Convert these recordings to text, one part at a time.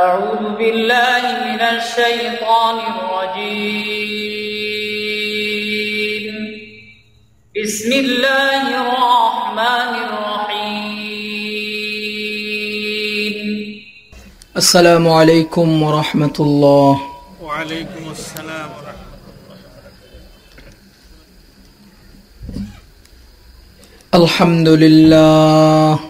أعوذ بالله من الشيطان الرجيم. بسم الله الرحمن الرحيم. السلام عليكم ورحمة الله. وعليكم السلام ورحمة الحمد لله.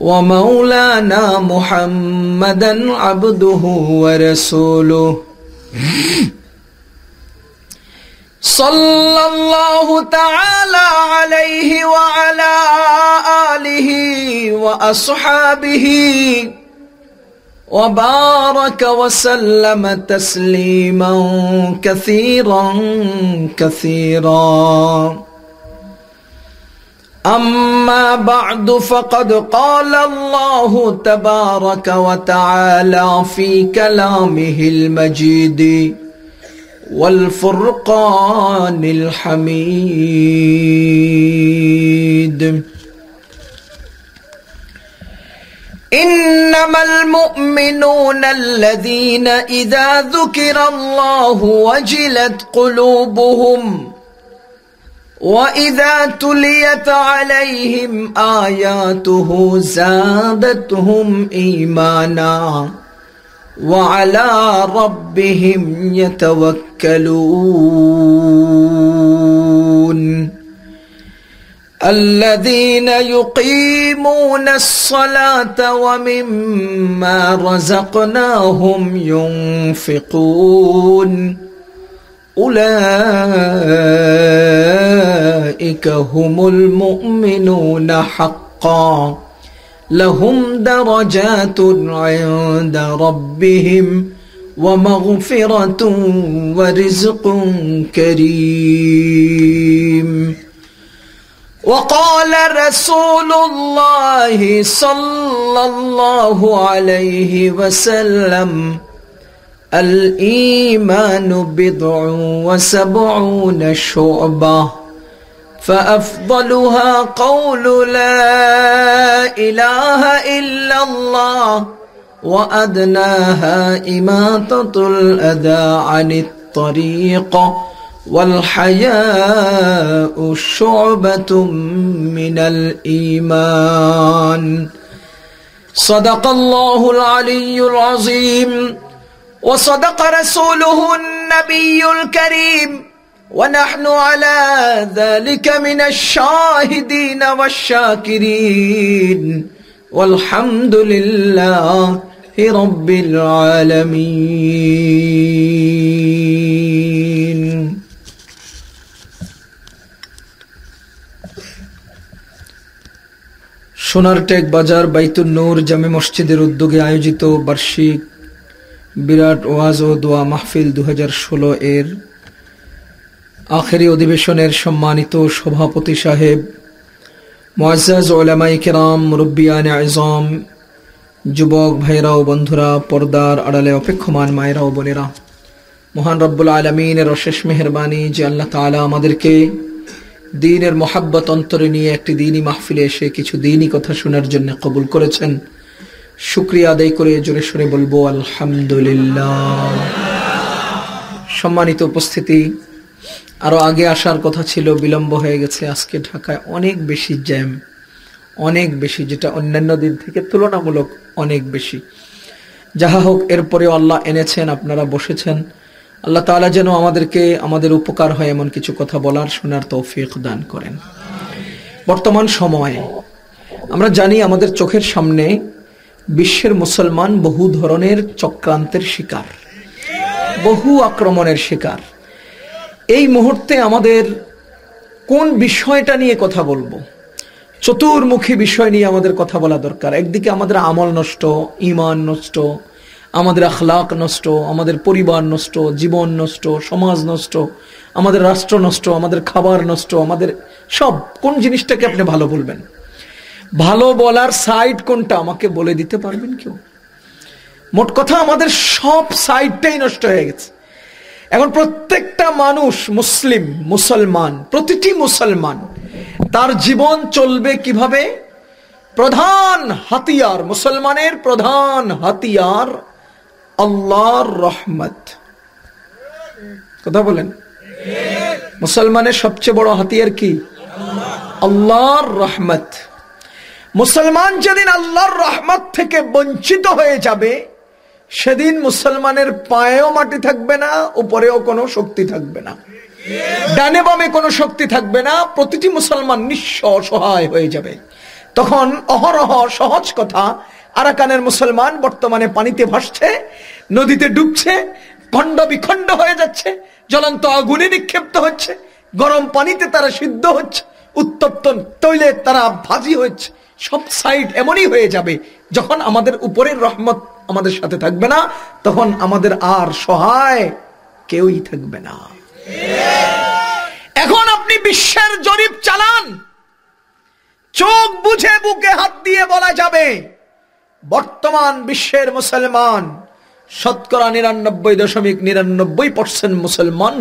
ومولانا محمدا عبده ورسوله. صلى الله تعالى عليه وعلى آله وأصحابه وبارك وسلم تسليما كثيرا كثيرا. أما بعد فقد قال الله تبارك وتعالى في كلامه المجيد والفرقان الحميد. إنما المؤمنون الذين إذا ذكر الله وجلت قلوبهم وإذا تليت عليهم آياته زادتهم إيمانا وعلى ربهم يتوكلون الذين يقيمون الصلاة ومما رزقناهم ينفقون أولئك هم المؤمنون حقا. لهم درجات عند ربهم ومغفرة ورزق كريم. وقال رسول الله صلى الله عليه وسلم الإيمان بضع وسبعون شعبة فأفضلها قول لا إله إلا الله وأدناها إماتة الأذى عن الطريق والحياء شعبة من الإيمان. صدق الله العلي العظيم. وصدق رسوله النبي الكريم ونحن على ذلك من الشاهدين والشاكرين والحمد لله رب العالمين সোনারটেক বাজার বাইতুল নূর জামে মসজিদের উদ্যোগে আয়োজিত বার্ষিক বিরাট ওয়াজ ও দোয়া মাহফিল দু হাজার ষোলো এর আখেরি অধিবেশনের সম্মানিত সভাপতি সাহেব মোয়াজ ওলামাই কেরাম, মুরব্বিয়ান আজম যুবক ভাইরা ও বন্ধুরা, পর্দার আড়ালে অপেক্ষমান মায়েরা ও বোনেরা। মহান রব্বুল আলমিনের অশেষ মেহরবানি যে আল্লাহ তালা আমাদেরকে দিনের মোহাব্বত অন্তরে নিয়ে একটি দিনই মাহফিলে এসে কিছু দিনই কথা শোনার জন্য কবুল করেছেন। শুক্রিয়া আদায় করে জোরে সরে বলব, আলহামদুলিল্লাহ। সম্মানিত উপস্থিতি, আরও আগে আসার কথা ছিল, বিলম্ব হয়ে গেছে। আজকে ঢাকায় অনেক বেশি জ্যাম, অনেক বেশি, যেটা অন্যান্য দিন থেকে তুলনামূলক অনেক বেশি। যাহা হোক, এরপরেও আল্লাহ এনেছেন, আপনারা বসেছেন। আল্লাহ তাআলা যেন আমাদেরকে, আমাদের উপকার হয় এমন কিছু কথা বলার শোনার তৌফিক দান করেন। বর্তমান সময়ে, আমরা জানি আমাদের চোখের সামনে বিশ্বের মুসলমান বহু ধরনের চক্রান্তের শিকার, বহু আক্রমণের শিকার। এই মুহূর্তে আমাদের কোন বিষয়টা নিয়ে কথা বলব? চতুর্মুখী বিষয় নিয়ে আমাদের কথা বলা দরকার। একদিকে আমাদের আমল নষ্ট ইমান নষ্ট, আমাদের আখলাক নষ্ট, আমাদের পরিবার নষ্ট, জীবন নষ্ট, সমাজ নষ্ট, আমাদের রাষ্ট্র নষ্ট, আমাদের খাবার নষ্ট, আমাদের সব, কোন জিনিসটাকে আপনি ভালো বলবেন? ভালো বলার সাইড কোনটা? আমাকে বলে দিতে পারবেন কেউ? মোট কথা আমাদের সব সাইডটাই নষ্ট হয়ে গেছে। এখন প্রত্যেকটা মানুষ মুসলিম, মুসলমান, প্রতিটি মুসলমান, তার জীবন চলবে কীভাবে? প্রধান হাতিয়ার, মুসলমানের প্রধান হাতিয়ার আল্লাহর রহমত। কথা বলেন। মুসলমানের সবচেয়ে বড় হাতিয়ার কি? আল্লাহর রহমত। মুসলমান যেদিন আল্লাহর রহমত থেকে বঞ্চিত হয়ে যাবে, সেদিন মুসলমানের পায়েও মাটি থাকবে না, উপরেও কোনো শক্তি থাকবে না। ডানে বামে কোনো শক্তি থাকবে না, প্রতিটি মুসলমান নিঃস্ব সহায় হয়ে যাবে। তখন অহরহ সহজ কথা, আরাকানের মুসলমান বর্তমানে পানিতে ভাসছে, নদীতে ডুবছে, খণ্ড বিখণ্ড হয়ে যাচ্ছে, জ্বলন্ত আগুনে নিক্ষিপ্ত হচ্ছে, গরম পানিতে তারা সিদ্ধ হচ্ছে, উত্তপ্ত তৈলে তারা ভাজি হচ্ছে সব সাইড এমনই হয়ে যাবে। যখন আমাদের উপরের রহমত আমাদের সাথে থাকবে না, তখন আমাদের আর সহায় কেউই থাকবে না। এখন আপনি বিশ্বের জরিপ চালান। চোখ বুঝে বুকে হাত দিয়ে বলা যাবে, বর্তমান বিশ্বের মুসলমান শতকরা নিরানব্বই দশমিক নিরানব্বই পার্সেন্ট মুসলমান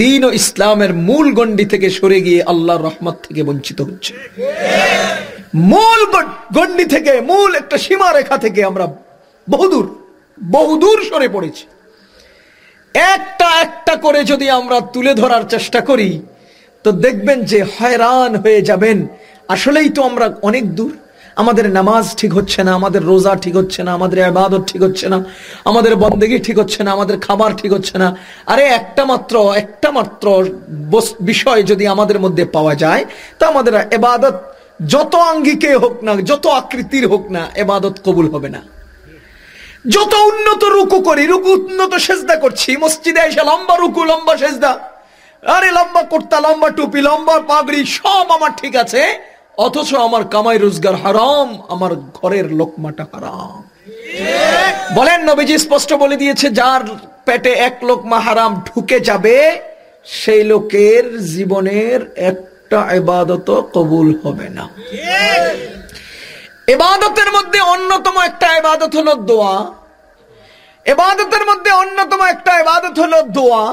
দিন ও ইসলামের মূল গণ্ডি থেকে সরে গিয়ে আল্লাহর রহমত থেকে বঞ্চিত হচ্ছে। মূল গণ্ডি থেকে, মূল একটা সীমা রেখা থেকে আমরা বহুদূর বহুদূর সরে পড়েছি। একটা একটা করে যদি আমরা তুলে ধরার চেষ্টা করি, তো দেখবেন যে হয়রান হয়ে যাবেন। আসলেই তো আমরা অনেক দূর। আমাদের নামাজ ঠিক হচ্ছে না, আমাদের রোজা ঠিক হচ্ছে না, আমাদের আবাদত ঠিক হচ্ছে না, আমাদের বন্দেগি ঠিক হচ্ছে না, আমাদের খাবার ঠিক হচ্ছে না। আরে একটা মাত্র একটা মাত্র বিষয় যদি আমাদের মধ্যে পাওয়া যায়, তা আমাদের এবাদত যত আঙ্গিকে হোক না, যত আকৃতির হোক না, এবাদত কবুল হবে না। যত উন্নত রুকু করি, রুকু উন্নত সেজদা করছি, মসজিদে এসে লম্বা রুকু, লম্বা সেজদা। আরে লম্বা কুর্তা, লম্বা টুপি, লম্বা পাগড়ি, সব আমার ঠিক আছে, অথচ আমার কামাই রোজগার হারাম, আমার ঘরের লোকমাটা হারাম। বলেন, নবীজি স্পষ্ট বলে দিয়েছে, যার পেটে এক লোকমা হারাম ঢুকে যাবে, সেই লোকের জীবনের একটা এবাদত কবুল হবে না। এবাদতের মধ্যে অন্যতম একটা এবাদত হলো দোয়া। এবাদতের মধ্যে অন্যতম একটা এবাদত হলো দোয়া।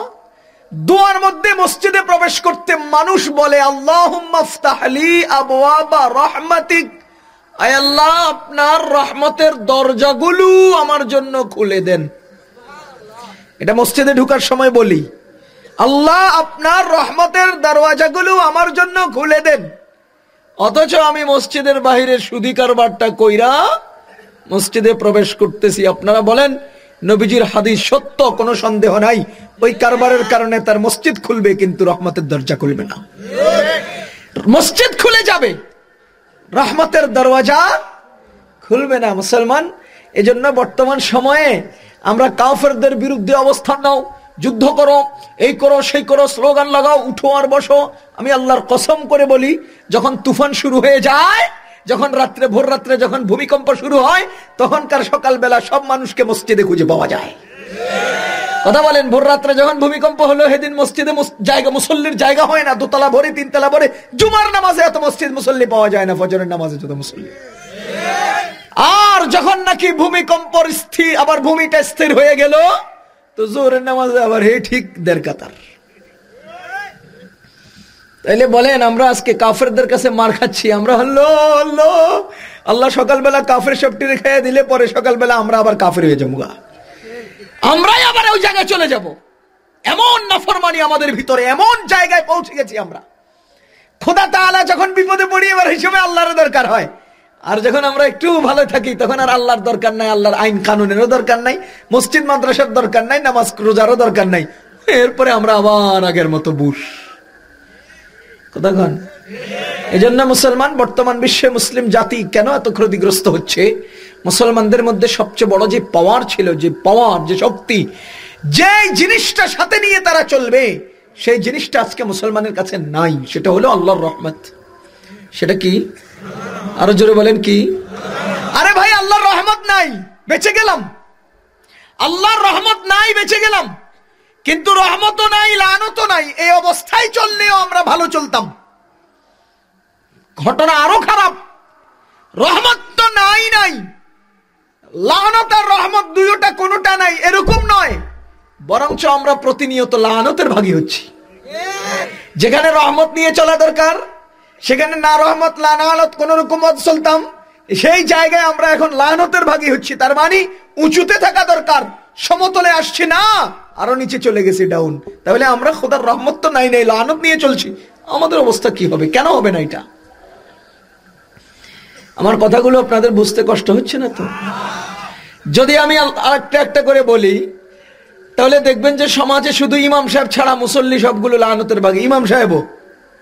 দোয়ার মধ্যে মসজিদে প্রবেশ করতে মানুষ বলে আল্লাহ, আপনার রহমতের দরজাগুলো আমার জন্য খুলে দেন। এটা মসজিদে ঢুকার সময় বলি। আল্লাহ আপনার রহমতের দরওয়াজাগুলো আমার জন্য খুলে দেন। অথচ আমি মসজিদের বাহিরে সুদি কারবারটা কইরা মসজিদে প্রবেশ করতেছি। আপনারা বলেন, নবীজির হাদিস সত্য, কোনো সন্দেহ নাই। ওই কারবারের কারণে তার মসজিদ খুলবে, কিন্তু রহমতের দরজা খুলবে না। মসজিদ খুলে যাবে, রহমতের দরওয়াজা খুলবে না মুসলমান। এজন্য বর্তমান সময়ে আমরা কাফেরদের বিরুদ্ধে অবস্থান নাও। যুদ্ধ করো, এই করো, সেই করো, স্লোগান লাগাও, উঠো আর বসো। আমি আল্লাহর কসম করে বলি, যখন তুফান শুরু হয়ে যায়, যখন রাত্রে, ভোর রাত্রে যখন ভূমিকম্প শুরু হয়, তখনকার সকালবেলা সব মানুষকে মসজিদে খুঁজে পাওয়া যায়। কথা বলেন, ভোর রাত্রে যখন ভূমিকম্প হলো, সেদিন মসজিদে জায়গা, মুসল্লির জায়গা হয় না, দোতলা ভরে, তিনতলা ভরে। জুমার নামাজে এত মসজিদ মুসল্লি পাওয়া যায় না, ফজরের নামাজে যত মুসল্লি। আর যখন নাকি ভূমিকম্প স্থির আবার ভূমিটা স্থির হয়ে গেল তো জোরের নামাজে আবার হে ঠিক দেড় কাতার। তাইলে বলেন, আমরা আজকে কাফেরদের কাছে মার খাচ্ছি। আমরা হল্লো হল্লো আল্লাহ সকালবেলা কাফের সবটি রেখে দিলে পরে সকালবেলা আমরা আবার কাফের হয়ে যাব আমরাই আবার ওই জায়গায় চলে যাব। এমন নাফরমানি আমাদের ভিতরে, এমন জায়গায় পৌঁছে গেছি আমরা। খোদা তাআলা যখন বিপদে পড়ি, এবার হিসেবে আল্লাহর দরকার হয়। আর যখন আমরা একটু ভালো থাকি, তখন আর আল্লাহর দরকার নাই, আল্লাহর আইন কানুনেরও দরকার নাই, মসজিদ, মাদ্রাসার দরকার নাই, নামাজ, রোজারও দরকার নাই। এরপরে আমরা আবার আগের মতো বুশ। এই জন্য মুসলমান, বর্তমান বিশ্বে মুসলিম জাতি কেন এত ক্ষতিগ্রস্ত হচ্ছে? মুসলমানদের মধ্যে সবচেয়ে বড় যে পাওয়ার ছিল, যে পাওয়ার যে শক্তি যে জিনিসটা সাথে নিয়ে তারা চলবে, সেই জিনিসটা আজকে মুসলমানের কাছে নাই, সেটা হলো আল্লাহর রহমত। সেটা কি? আরও জোরে বলেন কি? আরে ভাই, আল্লাহর রহমত নাই, বেঁচে গেলাম। আল্লাহর রহমত নাই, বেঁচে গেলাম। কিন্তু রহমতও নাই, লানতও নাই, এই অবস্থায় চললেও আমরা ভালো চলতাম। ঘটনা আরও খারাপ। রহমত তো নাই নাই। লানত আর রহমত দুইটা, কোনোটা নাই, এরকম নয়। বরঞ্চ আমরা প্রতিনিয়ত লানতের ভাগী হচ্ছি। যেখানে রহমত নিয়ে চলা দরকার সেখানে না রহমত লানালত কোন রকম চলতাম। সেই জায়গায় আমরা এখন লানতের ভাগী হচ্ছি। তার মানে উঁচুতে থাকা দরকার, সমতলে আসছি না, আরও নিচে চলে গেছি ডাউন তাহলে আমরা খোদার রহমত তো নাই নাই লানত নিয়ে চলছি। আমাদের অবস্থা কি হবে? কেন হবে না এটা? আমার কথাগুলো আপনাদের বুঝতে কষ্ট হচ্ছে না তো? যদি আমি আরেকটা একটা করে বলি, তাহলে দেখবেন যে সমাজে শুধু ইমাম সাহেব ছাড়া মুসল্লি সবগুলো লানতের ভাগে। ইমাম সাহেবও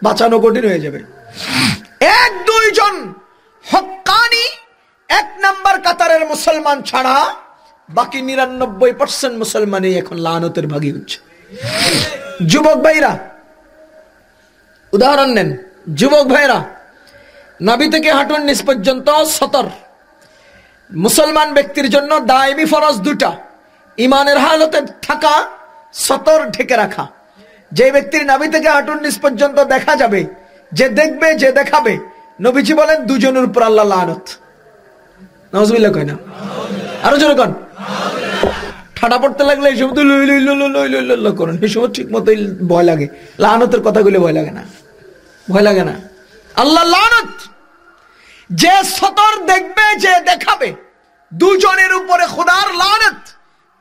বাঁচানো কঠিন হয়ে যাবে। এক, দুইজন হকানি এক নাম্বার কাতারের মুসলমান ছাড়া বাকি নিরানব্বই পার্সেন্ট মুসলমানই এখন লানতের ভাগী হচ্ছে। যুবক ভাইরা, উদাহরণ নেন। যুবক ভাইরা নাবি থেকে হাঁটুন নিচ পর্যন্ত সতর। মুসলমান ব্যক্তির জন্য দায়বি ফরজ দুটা ইমানের হালতে থাকা, সতর ঢেকে রাখা। যে ব্যক্তির নাবি থেকে হাঁটুন নিচ পর্যন্ত দেখা যাবে যে দেখবে, যে দেখাবে। নবীজি বলেন, দুজনের উপর আল্লাহ লানত। নজবিল্লা কয় না? আরও জোরে কন। ঠাডা পড়তে লাগলে এই সময় করুন। এই সময় ঠিক মতো ভয় লাগে। লানতের কথাগুলো ভয় লাগে না। ভয় লাগে না। আল্লাহ লানত! যে সতর দেখবে, যে দেখাবে, দুজনের উপরে খোদার লানত।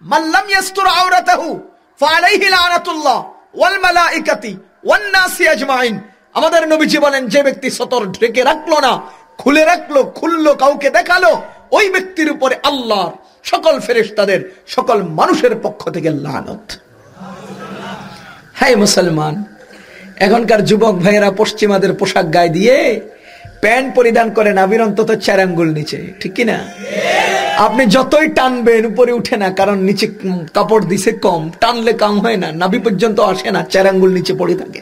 মাল্লাম ইয়াস্তুর আওরাতাহু, ফালাইহি লানাতুল্লাহ, ওয়াল মালাইকাতি, ওয়ান নাসি আজমাইন। আমাদের নবীজি বলেন, যে ব্যক্তি সতর ঢেকে রাখল না, খুলে রাখল, খুললো, কাউকে দেখাল, ওই ব্যক্তির উপরে আল্লাহর সকল ফেরেশতাদের, সকল মানুষের পক্ষ থেকে লানত। হ্যাঁ মুসলমান, এখনকার যুবক ভাইয়েরা পশ্চিমাদের পোশাক গায়ে দিয়ে প্যান্ট পরিধান করে নাবির অন্তত চার আঙ্গুল নিচে, ঠিক কিনা? আপনি যতই টানবেন, উপরে উঠে না, কারণ নিচে কাপড় দিছে কম, টানলে কম হয় না নাবি পর্যন্ত আসে না, চার আঙ্গুল নিচে পড়ে থাকে।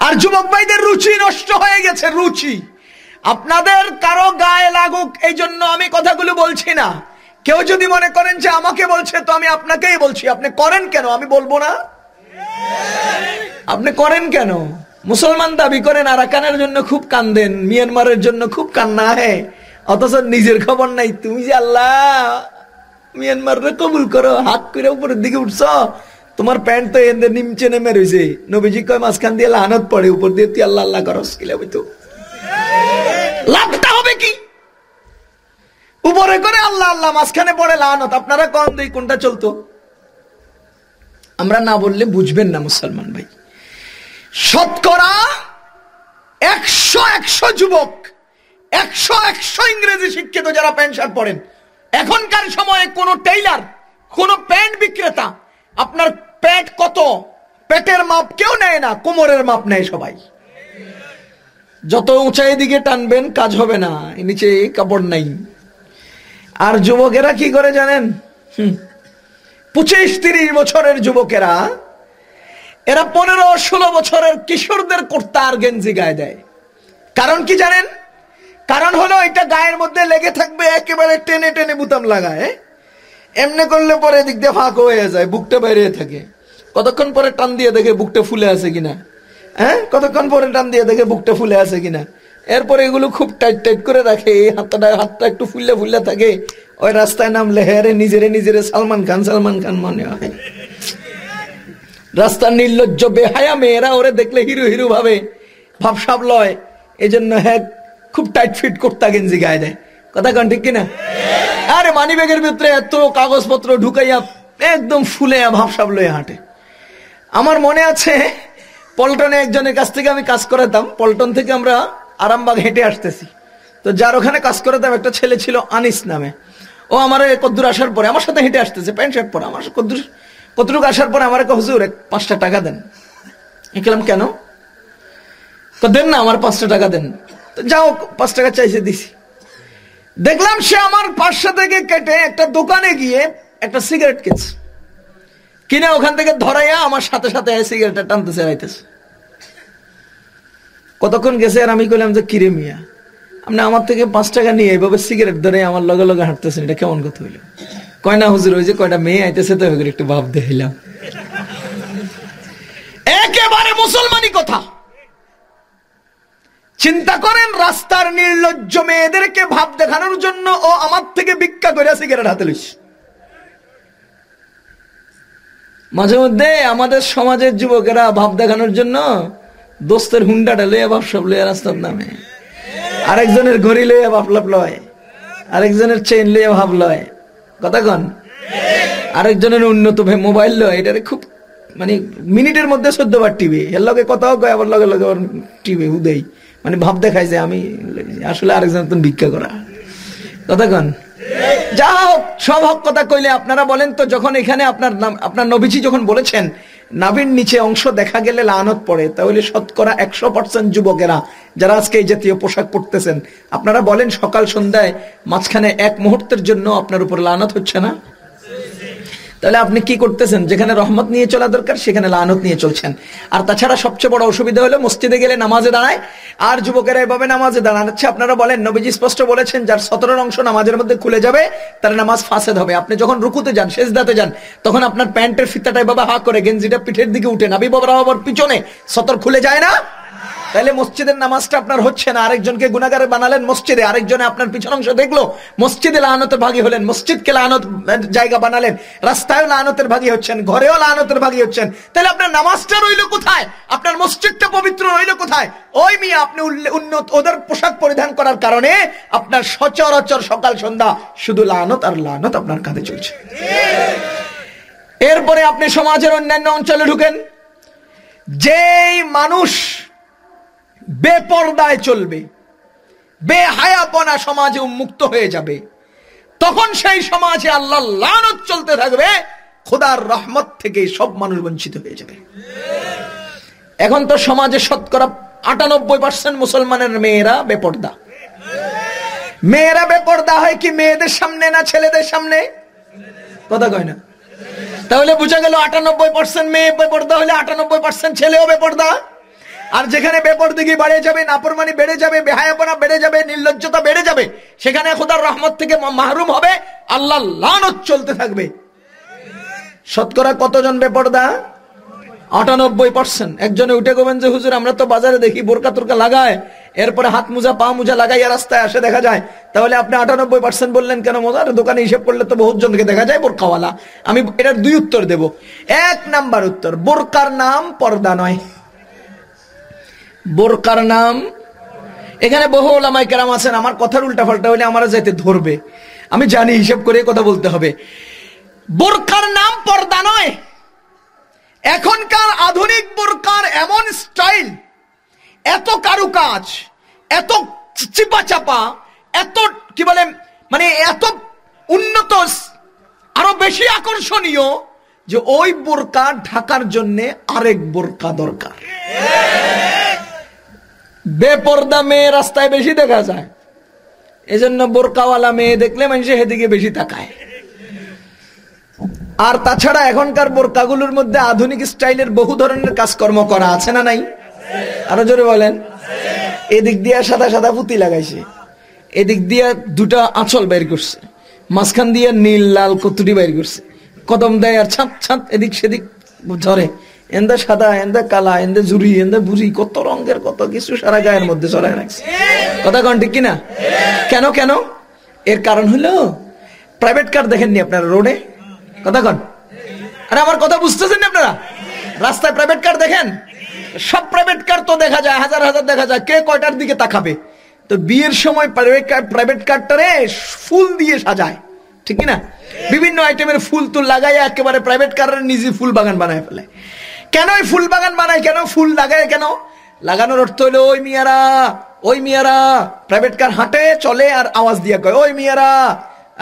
আর যুবক ভাইদের রুচি নষ্ট হয়ে গেছে, রুচি। আপনাদের কারও গায়ে লাগুক এই জন্য আমি কথাগুলো বলছি না। কেউ যদি মনে করেন যে আমাকে বলছে, তো আমি আপনাকেই বলছি। আপনি করেন কেন? আমি বলব না। আপনি করেন কেন? মুসলমান দাবি করেন, আরাকানের জন্য খুব কান্দেন, মিয়ানমারের জন্য খুব কান্না হে। অথচ নিজের খবর নাই। তুমি যে আল্লাহ মিয়ানমারে কবুল করো, হাত করে উপরের দিকে উঠছ। তোমার প্যান্ট তো এদের নিমচে নেমে রয়েছে নবীজি কয়, মাঝখান দিয়ে লানত পড়ে, উপর দিয়ে তুই আল্লাহ আল্লাহ করস কিলে তো লাভটা হবে কি? উপরে করে আল্লাহ আল্লাহ, মাঝখানে পড়ে লানত। আপনারা কম দিই, কোনটা চলতো? আমরা না বললে বুঝবেন না, মুসলমান ভাই। শতকরা একশো একশো যুবক, একশো একশো ইংরেজি শিক্ষিত যারা প্যান্ট শার্ট পরেন, এখনকার সময়ে কোন টেইলার, কোন প্যান্ট বিক্রেতা, আপনার প্যান্ট কত? পেটের মাপ কেউ নেয় না, কোমরের মাপ নেয় সবাই। যত উঁচাই দিকে টানবেন, কাজ হবে না নিচে কাপড় নাই। আর যুবকেরা কি করে জানেন? পঁচিশ তিরিশ বছরের যুবকেরা, এরা পনেরো ষোলো বছরের কিশোরদের কর্তা আর গেঞ্জি গায়ে দেয়। কারণ কি জানেন? কারণ হলো এটা গায়ের মধ্যে লেগে থাকবে, একেবারে টেনে টেনে বুতাম লাগায়। এমনি করলে পরে দিক দিয়ে ফাঁক হয়ে যায়, বুকটা বাইরে থাকে। কতক্ষণ পরে টান দিয়ে দেখে বুকটা ফুলে আছে কিনা? হ্যাঁ? কতক্ষণ পরে টান দিয়ে দেখে বুকটা ফুলে আছে কিনা? এরপরে এগুলো খুব টাইট টাইট করে রাখে, এই হাতটা হাতটা একটু ফুললে ফুললে থাকে। ওই রাস্তায় নামলে হ্যারে নিজেরে নিজেরে সালমান খান সালমান খান মনে হয়। রাস্তার নির্লজ্জ, বেহায়া মেয়েরা ওরে দেখলে হিরো হিরো ভাবে ভাবসাব লয়। এই জন্য হ্যাঁ খুব টাইট ফিট করতা গেঞ্জি গায়ে দেয়। কথা কন, ঠিক কিনা? আরে মানি ব্যাগের ভিতরে এত কাগজপত্র ঢুকাইয়া একদম ফুলে ভাবসাব লয়ে হাঁটে। আমার মনে আছে, পল্টনে একজনের কাছ থেকে আমি কাজ করাতাম, পল্টন থেকে আমরা আরামবাগ হেঁটে আসতেছি। তো যার ওখানে কাজ করাতাম, একটা ছেলে ছিল আনিস নামে। ও আমার কদ্দুর আসার পরে আমার সাথে হেঁটে আসতেছে, প্যান্ট শার্ট পরে। আমার কদ্দুর, কতটুকু আসার পরে আমার হুজুর, এক পাঁচটা টাকা দেন। গেলাম কেন? তো দেন না, আমার পাঁচটা টাকা দেন। তো যাও, পাঁচ টাকা চাইছে, দিছি। দেখলাম সে আমার পাঁচশো থেকে কেটে একটা দোকানে গিয়ে একটা সিগারেট কিনছে। কিনে ওখান থেকে ধরাইয়া আমার সাথে সাথে সিগারেটটা টানতেছে, রাইতেছে। কতক্ষণ গেছে আর আমি কইলাম যে, কিরে মিয়া, আপনি আমার থেকে পাঁচ টাকা নিয়ে এইভাবে সিগারেট ধরে আমার লগে লগে হাঁটতেছেন, এটা কেমন কথা হইল? কয়, না হুজুর, ওই যে কয়টা মেয়ে আইতেছে, তো একটু ভাব দেখিলাম একেবারে মুসলমানি কথা। চিন্তা করেন, রাস্তার নির্লজ্জ মেয়েদেরকে ভাব দেখানোর জন্য ও আমার থেকে ভিক্ষা করে সিগারেট হাতে লইস। মাঝে মধ্যে আমাদের সমাজের যুবকেরা ভাব দেখানোর জন্য দোস্তের হুন্ডাটা লইয়া ভাব সব লইয়া রাস্তার নামে। আরেকজনের ঘড়ি লইয়া লাভ লয়, আরেকজনের চেইন লইয়া ভাব লয়। কথা কন? আরেকজনের উন্নত মোবাইল লয়, এটারে খুব মানে মিনিটের মধ্যে সদ্যবার টিভি এর লগে কথাও কয়, আবার লগে লগে টিভি হুদেই মানে ভাব দেখায় যে আমি আসলে আরেকজন তো ভিক্ষা করা। কন? যা হোক, সব হক কথা কইলে আপনারা বলেন তো, যখন এখানে আপনার নাম আপনার নবীজি যখন বলেছেন, নাভির নিচে অংশ দেখা গেলে লানত পড়ে, তাহলে শতকরা একশো পার্সেন্ট যুবকেরা যারা আজকে এই জাতীয় পোশাক পরতেছেন, আপনারা বলেন সকাল সন্ধ্যায় মাঝখানে এক মুহূর্তের জন্য আপনার উপর লানত হচ্ছে না? তাহলে আপনি কি করতেছেন? যেখানে রহমত নিয়ে চলা দরকার, সেখানে লানত নিয়ে চলছেন। আর তাছাড়া সবচেয়ে বড় অসুবিধা হলো, মসজিদে গেলে নামাজে দাঁড়ায়, আর যুবকেরা এভাবে নামাজে দাঁড়াচ্ছে আপনারা বলেন, নবীজি স্পষ্ট বলেছেন, যার সতেরো অংশ নামাজের মধ্যে খুলে যাবে, তার নামাজ ফাঁসেদ হবে। আপনি যখন রুকুতে যান শেষ দাতে যান, তখন আপনার প্যান্টের ফিতাটা এভাবে হা করে গেঞ্জিটা পিঠের দিকে উঠে নাবি বাবার পিছনে সতর খুলে যায় না? তাহলে মসজিদের নামাজটা আপনার হচ্ছে না। আরেকজনকে গুণাগারে বানালেন মসজিদে, আরেকজনে আপনার পিছন অংশ দেখল, মসজিদে লানতের ভাগী হলেন, মসজিদকে লানত জায়গা বানালেন রাস্তায় লানতের ভাগী হচ্ছেন, ঘরেও লানতের ভাগী হচ্ছেন। তাহলে আপনার নামাজটা রইল কোথায়? আপনার মসজিদটা পবিত্র রইল কোথায়? ওই মেয়ে আপনি উন্নত, ওদের পোশাক পরিধান করার কারণে আপনার সচরাচর সকাল সন্ধ্যা শুধু লানত আর লানত আপনার কাঁধে চলছে। এরপরে আপনি সমাজের অন্যান্য অঞ্চলে ঢুকেন। যেই মানুষ বেপর্দায় চলবে, বেহায়াপনা সমাজে উন্মুক্ত হয়ে যাবে। তখন সেই সমাজে আল্লাহ লানত চলতে থাকবে, খোদার রহমত থেকে সব মানুষ বঞ্চিত হয়ে যাবে। এখন তো সমাজে শতকরা আটানব্বই পার্সেন্ট মুসলমানের মেয়েরা বেপর্দা। মেয়েরা বেপর্দা হয় কি মেয়েদের সামনে না ছেলেদের সামনে? কথা কয় না। তাহলে বোঝা গেল আটানব্বই পার্সেন্ট মেয়ে বেপর্দা হলে আটানব্বই পার্সেন্ট ছেলেও বেপর্দা আর যেখানে বেপরদিগি বাড়ে যাবে নাপরমানি বেড়ে যাবে, বেহায়াপনা বেড়ে যাবে, নির্লজ্জতা বেড়ে যাবে, সেখানে খোদার রহমত থেকে মাহরুম হবে, আল্লাহ লানত চলতে থাকবে। শতকরা কতজন বেপরদা? আটানব্বই পার্সেন্ট একজনে উঠে গোবেন যে, হুজুর, আমরা তো বাজারে দেখি বোরকা তোরকা লাগায়, এরপরে হাত মুজা, পা মুজা লাগাইয়া রাস্তায় আসে দেখা যায়। তাহলে আপনি আটানব্বই পার্সেন্ট বললেন কেন, মজার? দোকানে হিসেব করলে তো বহুত জনকে দেখা যায় বোরকাওয়ালা আমি এটার দুই উত্তর দেব। এক নাম্বার উত্তর, বোরকার নাম পর্দা নয়। বোরকার নাম। এখানে বহু ওলামাই কেরাম আছেন, আমার কথার উল্টা পাল্টা হলে আমার যাইতে ধরবে। আমি জানি, হিসাব করে কথা বলতে হবে। বোরকার নাম পর্দা নয়। এখনকার আধুনিক বোরকার এমন স্টাইল, এত কারুকাজ, এত চিপা চাপা এত, কি বলে মানে এত উন্নত, আরও বেশি আকর্ষণীয় যে ওই বোরকা ঢাকার জন্য আরেক বোরকা দরকার। বেপর্দা মেয়ে রাস্তায় বেশি দেখা যায়। এজন্য বোরকাওয়ালা মেয়ে দেখলে মানুষ সেদিকে বেশি তাকায়। আর তাছাড়া এখনকার বোরকাগুলোর মধ্যে আধুনিক স্টাইলের বহু ধরনের কাজকর্ম করা আছে না নাই? আরও জোরে বলেন। এদিক দিয়ে সাদা সাদা পুঁতি লাগাইছে। এদিক দিয়ে দুটা আঁচল বের করছে। মাঝখান দিয়ে নীল লাল কতুরি বের করছে। কদম দেয় আর ছাপ ছাপ এদিক সেদিক ঝরে। এন্দা সাদা, এন্দা কালা, এন্দা জুরি এন্দা বুড়ি কত রঙের, কত কিছু সারা গায়ের মধ্যে চড়ায় রাখছে। কথা কন ঠিক কিনা? কেন কেন? এর কারণ হলো প্রাইভেট কার দেখেননি আপনারা রোডে কথা কন। আরে আমার কথা বুঝতেছেন আপনারা? রাস্তায় প্রাইভেট কার দেখেন? সব প্রাইভেট কার তো দেখা যায়, হাজার হাজার দেখা যায়, কে কয়টার দিকে তাকাবে তো বিয়ের সময় প্রাইভেট কার প্রাইভেট কারটারে ফুল দিয়ে সাজায়। ঠিক না বিভিন্ন আইটেমের ফুল তুল লাগাই একেবারে প্রাইভেট কারের নিজে ফুল বাগান বানায় ফেলে। কেন ফুল বাগান বানায়? কেন ফুল লাগায় কেন? লাগানোর অর্থ হলো, ওই মিয়ারা ওই মিয়ারা। প্রাইভেট কার হাঁটে, চলে আর আওয়াজ দিয়ে কয়, ওই মিয়ারা,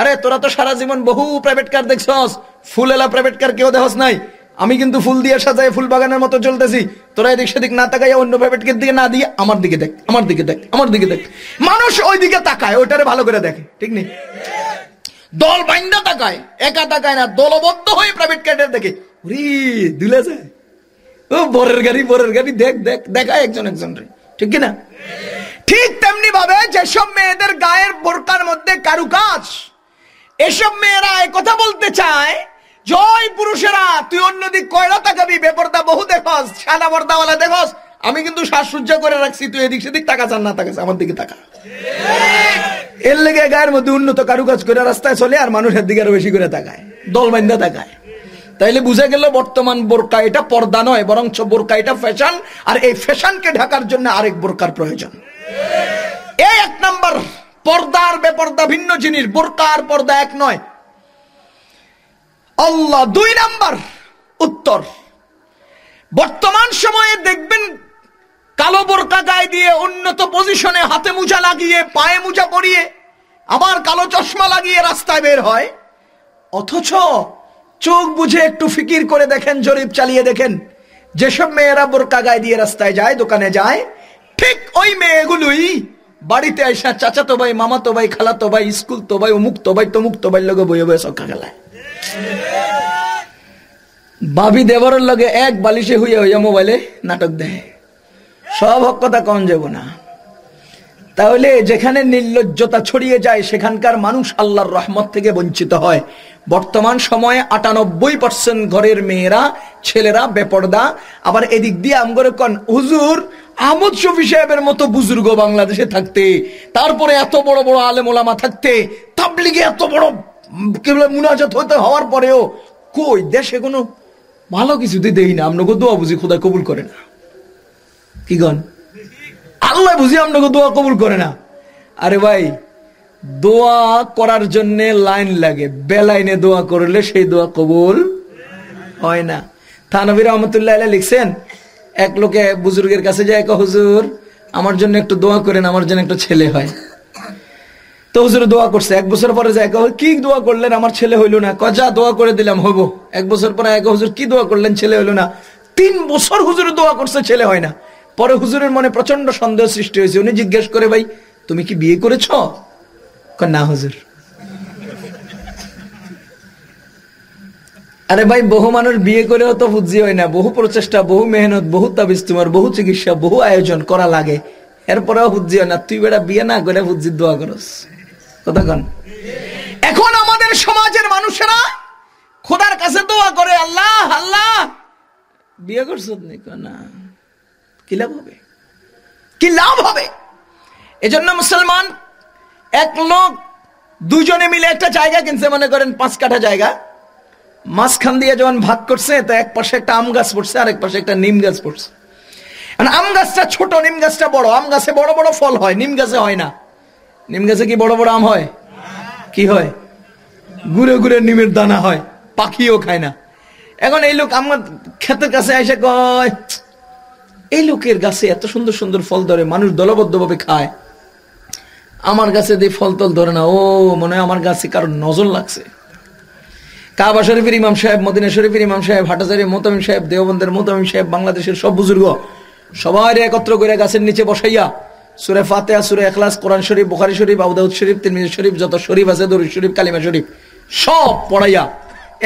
আরে তোরা তো সারা জীবন বহু প্রাইভেট কার দেখছস। ফুল এলা প্রাইভেট কার কেউ দেখস নাই। আমি কিন্তু ফুল দিয়ে সাজায়, ফুল বাগানের মতো চলতেছি। তোরা এদিক সেদিক না তাকাই অন্য প্রাইভেট কার দিকে না দিয়ে আমার দিকে দেখ, আমার দিকে দেখ, আমার দিকে দেখ। মানুষ ওই দিকে তাকায়, ওইটারে ভালো করে দেখে, ঠিক নেই? দল বাইন্দা তাকায়, একা তাকায় না, দলবদ্ধ হয়ে প্রাইভেট কারের দেখে দুলে যায় ও, বরের গাড়ি বরের গাড়ি, দেখ দেখ দেখায় একজন একজন রে। ঠিক কিনা? ঠিক তেমনি ভাবে যেসব মেয়েদের গায়ের বোরকার মধ্যে এসব মেয়েরা কথা বলতে চায়, জয় পুরুষেরা, তুই অন্যদিক কয়লা তাকাবি? বহু দেখস সাদা পর্দাওয়ালা দেখস। আমি কিন্তু সাজসজ্জা করে রাখছি, তুই এদিক সেদিক টাকা চান না তাকাস, আমার দিকে টাকা এর লেগে গায়ের মধ্যে উন্নত কারুকাজ করে রাস্তায় চলে, আর মানুষের দিকে আরও বেশি করে তাকায়, দল বান্ধা তাকায়। তাইলে বুঝে গেল বর্তমান বোরকা এটা পর্দা নয়, বরঞ্চ বোরকা এটা ফ্যাশন আর এই ফ্যাশনকে ঢাকার জন্য আরেক বোরকার প্রয়োজন। এই এক নাম্বার পর্দার বেপর্দা ভিন্ন জিনিস, বোরকা আর পর্দা এক নয়। আল্লাহ দুই নাম্বার, উত্তর। বর্তমান সময়ে দেখবেন কালো বোরকা গায়ে দিয়ে উন্নত পজিশনে হাতে মোজা লাগিয়ে, পায়ে মোজা পরিয়ে, আবার কালো চশমা লাগিয়ে রাস্তায় বের হয়। অথচ চোখ বুঝে একটু ফিকির করে দেখেন, জরিপ চালিয়ে দেখেন। যেসব মেয়েরা বোরকা গায়ে দিয়ে রাস্তায় যায়, দোকানে যায়, ঠিক ওই মেয়েগুলোই বাড়িতে আসা চাচাতো ভাই, মামাতো ভাই, খালাতো ভাই স্কুল তো ভাই অমুক তো ভাই তমুক তো ভাই লগে বইয়ে বয়ে সক্কা খেলায়। বাবি দেবরের লগে এক বালিশে হইয়া হইয়া মোবাইলে নাটক দেয় সব হক কথা কম যাব না। তাহলে যেখানে নির্লজ্জতা ছড়িয়ে যায়, সেখানকার মানুষ আল্লাহর রহমত থেকে বঞ্চিত হয়। বর্তমান সময়ে আটানব্বই পার্সেন্ট ঘরের মেয়েরা, ছেলেরা বেপর্দা। আবার এদিক দিয়ে আমগরে কন, হুজুর, আহমদ শফি সাহেবের মতো বুজুর্গ বাংলাদেশে থাকতে, তারপরে এত বড় বড় আলেম ওলামা থাকতে, তাবলিগে এত বড় মুনাজাত হতে হওয়ার পরেও কই, দেশে কোনো ভালো কিছুতে দেই না। আপনাকে দোয়া বুঝি খোদা কবুল করে না। কি গন আল্লাহ বুঝি আপনাকে দোয়া কবুল করে না। আরে ভাই, দোয়া করার জন্য লাইন লাগে। বেলাইনে দোয়া করলে সেই দোয়া কবুল হয় না। থানবী রহমতুল্লাহ লিখছেন, এক লোকে বুজুর্গের কাছে যায় এক হুজুর, আমার জন্য একটু দোয়া করেন, আমার জন্য একটা ছেলে হয়। তো হুজুর দোয়া করছে। এক বছর পরে যায় কি দোয়া করলেন? আমার ছেলে হইল না। কজা দোয়া করে দিলাম, হব। এক বছর পরে এক হুজুর, কি দোয়া করলেন? ছেলে হইল না। তিন বছর হুজুর দোয়া করছে, ছেলে হয় না। পরে হুজুরের মনে প্রচণ্ড সন্দেহ সৃষ্টি হয়েছে। উনি জিজ্ঞেস করে, ভাই, তুমি কি বিয়ে করেছ? না, হুজুর। আরে ভাই, বহু মানুষ বিয়ে করেও তো বুঝি হয় না। বহু প্রচেষ্টা, বহু মেহনত, বহু তাবিজ তোমার, বহু চিকিৎসা, বহু আয়োজন করা লাগে। এরপরেও বুঝি হয় না। তুই বেটা বিয়ে না করে বুঝি দোয়া করস। কতক্ষণ এখন আমাদের সমাজের মানুষেরা খোদার কাছে দোয়া করে, আল্লাহ আল্লাহ। বিয়ে করছ না। কি লাভ হবে? কি লাভ হবে? এজন্য মুসলমান এক লোক দুজনে মিলে একটা জায়গা কিনছে, মনে করেন পাঁচ কাঠা জায়গা। মাঝখান দিয়ে যখন ভাগ করছে, তো এক পাশে একটা আম গাছ পড়ছে আর এক পাশে একটা নিম গাছ পড়ছে। মানে আম গাছটা ছোট, নিম গাছটা বড়। আম গাছে বড় বড় ফল হয়, নিম গাছে হয় না। নিম গাছে কি বড় বড় আম হয়? কি হয়? ঘুরে ঘুরে নিমের দানা হয়, পাখিও খায় না। এখন এই লোক আমার ক্ষেতের কাছে এসে কয় এই লোকের গাছে এত সুন্দর সুন্দর ফল ধরে, মানুষ দলবদ্ধভাবে খায়। আমার গাছে দিয়ে ফল টল ধরে না, ও, মনে হয় আমার গাছে কারোর নজর লাগছে। কাবা শরীফের ইমাম সাহেব, মদিনা শরীফের ইমাম সাহেব, হাটাজারি, মোতামিম সাহেব, দেওবন্দের মোতামিম সাহেব, বাংলাদেশের সব বুজুর্গ, সবাই একত্র করে গাছের নিচে বসাইয়া, সুরে ফাতেহা, সুরে এখলাস কোরআন শরীফ, বুখারি শরীফ আবুদাউদ শরীফ, তিরমিজি শরীফ, যত শরীফ আছে, দরুদ শরীফ, কালিমা শরীফ, সব পড়াইয়া,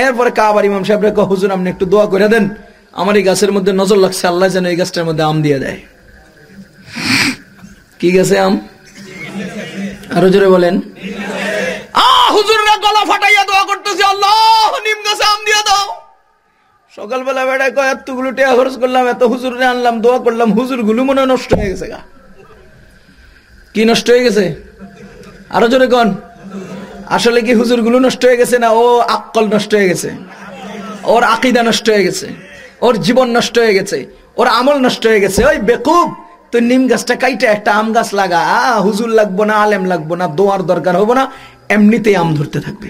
এরপরে কাবার ইমাম সাহেব রেখা হুজুর, আপনি একটু দোয়া করে দেন। আমার এই গাছের মধ্যে নজর লাগছে, আল্লাহ যেন এই গাছটার মধ্যে আম দিয়ে দেয়। কি গেছে আম? আরও জোরে বলেন। করলাম, এত হুজুর আনলাম, দোয়া করলাম হুজুরগুলো মনে নষ্ট হয়ে গেছে গা। কি নষ্ট হয়ে গেছে? আসলে কি নষ্ট হয়ে গেছে না? ও আকল নষ্ট হয়ে গেছে। ওর আকিদা নষ্ট হয়ে গেছে। ওর জীবন নষ্ট হয়ে গেছে, ওর আমল নষ্ট হয়ে গেছে। ওই বেকুব, তুই নিম গাছটা কাইটে একটা আম গাছ লাগা। হুজুর লাগবো না, আলেম লাগবো না, দোয়ার দরকার হব না, এমনিতেই আম ধরতে থাকবে।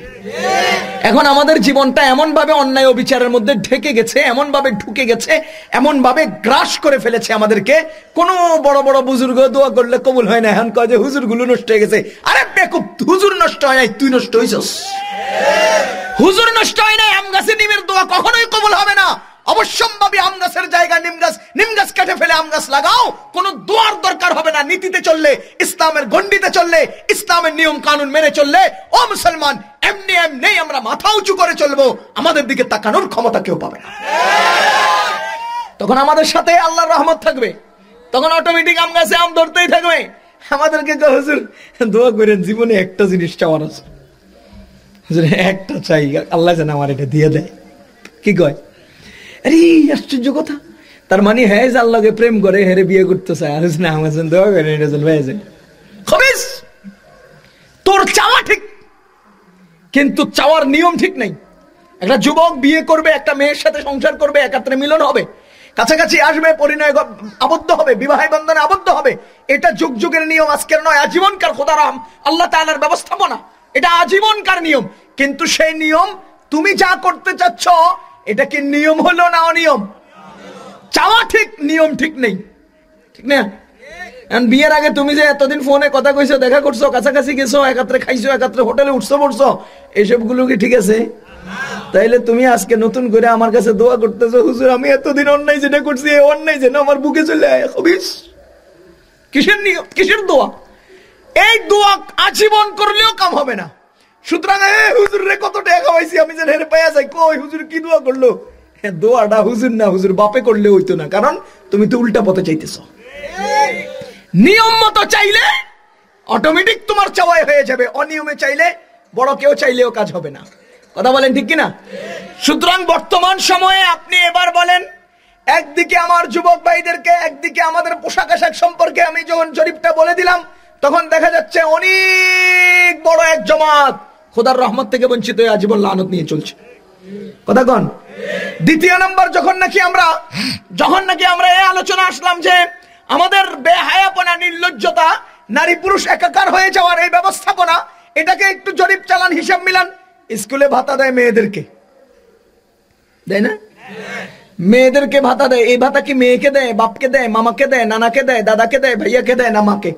এখন আমাদের জীবনটা এমন ভাবে অন্যায় ও বিচারের মধ্যে ঢেকে গেছে এমন ভাবে ঢুকে গেছে এমন ভাবে গ্রাস করে ফেলেছে আমাদেরকে। কোন বড় বড় বুজুর্গ দোয়া করলে কবুল হয় না, এখন কয় যে হুজুরগুলো নষ্ট হয়ে গেছে। আরে বেকুব, হুজুর নষ্ট হয় নাই, তুই নষ্ট হয়েছস হুজুর নষ্ট হয় নাই, আম গাছে নিমের দোয়া কখনোই কবুল হবে না। অবশ্যম্ভাবী আম গাছের জায়গায় নিম গাছ নিম গাছ কেটে ফেলে আম গাছ লাগাও। কোন দোয়ার দরকার হবে না। নীতিতে চললে, ইসলামের গণ্ডিতে চললে, ইসলামের নিয়ম কানুন মেনে চললে, ও মুসলমান, এমনি এমনি আমরা মাথা উঁচু করে চলবো। আমাদের দিকে তাকানোর ক্ষমতা কেউ পাবে না। তখন আমাদের সাথে আল্লাহর রহমত থাকবে। তখন অটোমেটিক আম গাছে আম ধরতেই থাকবে। আমাদেরকে হুজুর, দোয়া করেন, জীবনে একটা জিনিস চাওয়ার আছে। একটা চাই, আল্লাহ যেন আমার এটা দিয়ে দেয়। কি কয়? আরে, আশ্চর্য কথা। তার মানে হ্যাঁ যে আল্লাহকে প্রেম করে হেরে বিয়ে করতে চায় আর আমার জন্য দোয়া করে হয়ে যায়। খবিস! তোর চাওয়া ঠিক, কিন্তু চাওয়ার নিয়ম ঠিক নেই। একটা যুবক বিয়ে করবে, একটা মেয়ের সাথে সংসার করবে, একাত্রে মিলন হবে। কাছাকাছি আসবে, পরিণয় আবদ্ধ হবে, বিবাহ বন্ধনে আবদ্ধ হবে। এটা যুগ যুগের নিয়ম, আজকের নয়, আজীবনকার খোদারাম আল্লাহ তাআলার ব্যবস্থাপনা। এটা আজীবনকার নিয়ম, কিন্তু সেই নিয়ম তুমি যা করতে চাচ্ছ এটা কি নিয়ম হলো না অনিয়ম? চাওয়া ঠিক, নিয়ম ঠিক নেই। ঠিক না? বিয়ের আগে তুমি যে এতদিন ফোনে কথা কইছো, দেখা করছ, কাছাকাছি গেছো, একাত্রে খাইছো, একাত্রে হোটেলে উঠছো, পড়ছো এইসবগুলো কি ঠিক আছে? তাইলে তুমি আজকে নতুন করে আমার কাছে দোয়া করতেছো, হুজুর, আমি এতদিন অন্যায় যেটা করছি অন্যায় যেন আমার বুকে চলে আয়, হবিস। কিসের নিয়ম? কিসের দোয়া? এই দোয়া আজীবন করলেও কাম হবে না। সুতরাং হুজুর রে কত টাকা খাওয়াইছি আমি যেন হেরে পাইয়া যাই। কই হুজুর কি দোয়া করল? দোয়াটা হুজুর না হুজুর বাপে করলে হইতো না, কারণ তুমি তো উল্টা পথে চাইতেছ। নিয়ম মতো চাইলে অটোমেটিক তোমার চাওয়াই হয়ে যাবে, অনিয়মে চাইলে বড় কেউ চাইলেও কাজ হবে না। কথা বলেন ঠিক কিনা? সুতরাং বর্তমান সময়ে আপনি এবার বলেন, একদিকে আমার যুবক ভাইদেরকে, একদিকে আমাদের পোশাক আশাক সম্পর্কে আমি যখন জরিপটা বলে দিলাম, তখন দেখা যাচ্ছে অনেক বড় এক জমাত খোদার রহমত থেকে বঞ্চিত হয়ে আজীবন লানত নিয়ে চলছে। কথা কন? দ্বিতীয় নম্বর, যখন নাকি আমরা, যখন নাকি আমরা এই আলোচনা আসলাম যে আমাদের বেহায়াপনা, নির্লজ্জতা, নারী পুরুষ একাকার হয়ে যাওয়ার এই ব্যবস্থাপনা, এটাকে একটু জরিপ চালান, হিসাব মিলান। স্কুলে ভাতা দেয় মেয়েদেরকে। দেয় না? মেয়েদেরকে ভাতা দেয়। এই ভাতা কি মেয়েকে দেয়, বাপকে দেয়, মামাকে দেয়, নানাকে দেয়, দাদাকে দেয়, ভাইয়াকে দেয় না মাকে?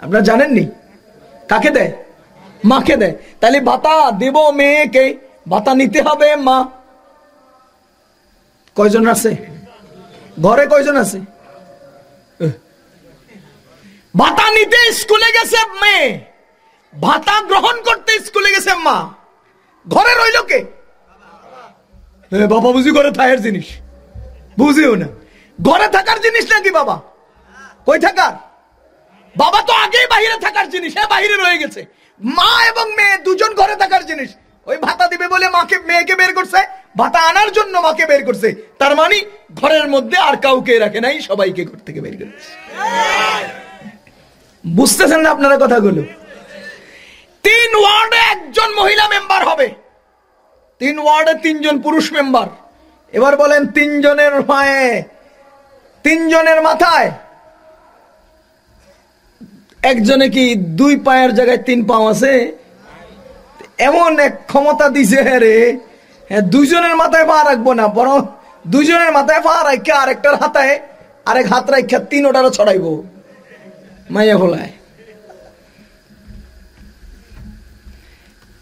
আপনারা জানেননি? কাকে দেয়? মাকে দেয়। তাহলে ভাতা দেব মেয়েকে, ভাতা নিতে হবে মা। কয়জন আছে? ঘরে কয়জন আছে। ভাতা নিতে স্কুলে গেছে মেয়ে। ভাতা গ্রহণ করতে স্কুলে গেছে মা। ঘরে রইল কে? বাবা, বুঝি ঘরে থাকার জিনিস? বুঝিও না। ঘরে থাকার জিনিস নাকি বাবা? কই থাকার? বাবা তো আগেই বাহিরে থাকার জিনিস হ্যাঁ বাহিরে রয়ে গেছে। মা এবং মেয়ে দুজন ঘরে থাকার জিনিস। ওই ভাতা দিবে বলে মাকে, মেয়েকে বের করছে, ভাতা আনার জন্য মাকে বের করছে। তার মানে ঘরের মধ্যে আর কাউকে রাখে নাই, সবাইকে ঘর থেকে বের করেছে। বুঝতেছেন না আপনারা কথাগুলো? তিন ওয়ার্ডে একজন মহিলা মেম্বার হবে। তিন ওয়ার্ডে তিনজন পুরুষ মেম্বার এবার বলেন তিনজনের পায়ে, তিনজনের মাথায় একজনে কি দুই পায়ের জায়গায় তিন পাও আছে? এমন এক ক্ষমতা দিছে রে। হ্যাঁ দুইজনের মাথায় পা রাখব না, বরং দুইজনের মাথায় পা রাখা আরেকটার হাতায় আরেক হাত রাখা তিন ওটারও ছড়াইবো। মাইয়া ফলায়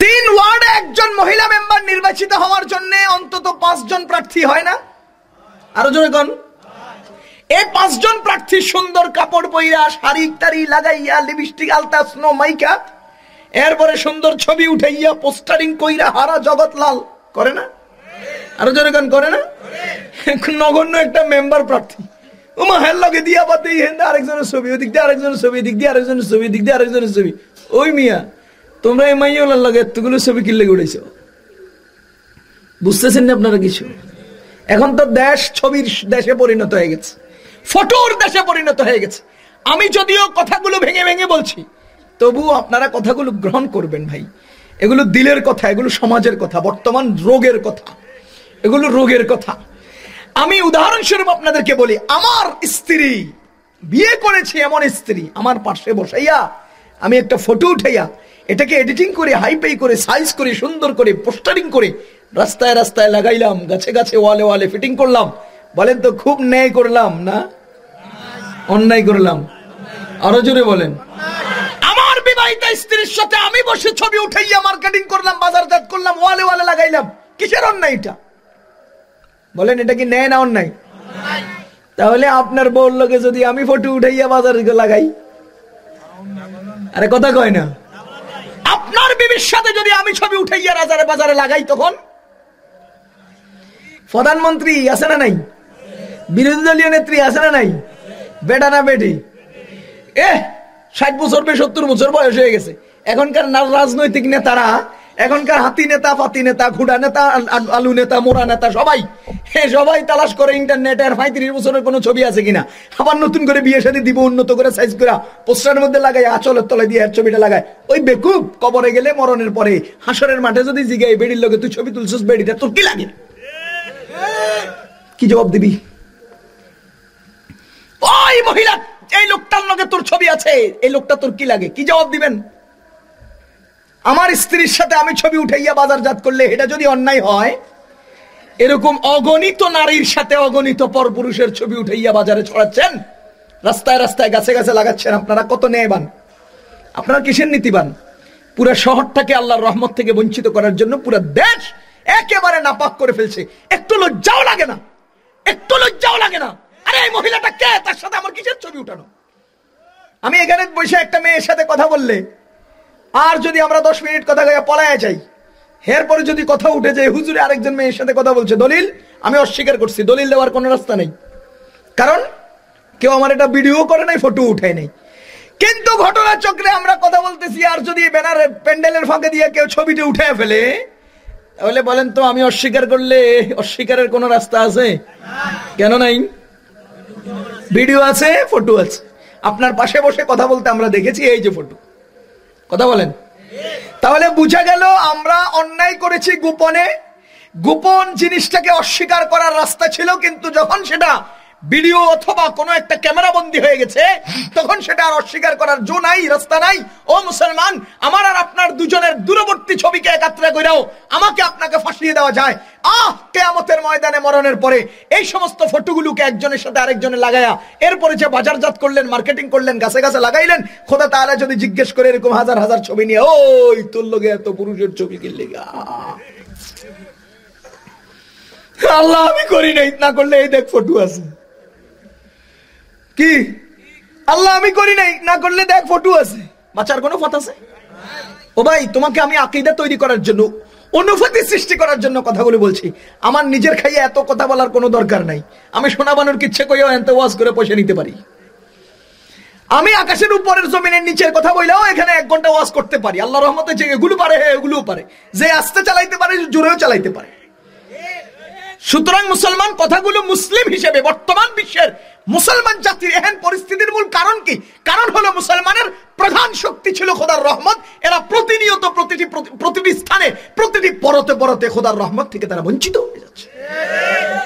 তিন ওয়ার্ডে একজন মহিলা মেম্বার নির্বাচিত হওয়ার জন্য অন্তত পাঁচজন প্রার্থী হয় না? আরও জনে কন। এই পাঁচজন প্রার্থী সুন্দর কাপড় পইরা শাড়ি টাড়ি লাগাইয়া লিপস্টিক আলতা স্নো মাইকা, এরপরে সুন্দর ছবি উঠাইয়া পোস্টারিং কইরা হারা জগৎ লাল। করে না? আরও জনগণ করে না? নগণ্য একটা মেম্বার প্রার্থী। দিয়া হেন্দা ছবি ছবি আরেকজনের ছবি আরেকজনের ছবি। ওই মিয়া, তোমরা লাগে ছবি কিনলে বুঝতেছেন না আপনারা কিছু? এখন তো দেশ, ছবির দেশে পরিণত হয়ে গেছে। ফটোর দেশে পরিণত হয়ে গেছে। আমি যদিও কথাগুলো ভেঙে ভেঙে বলছি তবু আপনারা কথাগুলো গ্রহণ করবেন ভাই। এগুলো দিলের কথা, এগুলো সমাজের কথা, বর্তমান রোগের কথা। এগুলো রোগের কথা। আমি উদাহরণস্বরূপ আপনাদেরকে বলি, আমার স্ত্রী, বিয়ে করেছি এমন স্ত্রী, আমার পাশে বসাইয়া আমি একটা ফটো উঠাইয়া এটাকে এডিটিং করে হাইপেই করে সাইজ করে, সুন্দর করে পোস্টারিং করে রাস্তায় রাস্তায় লাগাইলাম, গাছে গাছে ওয়ালে ওয়ালে ফিটিং করলাম। বলেন তো, খুব ন্যায় করলাম, না? অন্যায় করলাম। আরও জোরে বলেন। আমার বিবাহিত স্ত্রীর সাথে আমি বসে ছবি উঠাইয়া মার্কেটিং করলাম বাজারজাত করলাম, ওয়ালে ওয়ালে লাগাইলাম। কিসের অন্যায় এটা? বলেন, এটা কি ন্যায় না অন্যায়? তাহলে আপনার বউর লোকে যদি আমি ফটো উঠাইয়া বাজার লাগাই? আরে, কথা কয় না। আপনার বিবির সাথে যদি আমি ছবি উঠাইয়া রাজারে বাজারে লাগাই তখন? প্রধানমন্ত্রী, আছে না নাই? বিরোধী দলীয় নেত্রী আছে না নাই? বেটা না বেটি? এ, ষাট বছর বে সত্তর বছর বয়স হয়ে গেছে। এখনকার রাজনৈতিক নেতারা, এখনকার হাতি নেতা, ফাতি নেতা খুডা নেতা আল- নেতা মোরা নেতা, সবাই হ্যাঁ সবাই তালাশ করে ইন্টারনেটে আর পঁয়ত্রিশ বছরের কোনো ছবি আছে কিনা? আবার নতুন করে বিয়ে সাথে দিব, উন্নত করে সাইজ করে পোস্টারের মধ্যে লাগাই আচলের তলে দিয়ে এর ছবিটা লাগায়। ওই বেকুব কবরে গেলে মরণের পরে হাসরের মাঠে যদি জিগাই বেডির লোকে তুই ছবি তুলছিস বেডিটা তোর কি লাগে? কি জবাব দিবি? ওই মহিলা, এই লোকটার লগে তোর ছবি আছে। এই লোকটা তোর কি লাগে? কি জবাব দিবেন? আমার স্ত্রীর সাথে আমি ছবি উঠাইয়া বাজারজাত করলে এটা যদি অন্যায় হয়, এরকম অগণিত নারীর সাথে অগণিত পরপুরুষের ছবি উঠাইয়া বাজারে ছড়াচ্ছেন, রাস্তায় রাস্তায় গাছে গাছে লাগাচ্ছেন, আপনারা কত ন্যায়বান? আপনারা কিসের নীতিবান? পুরো শহরটাকে আল্লাহর রহমত থেকে বঞ্চিত করার জন্য পুরো দেশ একেবারে নাপাক করে ফেলছে। একটু লজ্জাও লাগে না। একটু লজ্জাও লাগে না। আরে এই মহিলাটা কে? তার সাথে আমার কিসের ছবি উঠানো? আমি এখানে বসে একটা মেয়ের সাথে কথা বললে, আর যদি আমরা দশ মিনিট কথা পলায় যাই, এরপরে যদি কথা উঠে যায়, হুজুরে আরেকজন মেয়ের সাথে কথা বলছে, দলিল? আমি অস্বীকার করছি, দলিল দেওয়ার কোনো রাস্তা নেই। কারণ কেউ আমার এটা ভিডিও করে নাই ফটো উঠায় নাই। কিন্তু ঘটনা চক্রে আমরা কথা বলতেছি, আর যদি ব্যানারে প্যান্ডেলের ফাঁকে দিয়ে কেউ ছবিটা উঠে ফেলে, তাহলে বলেন তো, আমি অস্বীকার করলে অস্বীকারের কোনো রাস্তা আছে? কেন নাই? ভিডিও আছে, ফটো আছে। আপনার পাশে বসে কথা বলতে আমরা দেখেছি, এই যে ফটো। কথা বলেন। তাহলে বুঝা গেল আমরা অন্যায় করেছি গোপনে। গোপন জিনিসটাকে অস্বীকার করার রাস্তা ছিল, কিন্তু যখন সেটা ভিডিও অথবা কোনো একটা ক্যামেরা বন্দি হয়ে গেছে, তখন সেটা আর অস্বীকার করার জো নাই, রাস্তা নাই। ও মুসলমান, আমার আর আপনার দুজনের দূরবর্তী ছবিকে একাত্রে করেও আমাকে আপনাকে ফাঁসিয়ে দেওয়া যায়। আহ, কেয়ামতের ময়দানে মরণের পরে এই সমস্ত ফটোগুলোকে একজনের সাথে আরেকজনে লাগায়া, এরপরে যে বাজারজাত করলেন, মার্কেটিং করলেন, গাছে গাছে লাগাইলেন, খোদা তাহলে যদি জিজ্ঞেস করে এরকম হাজার হাজার ছবি নিয়ে, ওই তোর লোকে এত পুরুষের ছবি কিনলে গা? আল্লাহ, আমি করি নাই, না করলে এই দেখ ফটো আছে। কি? আল্লাহ, আমি করি নাই। না করলে দেখ, ফটো আছে। বাচ্চার কোনো ফত আছে? ও ভাই, তোমাকে আমি আকিদা তৈরি করার জন্য, অনুভূতি সৃষ্টি করার জন্য কথাগুলো বলছি। আমার নিজের খাইয়ে এত কথা বলার কোনো দরকার নাই। আমি সোনা বানুর কিচ্ছে কইও এত ওয়াজ করে পয়সা নিতে পারি। আমি আকাশের উপরের জমিনের নিচের কথা বললেও এখানে এক ঘণ্টা ওয়াজ করতে পারি। আল্লাহ রহমতে যে এগুলো পারে হ্যাঁ এগুলোও পারে। যে আস্তে চালাইতে পারে, জোরেও চালাইতে পারে। সুতরাং মুসলমান কথাগুলো মুসলিম হিসেবে, বর্তমান বিশ্বের মুসলমান জাতির এহেন পরিস্থিতির মূল কারণ কি? কারণ হলো মুসলমানের প্রধান শক্তি ছিল খোদার রহমত। এরা প্রতিনিয়ত প্রতিটি প্রতিটি স্থানে, প্রতিটি পরতে পরতে খোদার রহমত থেকে তারা বঞ্চিত হয়ে যাচ্ছে।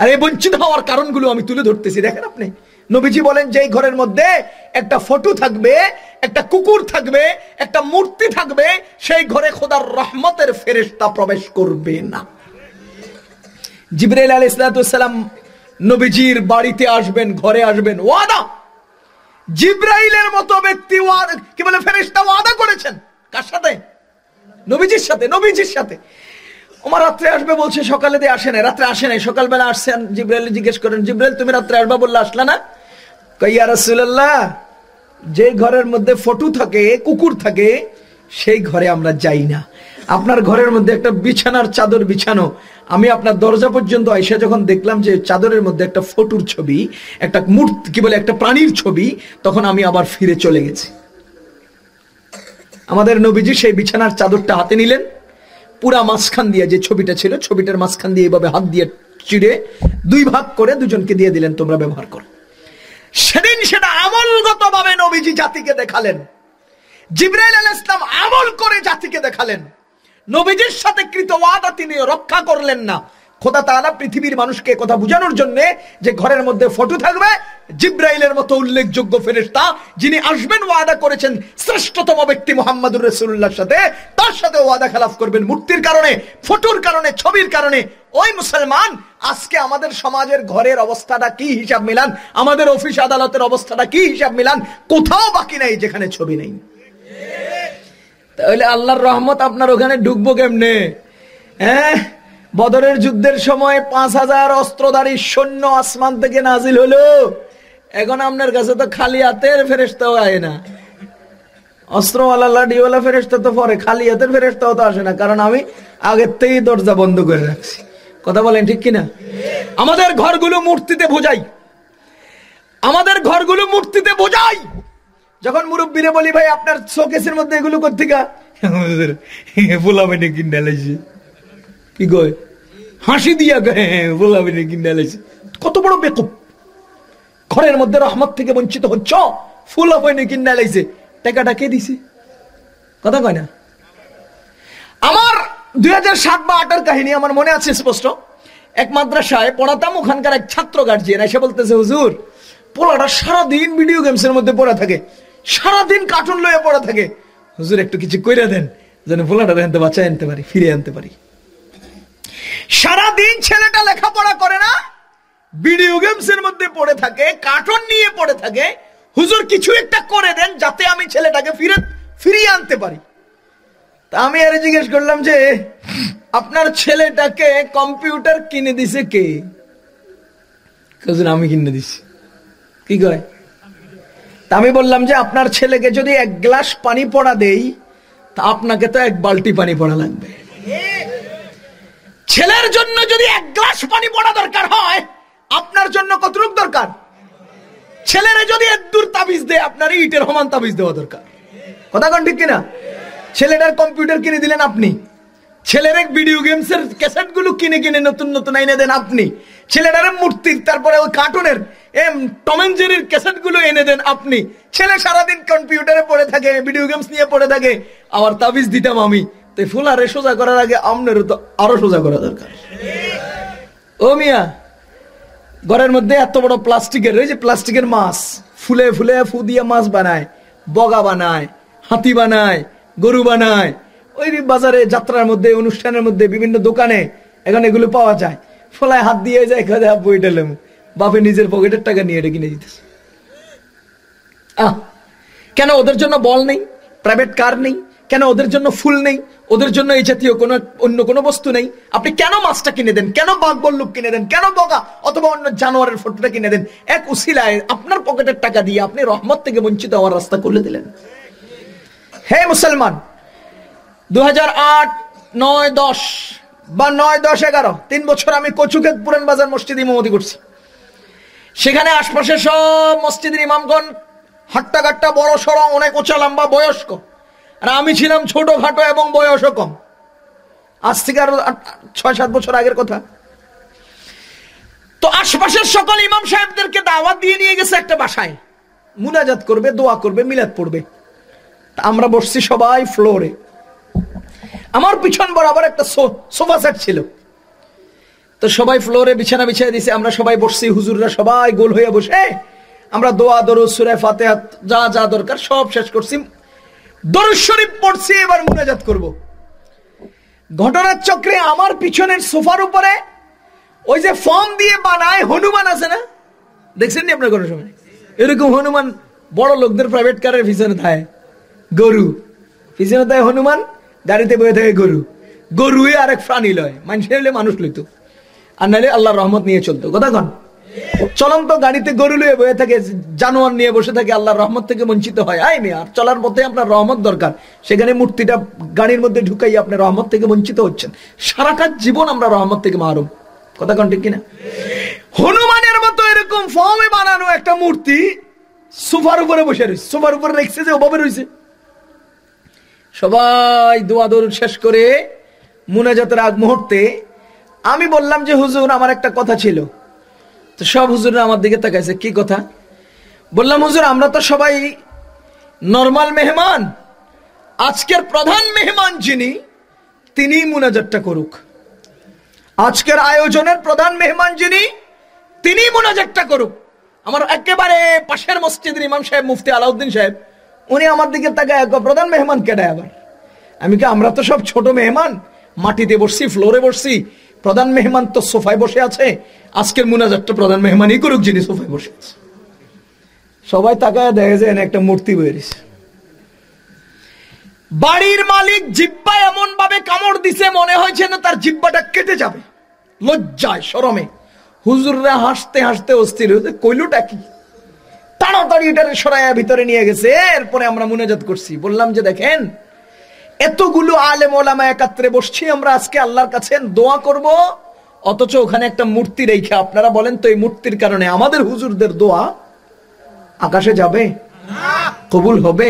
আর এই বঞ্চিত হওয়ার কারণগুলো আমি তুলে ধরতেছি। দেখেন আপনি, নবীজি বলেন যে ঘরের মধ্যে একটা ফটো থাকবে, একটা কুকুর থাকবে, একটা মূর্তি থাকবে, সেই ঘরে খোদার রহমতের ফেরেস্তা প্রবেশ করবে না। জিবরাইল আলী ইসলাতাম নবীজির বাড়িতে আসবেন, ঘরে আসবেন। ওয়াদা! জিব্রাইলের মতো ব্যক্তি কি বলে, ফেরেশতা ওয়াদা করেছেন? কার সাথে? নবীজির সাথে নবীজির সাথে। ওমর রাত্রে আসবে, বলছে, সকালে দিয়ে আসে নাই, রাত্রে আসে নাই, সকালবেলা আসছেন জিব্রাইল জিজ্ঞেস করেন, জিব্রাইল, তুমি রাত্রে আসবা? বললে, আসলা না। কইয়া রাসূলুল্লাহ, যে ঘরের মধ্যে ফটু থাকে, কুকুর থাকে, সেই ঘরে আমরা যাই না। আপনার ঘরের মধ্যে একটা বিছানার চাদর বিছানো আমি আপনার দরজা পর্যন্ত আইসা যখন দেখলাম যে চাদরের মধ্যে একটা ফটোর ছবি, একটা মূর্তি, কি বলে, একটা প্রাণীর ছবি, তখন আমি আবার ফিরে চলে গেছি। আমাদের নবীজি সেই বিছানার চাদরটা হাতে নিলেন। পুরা মাঝখান দিয়ে যে ছবিটা ছিল, ছবিটার মাঝখান দিয়ে এভাবে হাত দিয়ে চিড়ে দুই ভাগ করে দুজনকে দিয়ে দিলেন, তোমরা ব্যবহার করো। সেদিন সেটা আমলগত ভাবে নবীজি জাতিকে দেখালেন। জিব্রাইল আল ইসলাম আমল করে জাতিকে দেখালেন। নবীজির সাথে কৃত ওয়াদা তিনি রক্ষা করলেন না। খোদা তাআলা পৃথিবীর মানুষকে কথা বোঝানোর জন্য যে ঘরের মধ্যে ফটো থাকবে, জিব্রাইলের মতো উল্লেখযোগ্য ফেরেশতা যিনি আসবেন ওয়াদা করেছেন শ্রেষ্ঠতম ব্যক্তি মোহাম্মদুর রসুল্লাহর সাথে, তার সাথে ওয়াদা খেলাফ করবেন মূর্তির কারণে, ফটোর কারণে, ছবির কারণে। ওই মুসলমান, আজকে আমাদের সমাজের ঘরের অবস্থাটা কি হিসাব মিলান? আমাদের অফিস আদালতের অবস্থাটা কি হিসাব মিলান? কোথাও বাকি নাই যেখানে ছবি নেই। তাহলে আল্লাহর রহমত আপনার ওখানে ঢুকবো কেমনে? হ্যাঁ? বদরের যুদ্ধের সময় পাঁচ হাজার অস্ত্রধারী সৈন্য আসমান থেকে নাজিল হলো। এখন আপনার কাছে তো খালি হাতের ফেরেস্তাও আয় না। অস্ত্রওয়ালা লাডিওয়ালা ফেরেস্তা তো পরে, খালি হাতের ফেরেস্তাও তো আসে না। কারণ আমি আগের থেকেই দরজা বন্ধ করে রাখছি। কথা বলেন ঠিক কিনা? আমাদের ঘরগুলো মূর্তিতে বোঝাই। আমাদের ঘরগুলো মূর্তিতে বোঝাই। যখন মুরব্বীরে বলি, ভাই, আপনার শোকেসের মধ্যে এগুলো গা বলাবেন কিনে লাইছে কি কয়? হাসি দিয়া গে বলাবেন কিনে কত বড় বেকুব। ঘরের মধ্যে রহমত থেকে বঞ্চিত হচ্ছ ফুল টাকাটা কে দিছে? কথা কয় না? আমার দুই হাজার সাত বা আটের কাহিনী আমার মনে আছে স্পষ্ট। এক মাদ্রাসায় পড়াতাম, ওখানকার এক ছাত্র গার্জিয়ান এসে বলতেছে, হুজুর, পোলাটা সারাদিন ভিডিও গেমসের মধ্যে পড়া থাকে। সারাদিন কার্টুন লয়ে পড়ে থাকে। হুজুর, একটু কিছু কইরা দেন, যেন পোলাটা আনতে বাঁচায় আনতে পারি ফিরে আনতে পারি। সারাদিন ছেলেটা লেখাপড়া করে না ভিডিও গেমসের মধ্যে পড়ে থাকে কার্টুন নিয়ে পড়ে থাকে। হুজুর, কিছু একটা করে দেন, যাতে আমি ছেলেটাকে ফিরে, ফিরিয়ে আনতে পারি। তা আমি আরে জিজ্ঞেস করলাম যে, আপনার ছেলেটাকে কম্পিউটার কিনে দিছে কে? আমি কিনে দিছি। কি কয়? আমি বললাম যে আপনার ছেলেকে যদি এক গ্লাস পানি পড়া দেই, তা আপনাকে তো এক বালতি পানি পড়া লাগবে। ছেলের জন্য যদি এক গ্লাস পানি পড়া দরকার হয়, আপনার জন্য কতটুক দরকার? ছেলেরা যদি দূর তাবিজ দেয়, আপনার ইটের সমান তাবিজ দেওয়া দরকার। কথা কন ঠিক কিনা? ছেলেটার কম্পিউটার কিনে দিলেন আপনি। ছেলের এক ভিডিও গেমস এর ক্যাসেটগুলো কিনে কিনে নতুন নতুন এনে দেন আপনি। ছেলেটার মূর্তির, তারপরে ওই কার্টুনের এম টম এন্ড ক্যাসেটগুলো এনে দেন আপনি। ছেলে সারাদিন কম্পিউটারে পড়ে থাকে ভিডিও গেমস নিয়ে পড়ে থাকে। আমার তাবিজ দিতাম আমি। তো ফুলারে সোজা করার আগে আমনেরও তো আরও সোজা করা দরকার। ও মিয়া, ঘরের মধ্যে এত বড় প্লাস্টিকের ওই যে প্লাস্টিকের মাছ, ফুলে ফুলে ফু দিয়ে মাছ বানায়, বগা বানায়, হাতি বানায়, গরু বানায়। ওই বাজারে যাত্রার মধ্যে, অনুষ্ঠানের মধ্যে বিভিন্ন দোকানে, এখন এগুলো পাওয়া যায়। ফলায় হাত দিয়ে যায় বইটা লেম বাপে নিজের পকেটের টাকা নিয়ে এটা কিনে দিতেছে। আহ, কেন ওদের জন্য বল নেই? প্রাইভেট কার নেই? কেন ওদের জন্য ফুল নেই? ওদের জন্য এই জাতীয় কোনো অন্য কোনো বস্তু নেই? আপনি কেন মাছটা কিনে দেন? কেন বাঘ বল্লুক কিনে দেন? কেন বগা অথবা অন্য জানোয়ারের ফটোটা কিনে দেন? এক উসিলায় আপনার পকেটের টাকা দিয়ে আপনি রহমত থেকে বঞ্চিত হওয়ার রাস্তা খুলে দিলেন। হে মুসলমান দু আট, নয় দশ বা নয় দশ এগারো, তিন বছর আমি কচুকে পুরান বাজার মসজিদ ইমামতি করছি। সেখানে আশপাশে সব মসজিদের ইমামগণ হাট্টা কাট্টা বড় সড় অনেক উঁচা, লম্বা, বয়স্ক। আর আমি ছিলাম ছোটখাটো এবং বয়সও কম। আজ থেকে আরও ছয়, সাত বছর আগের কথা। তো আশপাশের সকল ইমাম সাহেবদেরকে দাওয়াত দিয়ে নিয়ে গেছে একটা বাসায়। মুনাজাত করবে, দোয়া করবে, মিলাদ পড়বে। আমরা বসছি সবাই ফ্লোরে আমার পিছন বরাবর একটা সোফা সেট ছিল। তো সবাই ফ্লোরে বিছানা বিছিয়ে দিছে, আমরা সবাই বসছি, হুজুররা সবাই গোল হয়ে বসে। আমরা দোয়া, দরুদ, সুরে ফাতেহা, যা যা দরকার সব শেষ করছি। দরুদ শরীফ পড়ছি, এবার মুনাজাত করব। ঘটনার চক্রে আমার পিছনের সোফার উপরে ওই যে ফর্ম দিয়ে বানায় হনুমান আছে না? দেখছেন আপনার কোনো সময়? এরকম হনুমান বড় লোকদের প্রাইভেট কারের পিছনে থাকে। গরু। পিছনে থাকে হনুমান, গাড়িতে বয়ে থাকে গরু। গরুই আরেক প্রাণী লয়। মানুষ হলে মানুষ লইতো। আর নাহলে আল্লাহর রহমত নিয়ে চলতো। কথা কন? চলন্ত গাড়িতে গরু লুয়ে বয়ে থাকে, জানোয়ার নিয়ে বসে থাকে, আল্লাহর রহমত থেকে বঞ্চিত হয়। আই মেয়ে, আর চলার পথে আপনার রহমত দরকার। সেখানে মূর্তিটা গাড়ির মধ্যে ঢুকাই আপনি রহমত থেকে বঞ্চিত হচ্ছেন। সারাটা জীবন আমরা রহমত থেকে মারুম কথা কন ঠিক কিনা? হনুমানের মতো এরকম ফর্মে বানানো একটা মূর্তি সোফার উপরে বসে রয়েছে। সোফার উপরে রেখেছে যে ওভাবে রয়েছে। সবাই দোয়া দরুদ শেষ করে মুনাজাতের আগ মুহূর্তে আমি বললাম যে হুজুর, আমার একটা কথা ছিল। তো সব হুজুররা আমার দিকে তাকাইছে, কি কথা? বললাম, হুজুর, আমরা তো সবাই নর্মাল মেহমান। আজকের প্রধান মেহমান যিনি, তিনি মুনাজাতটা করুক। আজকের আয়োজনের প্রধান মেহমান যিনি, তিনি মোনাজাতটা করুক। আমার একেবারে পাশের মসজিদের ইমাম সাহেব, মুফতি আলাউদ্দিন সাহেব, উনি আমার দিকে তাকায় প্রধান মেহমান কেডায় আবার? আমি কি আমরা তো সব ছোট মেহমান, মাটিতে বসছি ফ্লোরে বসছি প্রধান মেহমান তো সোফায় বসে আছে। আজকের মুনাজাতটা প্রধান মেহমানই করুক যিনি সোফায় বসে আছে। সবাই তাকায় দেখে যায় একটা মূর্তি বেরিয়েছে বাড়ির মালিক জিব্বা এমন ভাবে কামড় দিছে, মনে হয়েছে না তার জিব্বাটা কেটে যাবে। লজ্জায় সরমে হুজুররা হাসতে হাসতে অস্থির হয়েছে কইলুটা কি? তাড়াতাড়ি এটারে সরাইয়া ভিতরে নিয়ে গেছে। এরপরে আমরা মুনাজাত করছি। বললাম যে দেখেন এতগুলো আলেম ওলামা একাত্রে বসছি, আমরা আজকে আল্লাহর কাছে দোয়া করব। অথচ ওখানে একটা মূর্তি রেখে, আপনারা বলেন তো এই মূর্তির কারণে আমাদের হুজুরদের দোয়া আকাশে যাবে? কবুল হবে?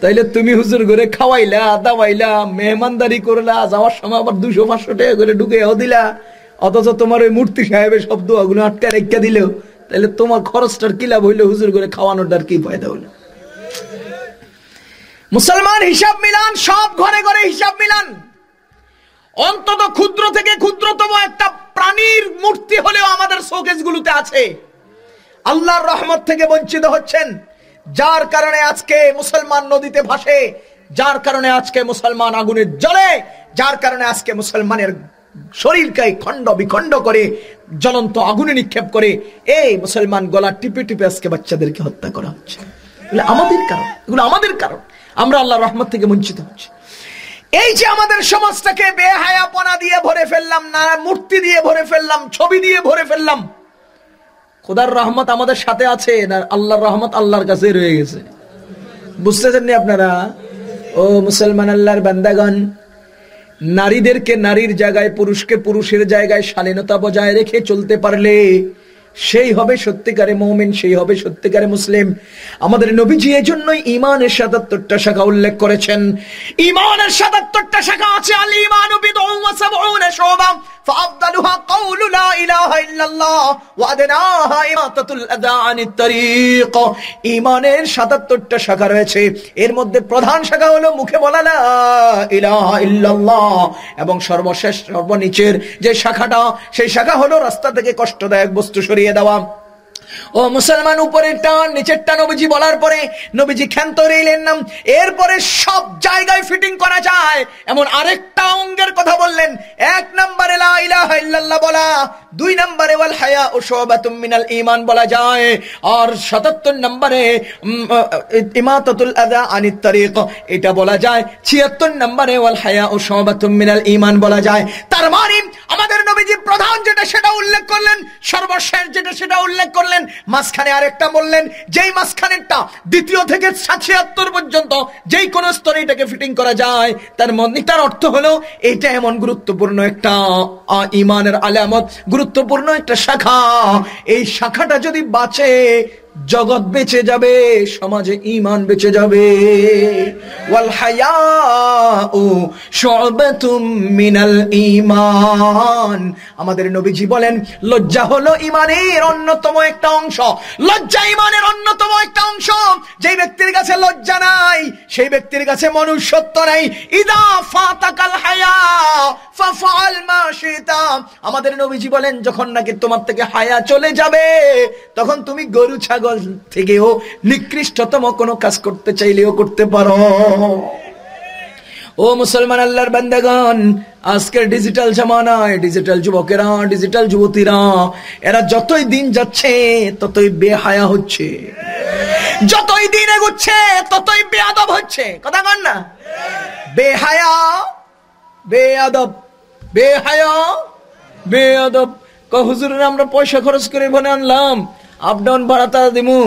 তাইলে তুমি হুজুর করে খাওয়াইলা, দাওয়াইলা, মেহমানদারি করলা, যাওয়ার সময় আবার দুশো, পাঁচশো টাকা করে ঢুকে দিলা। অথচ তোমার ওই মূর্তি সাহেবের শব্দ ওগুলো আটকা রেখা দিল। তাহলে তোমার খরচটার কি লাভ হইল? হুজুর করে খাওয়ানোটার কি ফায়দা হলো মুসলমান হিসাব মিলান, সব ঘরে ঘরে হিসাব মিলান। অন্তত ক্ষুদ্র থেকে ক্ষুদ্রতম একটা প্রাণীর মূর্তি হলেও আমাদের শোকেস গুলোতে আছে। আল্লাহর রহমত থেকে বঞ্চিত হচ্ছেন। যার কারণে আজকে মুসলমান নদীতে ভাসে, যার কারণে আজকে মুসলমান আগুনে জ্বলে, যার কারণে আজকে মুসলমানের শরীরকে খণ্ড বিখণ্ড করে, জ্বলন্ত আগুনে নিক্ষেপ করে, এই মুসলমান গলা টিপে টিপে আজকে বাচ্চাদেরকে হত্যা করা হচ্ছে। আমাদের কারণ, এগুলো আমাদের কারণ। আমরা আল্লাহ রহমত থেকে বঞ্চিত হচ্ছি। এই যে আমাদের সমাজটাকে বেহায়াপনা দিয়ে ভরে ফেললাম না মূর্তি দিয়ে ভরে ফেললাম, ছবি দিয়ে ভরে ফেললাম, খোদার রহমত আমাদের সাথে আছে, না আল্লাহর রহমত আল্লাহর কাছে রয়ে গেছে। বুঝতেছেন আপনারা? ও মুসলমান আল্লাহর বান্দাগণ, নারীদেরকে নারীর জায়গায়, পুরুষকে পুরুষের জায়গায় শালীনতা বজায় রেখে চলতে পারলে সেই হবে সত্যিকারে মৌমিন, সেই হবে সত্যিকারে মুসলিম। আমাদের নবীজি এই জন্যই ইমানের সাতাত্তরটা শাখা উল্লেখ করেছেন। ইমানের সাতাত্তরটা শাখা আছে আল ইমান فأفضلها قول لا إله إلا الله وأدناها إماطة الأذى عن الطريق ইমানের সাতাত্তরটা শাখা রয়েছে এর মধ্যে প্রধান শাখা হলো মুখে বলা লা ইলাহা ইল্লাল্লাহ এবং সর্বশেষ সর্বনিচের যে শাখাটা সেই শাখা হলো রাস্তা থেকে কষ্টদায়ক বস্তু সরিয়ে দেওয়া ও মুসলমান, উপরের টান, নিচের টান নবীজি বলার পরে নবীজি ক্ষান্ত রইলেন নাম। এরপরে সব জায়গায় ফিটিং করা যায়। এমন আরেকটা অঙ্গের কথা বললেন। এক নম্বরে বলা, দুই নম্বরে ওয়াল হায়া ও শুবাতুম মিনাল ঈমান বলা যায়। আর 77 নম্বরে ইমাতাতুল আযা আনিত তারিক এটা বলা যায়। 76 নম্বরে ওয়াল হায়া ও শুবাতুম মিনাল ঈমান বলা যায়। তার মানে আমাদের নবীজি প্রধান যেটা সেটা উল্লেখ করলেন, সর্বশেষ যেটা সেটা উল্লেখ করলেন, মাঝখানে আরেকটা বললেন, যেই মাঝখানেরটা দ্বিতীয় থেকে ছিয়াত্তর পর্যন্ত যেই কোন স্তরে এটাকে ফিটিং করা যায়, তার মধ্যে তার অর্থ হলো এটা এমন গুরুত্বপূর্ণ একটা ইমানের আলামত, গুরুত্বপূর্ণ একটা শাখা। এই শাখাটা যদি বাঁচে জগৎ বেঁচে যাবে, সমাজে ইমান বেঁচে যাবে। ঈমান। আমাদের নবীজি বলেন, লজ্জা হলো ইমানের অন্যতম একটা অংশ। লজ্জা ইমানের অন্যতম একটা অংশ। যে ব্যক্তির কাছে লজ্জা নাই, সেই ব্যক্তির কাছে মনুষ্যত্ব নাই। ইদা ফাতাকাল হায়া আমাদের নবীজি বলেন, যখন নাকি তোমার থেকে হায়া চলে যাবে, তখন তুমি গরু, ছাগল থেকেও নিকৃষ্টতম কোনো কাজ করতে চাইলেও করতে পারো। ও মুসলমান আল্লাহর বান্দাগণ, আজকের ডিজিটাল জামানায় ডিজিটাল যুবকেরা ডিজিটাল যুবতীরা, এরা যতই দিন যাচ্ছে, ততই বেহায়া হচ্ছে। যতই দিন এগুচ্ছে, ততই বেয়াদব হচ্ছে। কথা কন না? বেহায়া, বেয়াদব। বেহায়া, বেয়াদব। হুজুরের আমরা পয়সা খরচ করে বনে আনলাম। আপ ডাউন ভাড়াটা দিমু।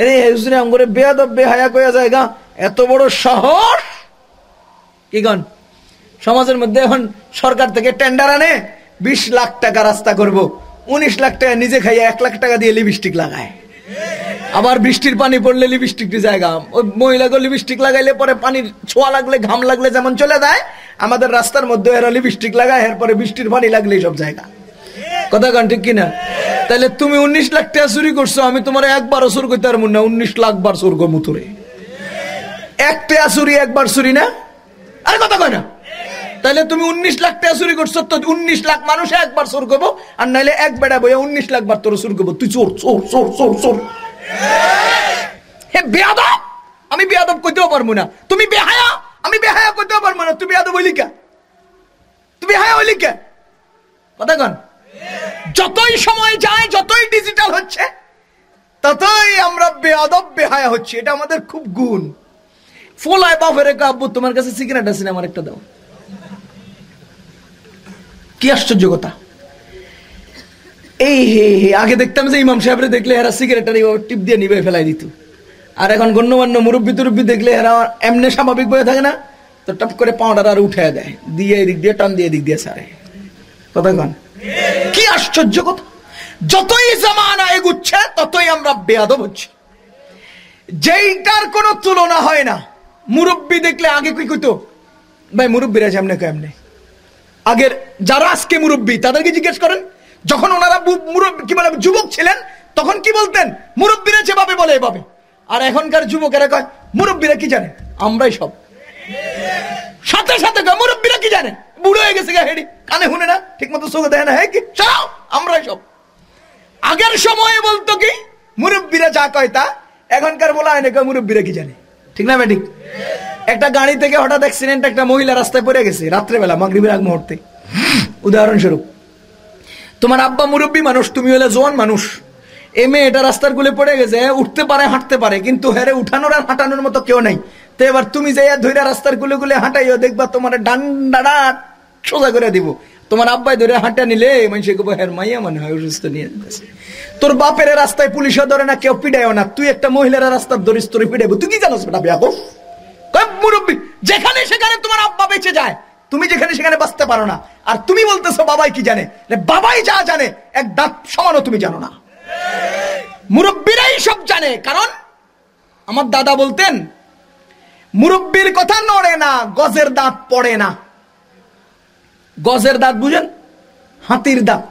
এরে হুজুরে আমগরে বেয়াদব, বেহায়া কয়া জায়গা এত বড় সাহস? কি গন? সমাজের মধ্যে এখন সরকার থেকে টেন্ডার আনে, বিশ লাখ টাকা রাস্তা করব। উনিশ লাখ টাকা নিজে খাইয়ে এক লাখ টাকা দিয়ে লিপস্টিক লাগায়। আবার বৃষ্টির পানি পড়লে লিপস্টিকটি জায়গা ওই মহিলাগুলো লিপস্টিক লাগাইলে পরে পানির ছোঁয়া লাগলে, ঘাম লাগলে যেমন চলে যায় আমাদের রাস্তার মধ্যে এরা লিপস্টিক লাগায়, এরপরে বৃষ্টির পানি লাগলে সব জায়গা। কথা কান ঠিক কিনা? তাহলে তুমি উনিশ লাখ টাকা চুরি করছ, আমি তোমার একবার চুর করতে পারব না, উনিশ লাখ বার এক টাকা চুরি, একবার চুরি না? আর কথা কয় না? তাহলে তুমি উনিশ লাখ টাকা চুরি করছ, তো উনিশ লাখ মানুষে একবার চোর করব, আর নাইলে এক বেড়া বইয়া উনিশ লাখ বার তোর চুর করব। তুই চোর চোর চোর চোর চোর। হে বেয়াদব! আমি বেয়াদব কইতেও পারব না। তুমি বেহায়া! আমি বেহায়া করতে পারব না, তুমি বেয়াদব হইলি কে? তুমি বেহায়া হইলি কে? কথা কন। যতই সময় যায়, যতই ডিজিটাল হচ্ছে, ততই আমরা বেয়াদব বেহায়া হচ্ছি। এটা আমাদের খুব গুণ। ফোলায় বাপের আব্বু, তোমার কাছে সিগারেট আছে আমার একটা দাও। কি আশ্চর্য এই হে হে, আগে দেখতাম যে ইমাম সাহেবরে দেখলে এরা সিগারেটের টিপ দিয়ে নিবে, ফেলাই দিত। আর এখন গণ্যমান্য মুরব্বী তুরব্বী দেখলে এরা এমনি স্বাভাবিক বয়ে থাকে না, তো টপ করে পাউডার আর উঠে দেয়, দিয়ে এদিক দিয়ে, টান দিয়ে এদিক দিয়ে সারে। কন। কি আশ্চর্য কথা। যতই জামানা এগুচ্ছে, ততই আমরা বেয়াদব হচ্ছি। যেইটার কোনো তুলনা হয় না। মুরব্বী দেখলে আগে কি কইতো? ভাই, মুরব্বীরা যেমনে কেমনে আগের যারা আজকে মুরব্বী, তাদেরকে জিজ্ঞেস করেন, যখন ওনারা কি বলে, যুবক ছিলেন, তখন কি বলতেন? মুরব্বীরা যেভাবে বলে, এভাবে। আর এখনকার যুবকেরা কয়, মুরব্বীরা কি জানে? আমরাই সব। সাথে সাথে কয়, মুরব্বীরা কি জানে? বুড়ো হয়ে গেছে হেডি। কানে শুনে না? ঠিক মতো চোখে দেয় না। হ্যাঁ কি? চাও আমরাই সব। আগের সময়ে বলতো কি, মুরব্বীরা যা কয় তা, এখনকার বলা হয় না কয়, মুরব্বীরা কি জানে? ঠিক না ম্যাডিক একটা গাড়ি থেকে হঠাৎ অ্যাক্সিডেন্ট একটা মহিলা রাস্তায় পড়ে গেছে, রাত্রেবেলা, মাগরিবের আগ মুহূর্তে। উদাহরণস্বরূপ, তোমার আব্বা মুরব্বী মানুষ, তুমি হলে জোয়ান মানুষ। এ মেয়েটা রাস্তার গুলে পড়ে গেছে উঠতে পারে, হাঁটতে পারে, কিন্তু হেরে উঠানোর আর হাঁটানোর মতো কেউ নাই। তো এবার তুমি যাইয়া ধৈরা রাস্তার গুলে গুলে হাঁটাইও, দেখবা তোমার ডান্ডাটা সোজা করে দিব। তোমার আব্বাই ধরে হাঁটা নিলে মানুষে কব হের মাইয়া মনে হয় অসুস্থ নিয়ে যেতেছে। তোর বাপের রাস্তায় পুলিশও ধরে না, কেউ পিড়াইও না। তুই একটা মহিলার রাস্তার ধরিস তোর পিড়াইবো। তুই কি জানোস বেটা বিয়া মুরব্বী, যেখানে সেখানে তোমার আব্বা বেঁচে যায়, তুমি যেখানে সেখানে বাঁচতে পারো না। আর তুমি বলতেছো, বাবাই কি জানে? বাবাই যা জানে, এক দাঁত সমানও তুমি জানো না। মুরব্বীরাই সব জানে, কারণ আমার দাদা বলতেন, মুরব্বীর কথা নড়ে না, গজের দাঁত পড়ে না। গজের দাঁত বুঝেন? হাতির দাঁত।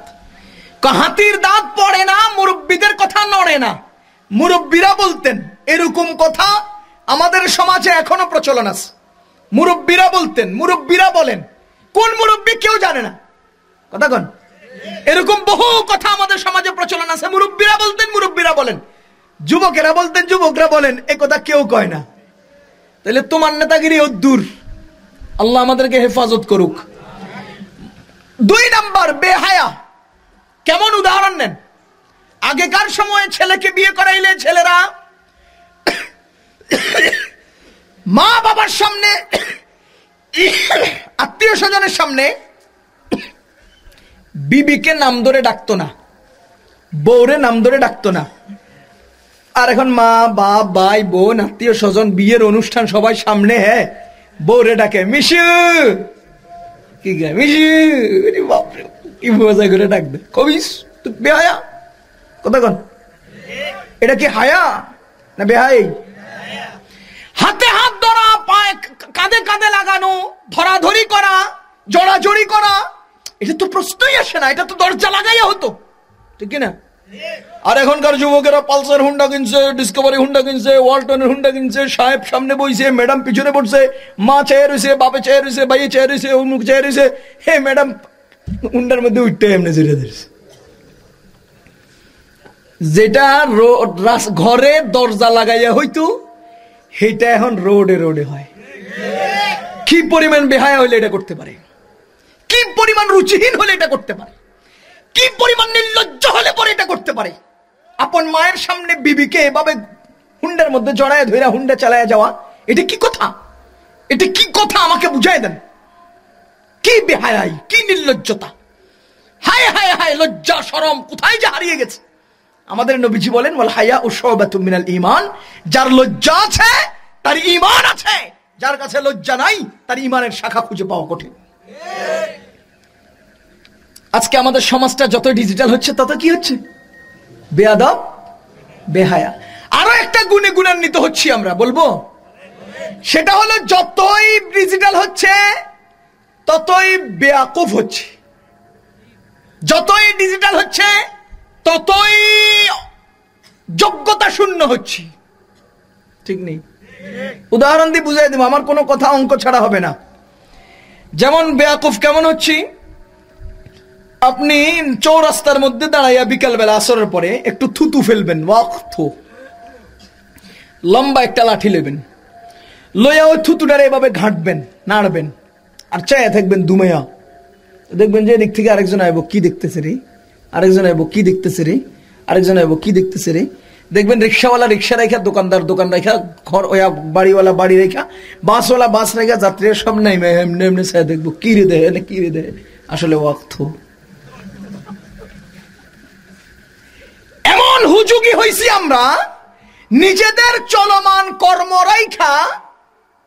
হাতির দাঁত পড়ে না, মুরব্বীদের কথা নড়ে না। মুরব্বীরা বলতেন, এরকম কথা আমাদের সমাজে এখনও প্রচলন আছে। মুরব্বীরা বলতেন, মুরব্বীরা বলেন, কোন মুরব্বী কেউ জানে না? কথা কন। এরকম বহু কথা আমাদের সমাজে প্রচলন আছে। মুরব্বীরা বলতেন, মুরব্বীরা বলেন। যুবকেরা বলতেন, যুবকরা বলেন, এ কথা কেউ কয় না। তাহলে তোমার নেতাগিরি দূর আল্লাহ আমাদেরকে হেফাজত করুক। দুই নাম্বার, বেহায়া। কেমন উদাহরণ নেন? আগেকার সময়ে ছেলেকে বিয়ে করাইলে ছেলেরা মা বাবার সামনে, আত্মীয় স্বজনের সামনে বিবিকে নাম ধরে ডাকতো না, বউরে নাম ধরে ডাকতো না। আর এখন মা, বাপ, ভাই, বোন, আত্মীয় স্বজন বিয়ের অনুষ্ঠান সবাই সামনে হ্যাঁ বউরে ডাকে, মিশু! কি মিশু! বাপরে, কি মজা করে ডাকবে। কবিস, তুই বেহায়া? কন। এটা কি হায়া না বেহাই? হাতে হাত ধরা, পায়ে কাঁধে কাঁধে লাগানো, ধরাধরি করা জড়াজড়ি করা এটা তো প্রশ্নই আসে না, এটা তো দরজা লাগাইয়া হতো। ঠিক না? আর এখনকার যুবকেরা পালসার হুন্ডা কিনছে ডিসকভারি হুন্ডা কিনছে ওয়ালটনের হুন্ডা কিনছে, সাহেব সামনে বইছে ম্যাডাম পিছনে পড়ছে, মা চেয়ে রয়েছে বাপে চেয়ে রয়েছে ভাইয়ে চেয়ে রয়েছে অমুক চেয়ে রয়েছে হে ম্যাডাম হুন্ডার মধ্যে উঠতে এমনি জড়িয়ে ধরেছে। যেটা ঘরে দরজা লাগাইয়া হইতো, সেটা এখন রোডে রোডে হয়। কি পরিমাণ বেহায়া হইলে এটা করতে পারে? পরিমাণ রুচিহীন হলে এটা করতে পারে? কি পরিমাণ নির্লজ্জ হলে পরে এটা করতে পারে? আপন মায়ের সামনে বিবিকে এভাবে হুন্ডার মধ্যে জড়ায় ধইরা হুন্ডা চালায় যাওয়া, এটা কি কথা? এটা কি কথা আমাকে বুঝাই দেন? কি বেহায়াই, কি নির্লজ্জতা? হায় হায় হায়, লজ্জা শরম কোথায় যে হারিয়ে গেছে? আমাদের নবীজি বলেন বল হায়া ও মিনাল ইমান যার লজ্জা আছে, তার ইমান আছে। যার কাছে লজ্জা নাই, তার ইমানের শাখা খুঁজে পাওয়া কঠিন। আজকে আমাদের সমাজটা যত ডিজিটাল হচ্ছে, তত কি হচ্ছে? বেয়াদব, বেহায়া। আরও একটা গুণে গুণান্বিত হচ্ছি আমরা, বলব? সেটা হলো যতই ডিজিটাল হচ্ছে, ততই বেয়াকুফ হচ্ছে। যতই ডিজিটাল হচ্ছে, ততই যোগ্যতা শূন্য হচ্ছে। ঠিক নেই? উদাহরণ দিয়ে বুঝাই দেবো, আমার কোনো কথা অঙ্ক ছাড়া হবে না। যেমন বেয়াকুফ কেমন হচ্ছি? আপনি চৌরাস্তার মধ্যে দাঁড়াইয়া বিকালবেলা আসরের পরে একটু থুতু ফেলবেন ওয়াক্ত লম্বা একটা লাঠি নেবেন লইয়া ওই থুতুটারে এভাবে ঘাঁটবেন, নাড়বেন, আর চাইয়া থাকবেন দুমাইয়া। দেখবেন যে এদিক থেকে আরেকজন আইব, কি দেখতেছে রে? আরেকজন আইব, কি দেখতেছে রে? আরেকজন আইব, কি দেখতেছে রে? দেখবেন রিক্সাওয়ালা রিক্সা রেখা দোকানদার দোকান রেখা ঘর ওয়া বাড়িওয়ালা বাড়ি রেখা বাসওয়ালা বাস রেখা যাত্রীরা সব নাই এমনি এমনি চাই দেখব, কি রে দেয় কি রে দেয় আসলে ওয়াক্ত এমন হুজুগি হইছি আমরা, নিজেদের চলমান কর্মরাইখা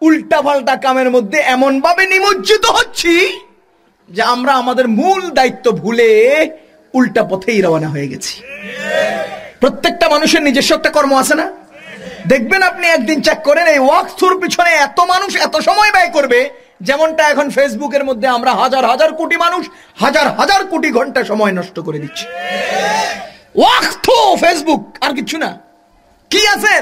উল্টা পাল্টা কামের মধ্যে এমন ভাবে নিমজ্জিত হচ্ছি যে আমরা আমাদের মূল দায়িত্ব ভুলে উল্টা পথেই রওনা হয়ে গেছি। প্রত্যেকটা মানুষের নিজস্ব একটা কর্ম আছে না? দেখবেন আপনি একদিন চেক করেন, এই ওয়াক থ্রুর পিছনে এত মানুষ এত সময় ব্যয় করবে, যেমনটা এখন ফেসবুকের মধ্যে আমরা হাজার হাজার কোটি মানুষ হাজার হাজার কোটি ঘণ্টা সময় নষ্ট করে দিচ্ছি। ওয়াক থ্রু ফেসবুক আর কিছু না। কি আছে?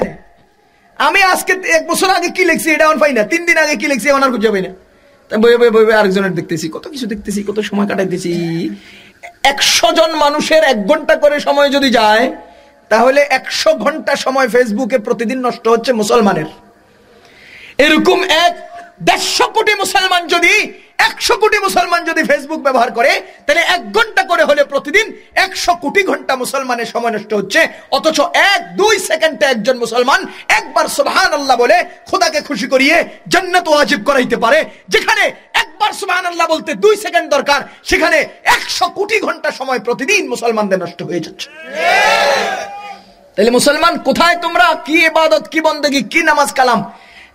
আমি আজকে এক বছর আগে কি লিখছি, এটা আমার পাই না। তিন দিন আগে কি লিখছি আর খুঁজে পাই না। বয়ে বয়ে বয়ে আরেকজনের দেখতেছি, কত কিছু দেখতেছি, কত সময় কাটাইতেছি। একশো জন মানুষের এক ঘণ্টা করে সময় যদি যায়, তাহলে একশো ঘণ্টা সময় ফেসবুকে প্রতিদিন নষ্ট হচ্ছে মুসলমানের। এরকম এক দেড়শো কোটি মুসলমান যদি একশো কোটি মুসলমান যদি ফেসবুক ব্যবহার করে, তাহলে এক ঘণ্টা করে হলে প্রতিদিন একশো কোটি ঘণ্টা মুসলমানের সময় নষ্ট হচ্ছে। অথচ এক, দুই সেকেন্ডে একজন মুসলমান একবার সুবহান আল্লাহ বলে খোদাকে খুশি করিয়ে জান্নাত ওয়াজিব করাইতে পারে। যেখানে একবার সুবহান আল্লাহ বলতে দুই সেকেন্ড দরকার, সেখানে একশো কোটি ঘণ্টা সময় প্রতিদিন মুসলমানদের নষ্ট হয়ে যাচ্ছে। তাহলে মুসলমান, কোথায় তোমরা? কি ইবাদত, কি বন্দেগি, কি নামাজ কালাম?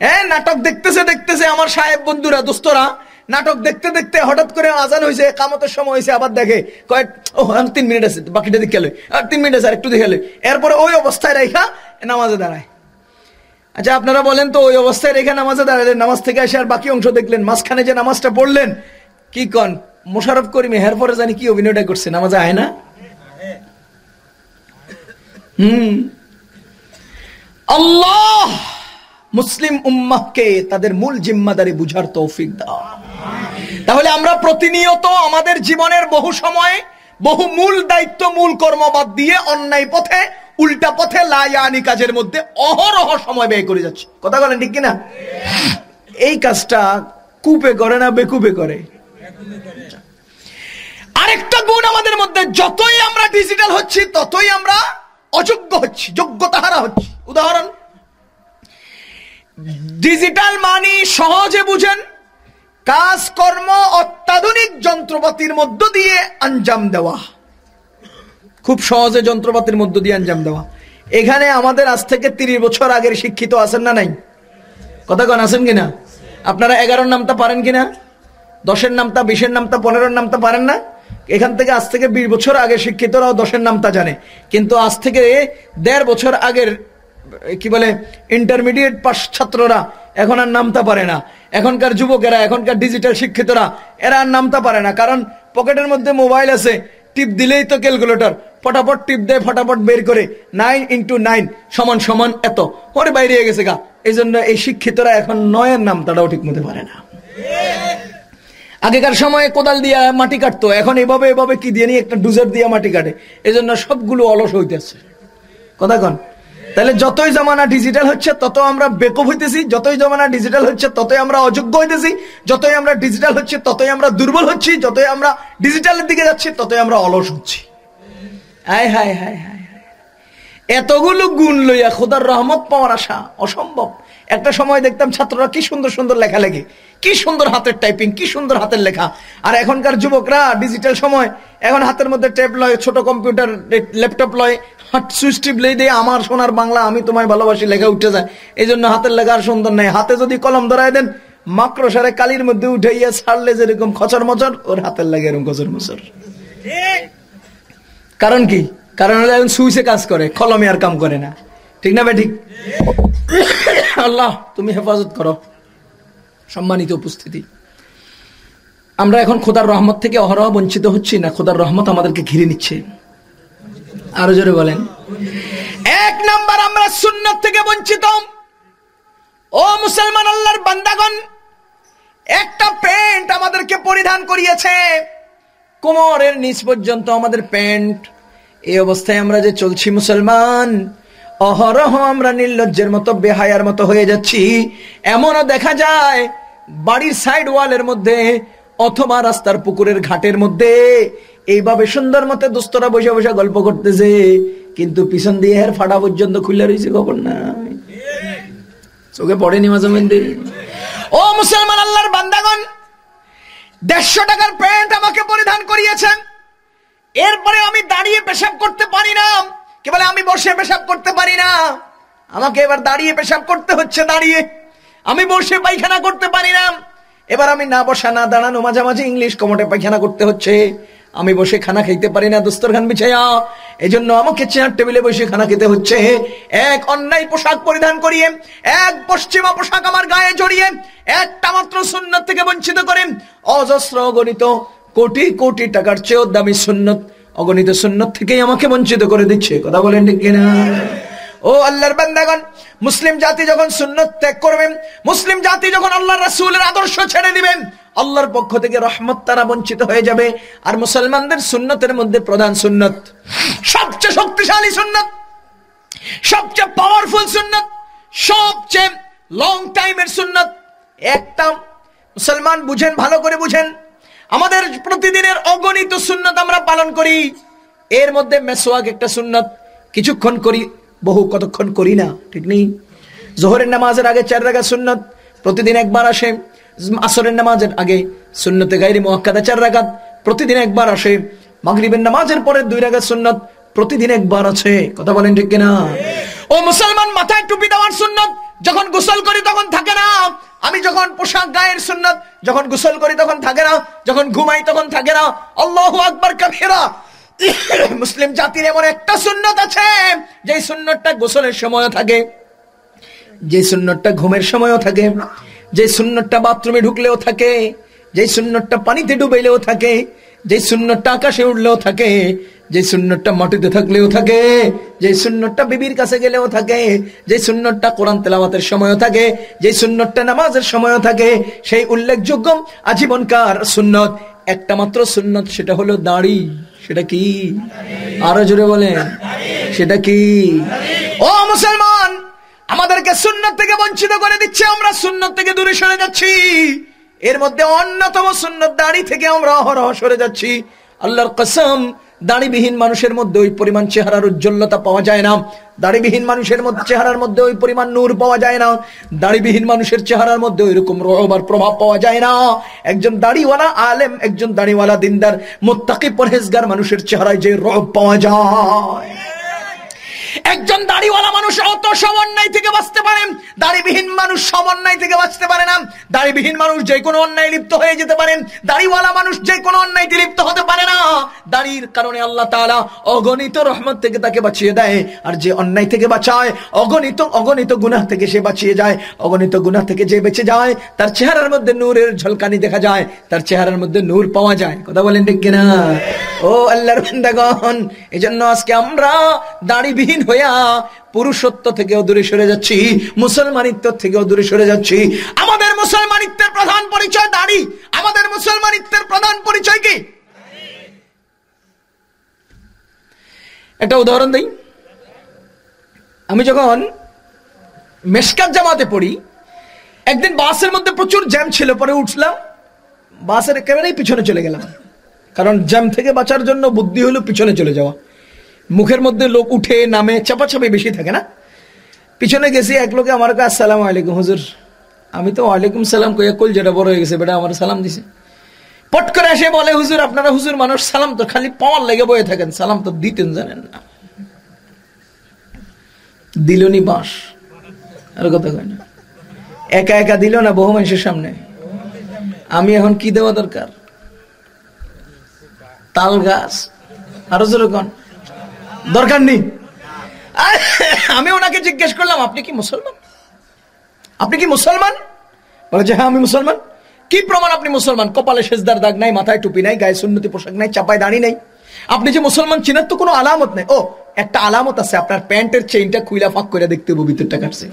হ্যাঁ নাটক দেখতেছে দেখতেছে আমার সাহেব বন্ধুরা, দোস্তরা নাটক দেখতে দেখতে হঠাৎ করে আজান হয়েছে কামতের সময় হয়েছে আবার দেখে কয়েক ও তিন মিনিট আছে, বাকিটা দেখে এলো আর তিন মিনিট আছে একটু দেখে এলো এরপরে ওই অবস্থায় রেখা নামাজে দাঁড়ায়। আচ্ছা আপনারা বলেন তো, ওই অবস্থায় রেখে নামাজে দাঁড়ালেন, নামাজ থেকে এসে আর বাকি অংশ দেখলেন, মাঝখানে যে নামাজটা পড়লেন, কি কন? মোশারফ করিমি হের পরে জানি কি অভিনয়টা করছে, নামাজে আয় না? হুম। আল্লাহ! মুসলিম উম্মাহকে তাদের মূল জিম্মাদারি বুঝার তৌফিক দাও। তাহলে আমরা প্রতিনিয়ত আমাদের জীবনের বহু সময় বহু মূল দায়িত্ব, মূল কর্ম বাদ দিয়ে অন্যায় পথে, উল্টা পথে লায়ানি কাজের মধ্যে অহরহ সময় ব্যয় করে যাচ্ছে। কথা বলেন ঠিক কিনা? এই কাজটা কুপে করে না বেকুপে করে? আরেকটা গুণ আমাদের মধ্যে, যতই আমরা ডিজিটাল হচ্ছি, ততই আমরা অযোগ্য হচ্ছি যোগ্যতা হারা হচ্ছি। উদাহরণ ডিজিটাল মানি সহজে বুঝেন, কাজকর্ম অত্যাধুনিক যন্ত্রপাতির মধ্য দিয়ে আঞ্জাম দেওয়া। খুব সহজে যন্ত্রপাতির মধ্য দিয়ে আঞ্জাম দেওয়া। এখানে আমাদের আজ থেকে তিরিশ বছর আগের শিক্ষিত আছেন না নাই? কথা কন, আছেন কিনা? আপনারা এগারোর নামটা পারেন কিনা? দশের নামটা, বিশের নামটা, পনেরোর নামটা পারেন না? এখান থেকে আজ থেকে বিশ বছর আগে শিক্ষিতরাও দশের নামটা জানে। কিন্তু আজ থেকে দেড় বছর আগের কি বলে ইন্টারমিডিয়েট পাস ছাত্ররা এখন আর নামতা পারে না। এখনকার যুবকেরা, এখনকার ডিজিটাল শিক্ষিতরা, এরা আর নামতা পারে না। কারণ পকেটের মধ্যে মোবাইল আছে, টিপ দিলেই তো ক্যালকুলেটর ফটাফট টিপ দেয়, ফটাফট বের করে। নাইন ইন্টু নাইন সমান সমান এত। পরে বাইরে গেছে গা। এই জন্য এই শিক্ষিতরা এখন নয়ের নামতাটাও ঠিক মতো পারে না। আগেকার সময়ে কোদাল দিয়ে মাটি কাটতো। এখন এভাবে এভাবে কি দিয়ে নিয়ে একটা ডুজার দিয়ে মাটি কাটে। এই জন্য সবগুলো অলস হইতেছে। কথা কন। তাহলে যতই জমানা ডিজিটাল হচ্ছে তত আমরা বেকব হইতেছি। যতই জমানা ডিজিটাল হচ্ছে, ততই আমরা অযোগ্য হইতেছি। যতই আমরা ডিজিটাল হচ্ছে, ততই আমরা দুর্বল হচ্ছি। যতই আমরা ডিজিটালের দিকে যাচ্ছি, ততই আমরা অলস হচ্ছি। হায় হায় হায় হায় এতগুলো গুণ লইয়া খোদার রহমত পাওয়ার আশা অসম্ভব। একটা সময় দেখতাম ছাত্ররা কি সুন্দর সুন্দর লেখা লেগে কি সুন্দর হাতের টাইপিং কি সুন্দর হাতের লেখা। আর এখনকার যুবকরা ডিজিটাল সময়, এখন হাতের মধ্যে ট্যাব লয়, ছোট কম্পিউটার ল্যাপটপ লয় হাট সুইচ টিপ লই দিয়ে আমার সোনার বাংলা আমি তোমায় ভালোবাসি লেখা উঠে যায়। এই জন্য হাতের লেখা আর সুন্দর নাই। হাতে যদি কলম ধরাই দেন মাক্রসারে কালির মধ্যে উঠাইয়া ছাড়লে যেরকম খচর মচর, ওর হাতের লাগে এরকম খচর মচর। কারণ কি? কারণ হলো এখন সুইচে কাজ করে, কলমে আর কাম করে না। ঠিক না ভাই, ঠিক? আল্লাহ, তুমি হেফাজত করো। সম্মানিত উপস্থিতি। আমরা এখন খোদার রহমত থেকে অহরহ বঞ্চিত হচ্ছি না, খোদার রহমত আমাদেরকে ঘিরে নিচ্ছে। আরও জোরে বলেন। এক নাম্বার আমরা সুন্নত থেকে বঞ্চিত। ও মুসলমান আল্লাহর বান্দাগণ, একটা প্যান্ট আমাদেরকে পরিধান করিয়েছে। কোমরের নিচ পর্যন্ত আমাদের প্যান্ট। এই অবস্থায় আমরা যে চলছি মুসলমান অহরহ আমরা নির্লজ্জের মতো, বেহায়ার মতো হয়ে যাচ্ছি। এমনও দেখা যায়, বাড়ির সাইড ওয়ালের মধ্যে অথবা রাস্তার পুকুরের ঘাটের মধ্যে এইভাবে সুন্দর মতো দোস্তরা বসে বসে গল্প করতেছে। কিন্তু পিছন দিয়ে এর ফাটা পর্যন্ত খুলে রয়েছে খবর নাই। চোখে পড়েনি মাঝে ও মুসলমান আল্লাহর বান্দাগণ, দেড়শো টাকার প্যান্ট আমাকে পরিধান করিয়েছেন। এরপরে আমি দাঁড়িয়ে পেশাব করতে পারি না। কে বলে, আমি বসে পেশাব করতে পারি না। আমাকে এবার দাঁড়িয়ে পেশাব করতে হচ্ছে, দাঁড়িয়ে। আমি বসে পায়খানা করতে পারি না। এবার আমি না বসা, না দাঁড়ানো, মাঝামাঝি ইংলিশ কমটে পায়খানা করতে হচ্ছে। আমি বসে খানা খাইতে পারি না, দোস্তর খান বিছাইয়া এই জন্য আমাকে চেয়ার টেবিলে বসে খানা খেতে হচ্ছে। এক অন্যায় পোশাক পরিধান করিয়ে, এক পশ্চিমা পোশাক আমার গায়ে জড়িয়ে, একটা মাত্র সুন্নত থেকে বঞ্চিত করে। অজস্র গণিত কোটি কোটি টাকার চেয়েও দামি সুন্নত অগণিত সুন্নত থেকেই আমাকে বঞ্চিত করে দিচ্ছে। কথা বলেন ঠিক কিনা? ও আল্লাহর বান্দাগণ, মুসলিম জাতি যখন সুন্নত ত্যাগ করবেন মুসলিম জাতি যখন আল্লাহর রাসূলের আদর্শ ছেড়ে দিবেন আল্লাহর পক্ষ থেকে রহমত তারা বঞ্চিত হয়ে যাবে। আর মুসলমানদের সুন্নতের মধ্যে প্রধান সুন্নত, সবচেয়ে শক্তিশালী সুন্নত, সবচেয়ে পাওয়ারফুল সুন্নত, সবচেয়ে লং টাইমের সুন্নত। একটা মুসলমান বুঝেন, ভালো করে বুঝেন আমাদের প্রতিদিনের অগণিত সুন্নত আমরা পালন করি। এর মধ্যে মেসোয়াক একটা সুন্নত। কিছুক্ষণ করি, বহু কতক্ষণ করি না, ঠিক নেই? জোহরের নামাজের আগে চার রাখা সুন্নত, প্রতিদিন একবার আসে। আসরের নামাজের আগে সুন্নতে গাইরি মোয়াক্কাদা চার রাকাত, প্রতিদিন একবার আসে। মাগরিবের নামাজের পরে দুই রাকাত সুন্নত, প্রতিদিন একবার আছে। কথা বলেন ঠিক কিনা? ও মুসলমান, মাথায় টুপি দেওয়ার সুন্নত যখন গোসল করি তখন থাকে না। আমি যখন পোশাক গায়ের সুন্নত যখন গোসল করি তখন থাকে না, যখন ঘুমাই তখন থাকে না। আল্লাহ আকবর কাফেরা। মুসলিম জাতির এমন একটা সুন্নত আছে যে সুন্নতটা গোসলের সময় থাকে যে সুন্নতটা ঘুমের সময়ও থাকে যে সুন্নতটা বাথরুমে ঢুকলেও থাকে যে সুন্নতটা পানিতে ডুবেলেও থাকে যে সুন্নতটা আকাশে উঠলেও থাকে, যে সুন্নতটা মাটিতে থাকলেও থাকে, যে সুন্নতটা বিবির কাছে গেলেও থাকে, যে সুন্নতটা কোরআন তেলাওয়াতের সময়ও থাকে, যে সুন্নতটা নামাজের সময়ও থাকে, সেই উল্লেখযোগ্য আজীবনকার সুন্নত। একটা মাত্র সুন্নত, সেটা হলো দাড়ি। সেটা কি? আরও জোরে বলেন। সেটা কি? ও মুসলমান, আমাদেরকে সুন্নত থেকে বঞ্চিত করে দিচ্ছে, আমরা সুন্নত থেকে দূরে সরে যাচ্ছি। এর মধ্যে অন্যতম সুন্নত দাড়ি থেকে আমরা অহরহ সরে যাচ্ছি। আল্লাহর কসম, দাড়িবিহীন মানুষের মধ্যে ওই পরিমাণ চেহারার উজ্জ্বলতা পাওয়া যায় না। দাড়িবিহীন মানুষের মধ্যে চেহারার মধ্যে ওই পরিমাণ নূর পাওয়া যায় না। দাড়িবিহীন মানুষের চেহারার মধ্যে ওই রকম রহবার প্রভাব পাওয়া যায় না। একজন দাড়িওয়ালা আলেম, একজন দাড়িওয়ালা দিনদার, মোত্তাকি পরহেজগার মানুষের চেহারায় যে রব পাওয়া যায়। একজন দাড়িওয়ালা মানুষ অত সমন্বয় থেকে বাঁচতে পারে, দাড়িবিহীন মানুষ সমন্বয় থেকে বাঁচতে পারে না। দাড়িবিহীন মানুষ যে কোনো অন্যায় লিপ্ত হয়ে যেতে পারেন দাড়িওয়ালা মানুষ যে কোনো অন্যায় লিপ্ত হতে পারে না। দাড়ির কারণে আল্লাহ তাআলা অগণিত রহমত থেকে তাকে বাঁচিয়ে দেয়, আর যে অন্যায় থেকে বাঁচায়, অগণিত অগণিত গুনাহ থেকে সে বাঁচিয়ে যায়, অগণিত গুনাহ থেকে যে বেঁচে যায়, তার চেহারার মধ্যে নূরের ঝলকানি দেখা যায়, তার চেহারার মধ্যে নূর পাওয়া যায়। কথা বলেন ঠিক কিনা? ও আল্লাহর বান্দাগণ, এজন্য আজকে আমরা দাড়িবিহীন হইয়া পুরুষত্ব থেকেও দূরে সরে যাচ্ছি, মুসলমানিত্ব থেকেও দূরে সরে যাচ্ছি। আমাদের মুসলমানিত্বের প্রধান পরিচয় দাড়ি। আমাদের মুসলমানিত্বের প্রধান পরিচয় কি? একটা উদাহরণ দেই। আমি যখন মেসকাত জামাতে পড়ি, একদিন বাসের মধ্যে প্রচুর জ্যাম ছিল, পরে উঠলাম, বাসের একেবারেই পিছনে চলে গেলাম। কারণ জ্যাম থেকে বাঁচার জন্য বুদ্ধি হলো পিছনে চলে যাওয়া। মুখের মধ্যে লোক উঠে, নামে, চাপাচাপি বেশি থাকে না? পিছনে গেছি, এক লোকে আমার কাছে, আসসালাম আলাইকুম, হুজুর। আমি তো ওয়ালাইকুম সালাম, কইয়া কল যেটা বড় হয়ে গেছে, বেটা, আমার সালাম দিছে। পট করে এসে বলে, হুজুর, আপনারা হুজুর মানুষ, সালাম তো খালি পাওয়ার লেগে বয়ে থাকেন, সালাম তো দিতেন জানেন না। দিলনি বাঁশ, আর কথা কয় না। একা একা দিল না বহু মানুষের সামনে। আমি এখন কি দেওয়া দরকার? তাল গাছ, আরও যেরকম দরকার নেই। আমি ওনাকে জিজ্ঞেস করলাম, আপনি কি মুসলমান? আপনি কি মুসলমান? বলে, যে হ্যাঁ আমি মুসলমান। কি প্রমাণ আপনি মুসলমান? কপালে সেজদার দাগ নাই, মাথায় টুপি নাই, গায়ে সুন্নতি পোশাক নাই, চাপায় দাঁড়ি নাই। আপনি যে মুসলমান চিনার তো কোনো আলামত নেই? ও, একটা আলামত আছে, আপনার প্যান্টের চেইনটা খুইলা ফাঁক করে দেখতে হবে ভিতরটা কাটছে।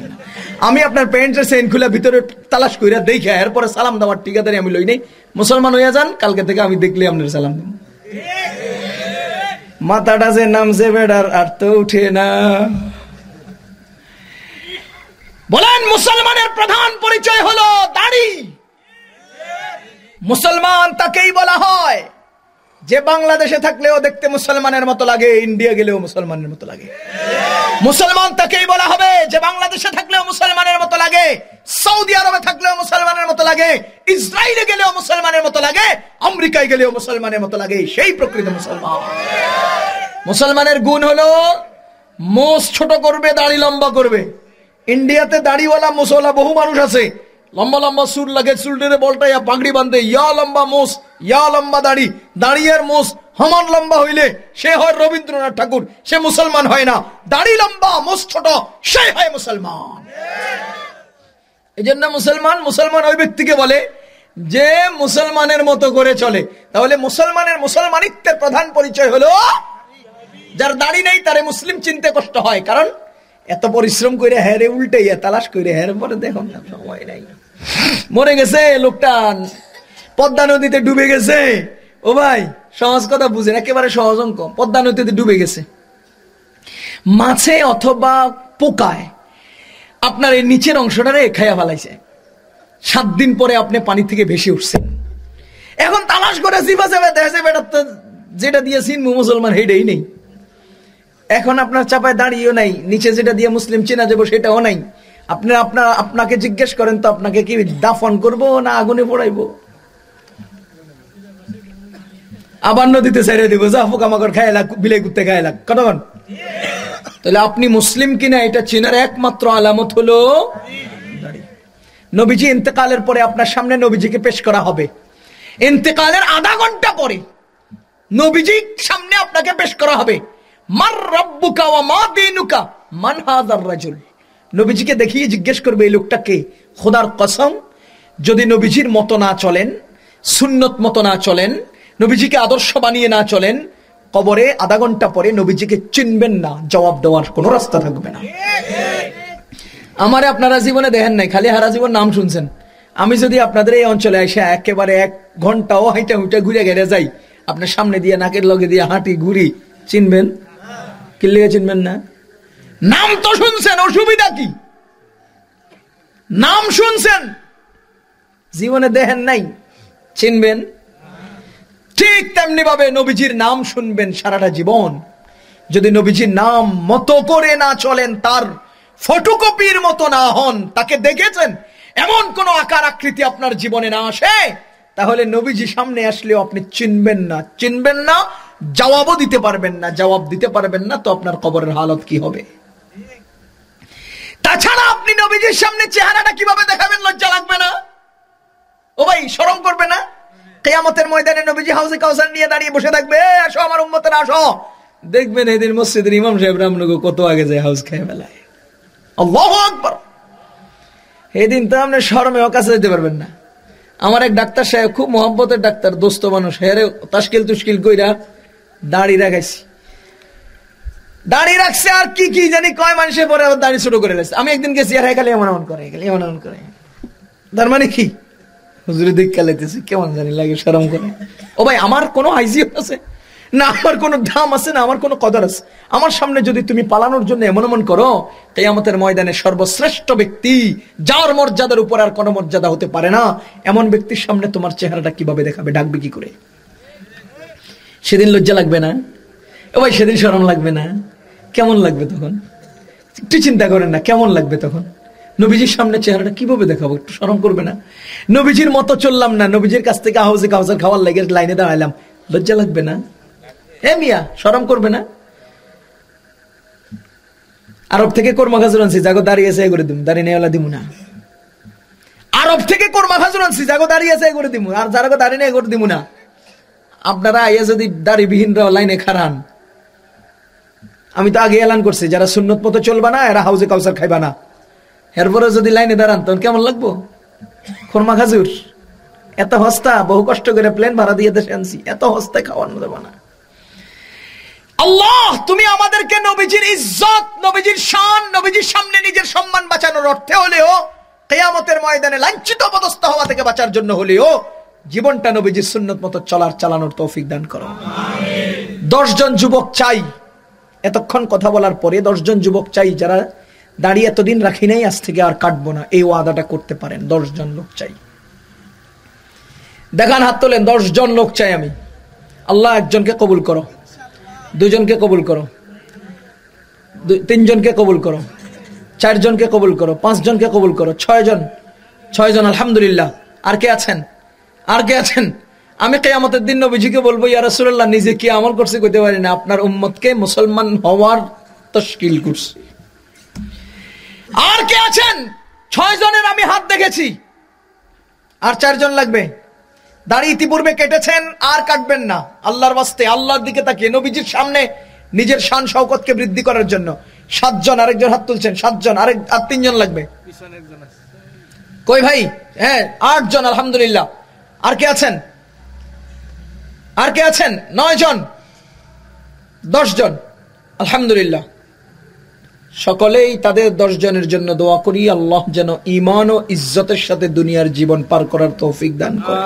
আমি আপনার প্যান্টের চেইন খুলে ভিতরে তালাশ কইরা দেখে, এরপরে সালাম দেওয়ার ঠিকাদারি আমি লই নেই। মুসলমান হইয়া যান, কালকে থেকে আমি দেখলে আপনার সালাম দেব। মাথাটা যে নামছে বেড়ার আর তো উঠে না। বলেন, মুসলমানের প্রধান পরিচয় হলো দাড়ি। মুসলমান তাকেই বলা হয়। যে বাংলাদেশে থাকলেও দেখতে মুসলমানের মতো লাগে, ইন্ডিয়া গেলেও মুসলমানের মতো লাগে। মুসলমান তাকেই বলা হবে। যে বাংলাদেশে থাকলেও মুসলমানের মতো লাগে সৌদি আরবে থাকলেও মুসলমানের মতো লাগে, ইসরায়েলে গেলেও মুসলমানের মতো লাগে, আমেরিকায় গেলেও মুসলমানের মতো লাগে, সেই প্রকৃত মুসলমান। মুসলমানের গুণ হলো, মোষ ছোট করবে, দাড়ি লম্বা করবে। ইন্ডিয়াতে দাড়িওয়ালা মোসলা বহু মানুষ আছে। লম্বা লম্বা সুর লাগে চুলটেরে বলটাইয়া পাগড়ি বাঁধে, ইয়া লম্বা মোষ, ইয়া লম্বা দাড়ি দাঁড়িয়ে মোষ সমান লম্বা হইলে সে হয় রবীন্দ্রনাথ ঠাকুর, সে মুসলমান হয় না। দাড়ি লম্বা, মোষ ছোট, সে হয় মুসলমান। এই জন্য মুসলমান মুসলমান ওই ব্যক্তিকে বলে যে মুসলমানের মতো করে চলে। তাহলে মুসলমানের মুসলমানিত্বের প্রধান পরিচয় হলো যার দাড়ি নেই তারে মুসলিম চিনতে কষ্ট হয়। কারণ এত পরিশ্রম করে হেরে উল্টে তালাশ করে হেরে পরে দেখো সময় নাই। মরে গেছে লোকটা, পদ্মা নদীতে ডুবে গেছে। ও ভাই, সহজ কথা বুঝেন, একেবারে সহজ অঙ্ক। পদ্মা নদীতে ডুবে গেছে। মাছে অথবা পোকায় আপনার এই নিচের অংশটারে খাইয়া ফেলাইছে। সাত দিন পরে আপনি পানি থেকে ভেসে উঠছেন। এখন তালাশ করে যেটা দিয়েছেন মুসলমান হেডেই নেই। এখন আপনার চাপায় দাঁড়িয়েও নাই, নিচে যেটা দিয়ে মুসলিম চেনা যাব সেটাও নাই। আপনার আপনার, আপনাকে জিজ্ঞেস করেন তো আপনাকে কি দাফন করব না আগুনে পড়াইবো? আবার নদীতে ছেড়ে দিব, যা পোকামাকড় খাইলা বিলাই কুত্তে খাইলা কতক্ষণ? তাহলে আপনি মুসলিম কিনা এটা চেনার একমাত্র আলামত হলো নবীজি ইন্তেকালের পরে আপনার সামনে নবীজিকে পেশ করা হবে। ইন্তেকালের আধা ঘণ্টা পরে নবীজি সামনে আপনাকে পেশ করা হবে। মার রব্বুকা ওয়া মা দিনুকা মান হাযার রাজুল। নবীজিকে দেখিয়ে জিজ্ঞেস করবে, এই লোকটাকে খোদার কসম, যদি নবীজির মতো না চলেন, সুন্নত মতো না চলেন, নবীজিকে আদর্শ বানিয়ে না চলেন কবরে আধা ঘণ্টা পরে নবীজিকে চিনবেন না, জবাব দেওয়ার কোনো রাস্তা থাকবে না। আমারে আপনারা জীবনে দেখেন নাই, খালি হারা জীবন নাম শুনছেন। আমি যদি আপনাদের এই অঞ্চলে এসে একেবারে এক ঘন্টাও হাইটা হুইটা ঘুরে গেড়ে যাই, আপনার সামনে দিয়ে, নাকের লগে দিয়ে হাঁটি ঘুরি, চিনবেন? কিল্লিগে চিনবেন না? নাম তো শুনছেন, অসুবিধা কি? নাম শুনছেন? জীবনে দেখেন নাই, চিনবেন? ঠিক তেমনি ভাবে নবীজির নাম শুনবেন সারাটা জীবন। যদি নবীজির নাম মতো করে না চলেন, তার ফটোকপির মতো না হন, তাকে দেখেছেন? এমন কোন আকার আকৃতি আপনার জীবনে না আসে? তাহলে নবীজি সামনে আসলেও আপনি চিনবেন না। চিনবেন না, জবাবও দিতে পারবেন না। জবাব দিতে পারবেন না, তো আপনার কবরের হালত কি হবে? তাছাড়া আপনি নবীজির সামনে চেহারাটা কীভাবে দেখাবেন, লজ্জা লাগবে না? ও ভাই সরম করবে না? কেয়ামতের ময়দানে নবীজি হাউসে কাউসার নিয়ে দাঁড়িয়ে বসে থাকবে। আসো আমার উম্মতের আসো। দেখবেন এদিন মসজিদের ইমাম সাহেব রামনগর কত আগে যায় হাউস খেয়ে বেলায় আল্লাহ আকবর। এদিন তো আপনি শরমেও কাছে যেতে পারবেন না। আমার এক ডাক্তার সাহেব খুব মহব্বতের ডাক্তার দোস্ত মানুষ হেরে তাস্কিল তুস্কিল কইরা দাড়ি রাখাইছি। দাড়ি রাখছে আর কি কি জানি কয় মানুষের পরে আবার দাড়ি ছোট করে রাখছে আমি একদিন গেছি আর খালি এমন এমন করে এমন এমন করে। তার মানে কি? হুজুরে কেমন জানি লাগে করে। ও ভাই, আমার কোনো আছে? না, আমার কোনো দাম আছে, না, আমার কোনো কদর আছে। আমার সামনে যদি তুমি পালানোর জন্য এমন এমন করো আমাদের ময়দানে সর্বশ্রেষ্ঠ ব্যক্তি, যার মর্যাদার উপর আর কোনো মর্যাদা হতে পারে না, এমন ব্যক্তির সামনে তোমার চেহারাটা কীভাবে দেখাবে, ডাকবে কি করে? সেদিন লজ্জা লাগবে না? ও ভাই, সেদিন সরম লাগবে না? কেমন লাগবে তখন? একটু চিন্তা করেন না, কেমন লাগবে তখন? নবীজির সামনে চেহারাটা কীভাবে দেখাবো? একটু সরম করবে না? নবীজির মতো চললাম না। নবীজির কাছ থেকে হাউসে কাউসার খাওয়ার লাগে লাইনে দাঁড়াইলাম। লজ্জা লাগবে না? হে মিয়া সরম করবে না? আরব থেকে কোরমা খাজুর আনছি জাগো দাঁড়িয়ে আছে করে দিম। দাঁড়িয়ে নেওয়ালা দিমু না। আরব থেকে কোরমা খাজুর আনছি জাগো দাঁড়িয়ে আছে করে দিমু। আর যারা দাঁড়িয়ে নেই করে দিমু না। আপনারা আইয়া যদি দাড়ি বিহীনরা লাইনে খারান আমি তো আগে এলান করছি, যারা সুন্নত মতো চলবা না, এরা হাউজে কাউসার খাইবা না। এরপরে যদি লাইনে দাঁড়ান, তখন কেমন লাগবো? খরমা খাজুর, এত হস্তা, বহু কষ্ট করে প্লেন ভাড়া দিয়ে দেশে আনছি, এত হস্তায় খাওয়ানো দেবো না আল্লাহ, তুমি আমাদেরকে নবীজির ইজ্জত, নবীজির শান, নবীজির সামনে নিজের সম্মান বাঁচানোর অর্থে হলেও, কেয়ামতের ময়দানে লাঞ্ছিত অবস্থ হওয়া থেকে বাঁচার জন্য হলেও, জীবনটা নবীজির সুন্নত মতো চলার, চালানোর তৌফিক দান করো। দশজন যুবক চাই। এতক্ষণ কথা বলার পরে দশজন যুবক চাই যারা দাঁড়িয়ে এতদিন রাখি নাই, আজ থেকে আর কাটবো না। এই ওয়াদাটা করতে পারেন, দশজন লোক চাই। দেখান হাত তোলেন, দশজন লোক চাই আমি। আল্লাহ একজনকে কবুল করো, দুজনকে কবুল করো তিনজনকে কবুল করো, চারজনকে কবুল করো, পাঁচজনকে কবুল করো, ছয়জন ছয়জন, আলহামদুলিল্লাহ। আর কে আছেন? আর কে আছেন? আমি কেয়ামতের দিন নবীজিকে বলব, ইয়া নিজে কি আমল করছে কইতে পারি না। আপনার উম্মতকে মুসলমান হওয়ার তশকিল করছি। আর কে আছেন? ছয় জনের আমি হাত দেখেছি। আর চারজন লাগবে। দাড়ি ইতিপূর্বে কেটেছেন, আর কাটবেন না। আল্লাহর বাস্তে আল্লাহর দিকে তাকিয়ে, নবীজির সামনে নিজের শান শওকতকে বৃদ্ধি করার জন্য। সাতজন, আরেকজন হাত তুলছেন, সাতজন, আরেক, আর তিনজন লাগবে। কই ভাই? হ্যাঁ আটজন, আলহামদুলিল্লাহ। আর কে আছেন? আর কে আছেন? নয় জন দশ জন আলহামদুলিল্লাহ। সকলেই তাদের দশ জনের জন্য দোয়া করি, আল্লাহ যেন ইমান ও ইজ্জতের সাথে দুনিয়ার জীবন পার করার তৌফিক দান করে।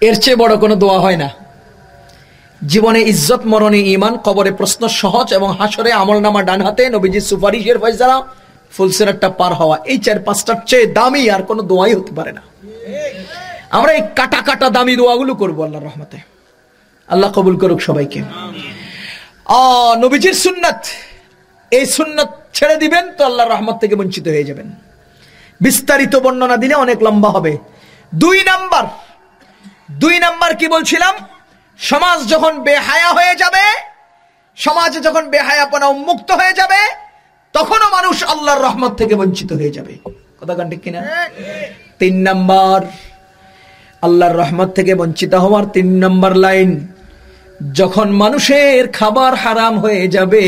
এর চেয়ে বড় কোনো দোয়া হয় না। জীবনে ইজ্জত, মরণে ইমান কবরে প্রশ্ন সহজ এবং হাসরে আমল নামা ডান হাতে, নবীজি সুপারিশের ফয়সালা ফুলসেরারটা পার হওয়া। এই চার পাঁচটার চেয়ে দামি আর কোনো দোয়াই হতে পারে না। আমরা এই কাটা কাটা দামি দোয়াগুলো করব আল্লাহর রহমতে। আল্লাহ কবুল করুক সবাইকে। নবীজির সুন্নাত। এই সুন্নাত ছেড়ে দিবেন তো আল্লাহর রহমত থেকে বঞ্চিত হয়ে যাবেন। বিস্তারিত বর্ণনা দিলে অনেক লম্বা হবে। দুই নাম্বার দুই নাম্বার কি বলছিলাম? সমাজ যখন বেহায়া হয়ে যাবে, সমাজে যখন বেহায়াপনা উন্মুক্ত হয়ে যাবে, তখনও মানুষ আল্লাহর রহমত থেকে বঞ্চিত হয়ে যাবে। কথা কান ঠিক কিনা? তিন নাম্বার, আল্লাহর রহমত থেকে বঞ্চিত হওয়ার তিন নাম্বার লাইন যখন মানুষের খাবার হারাম হয়ে যাবে,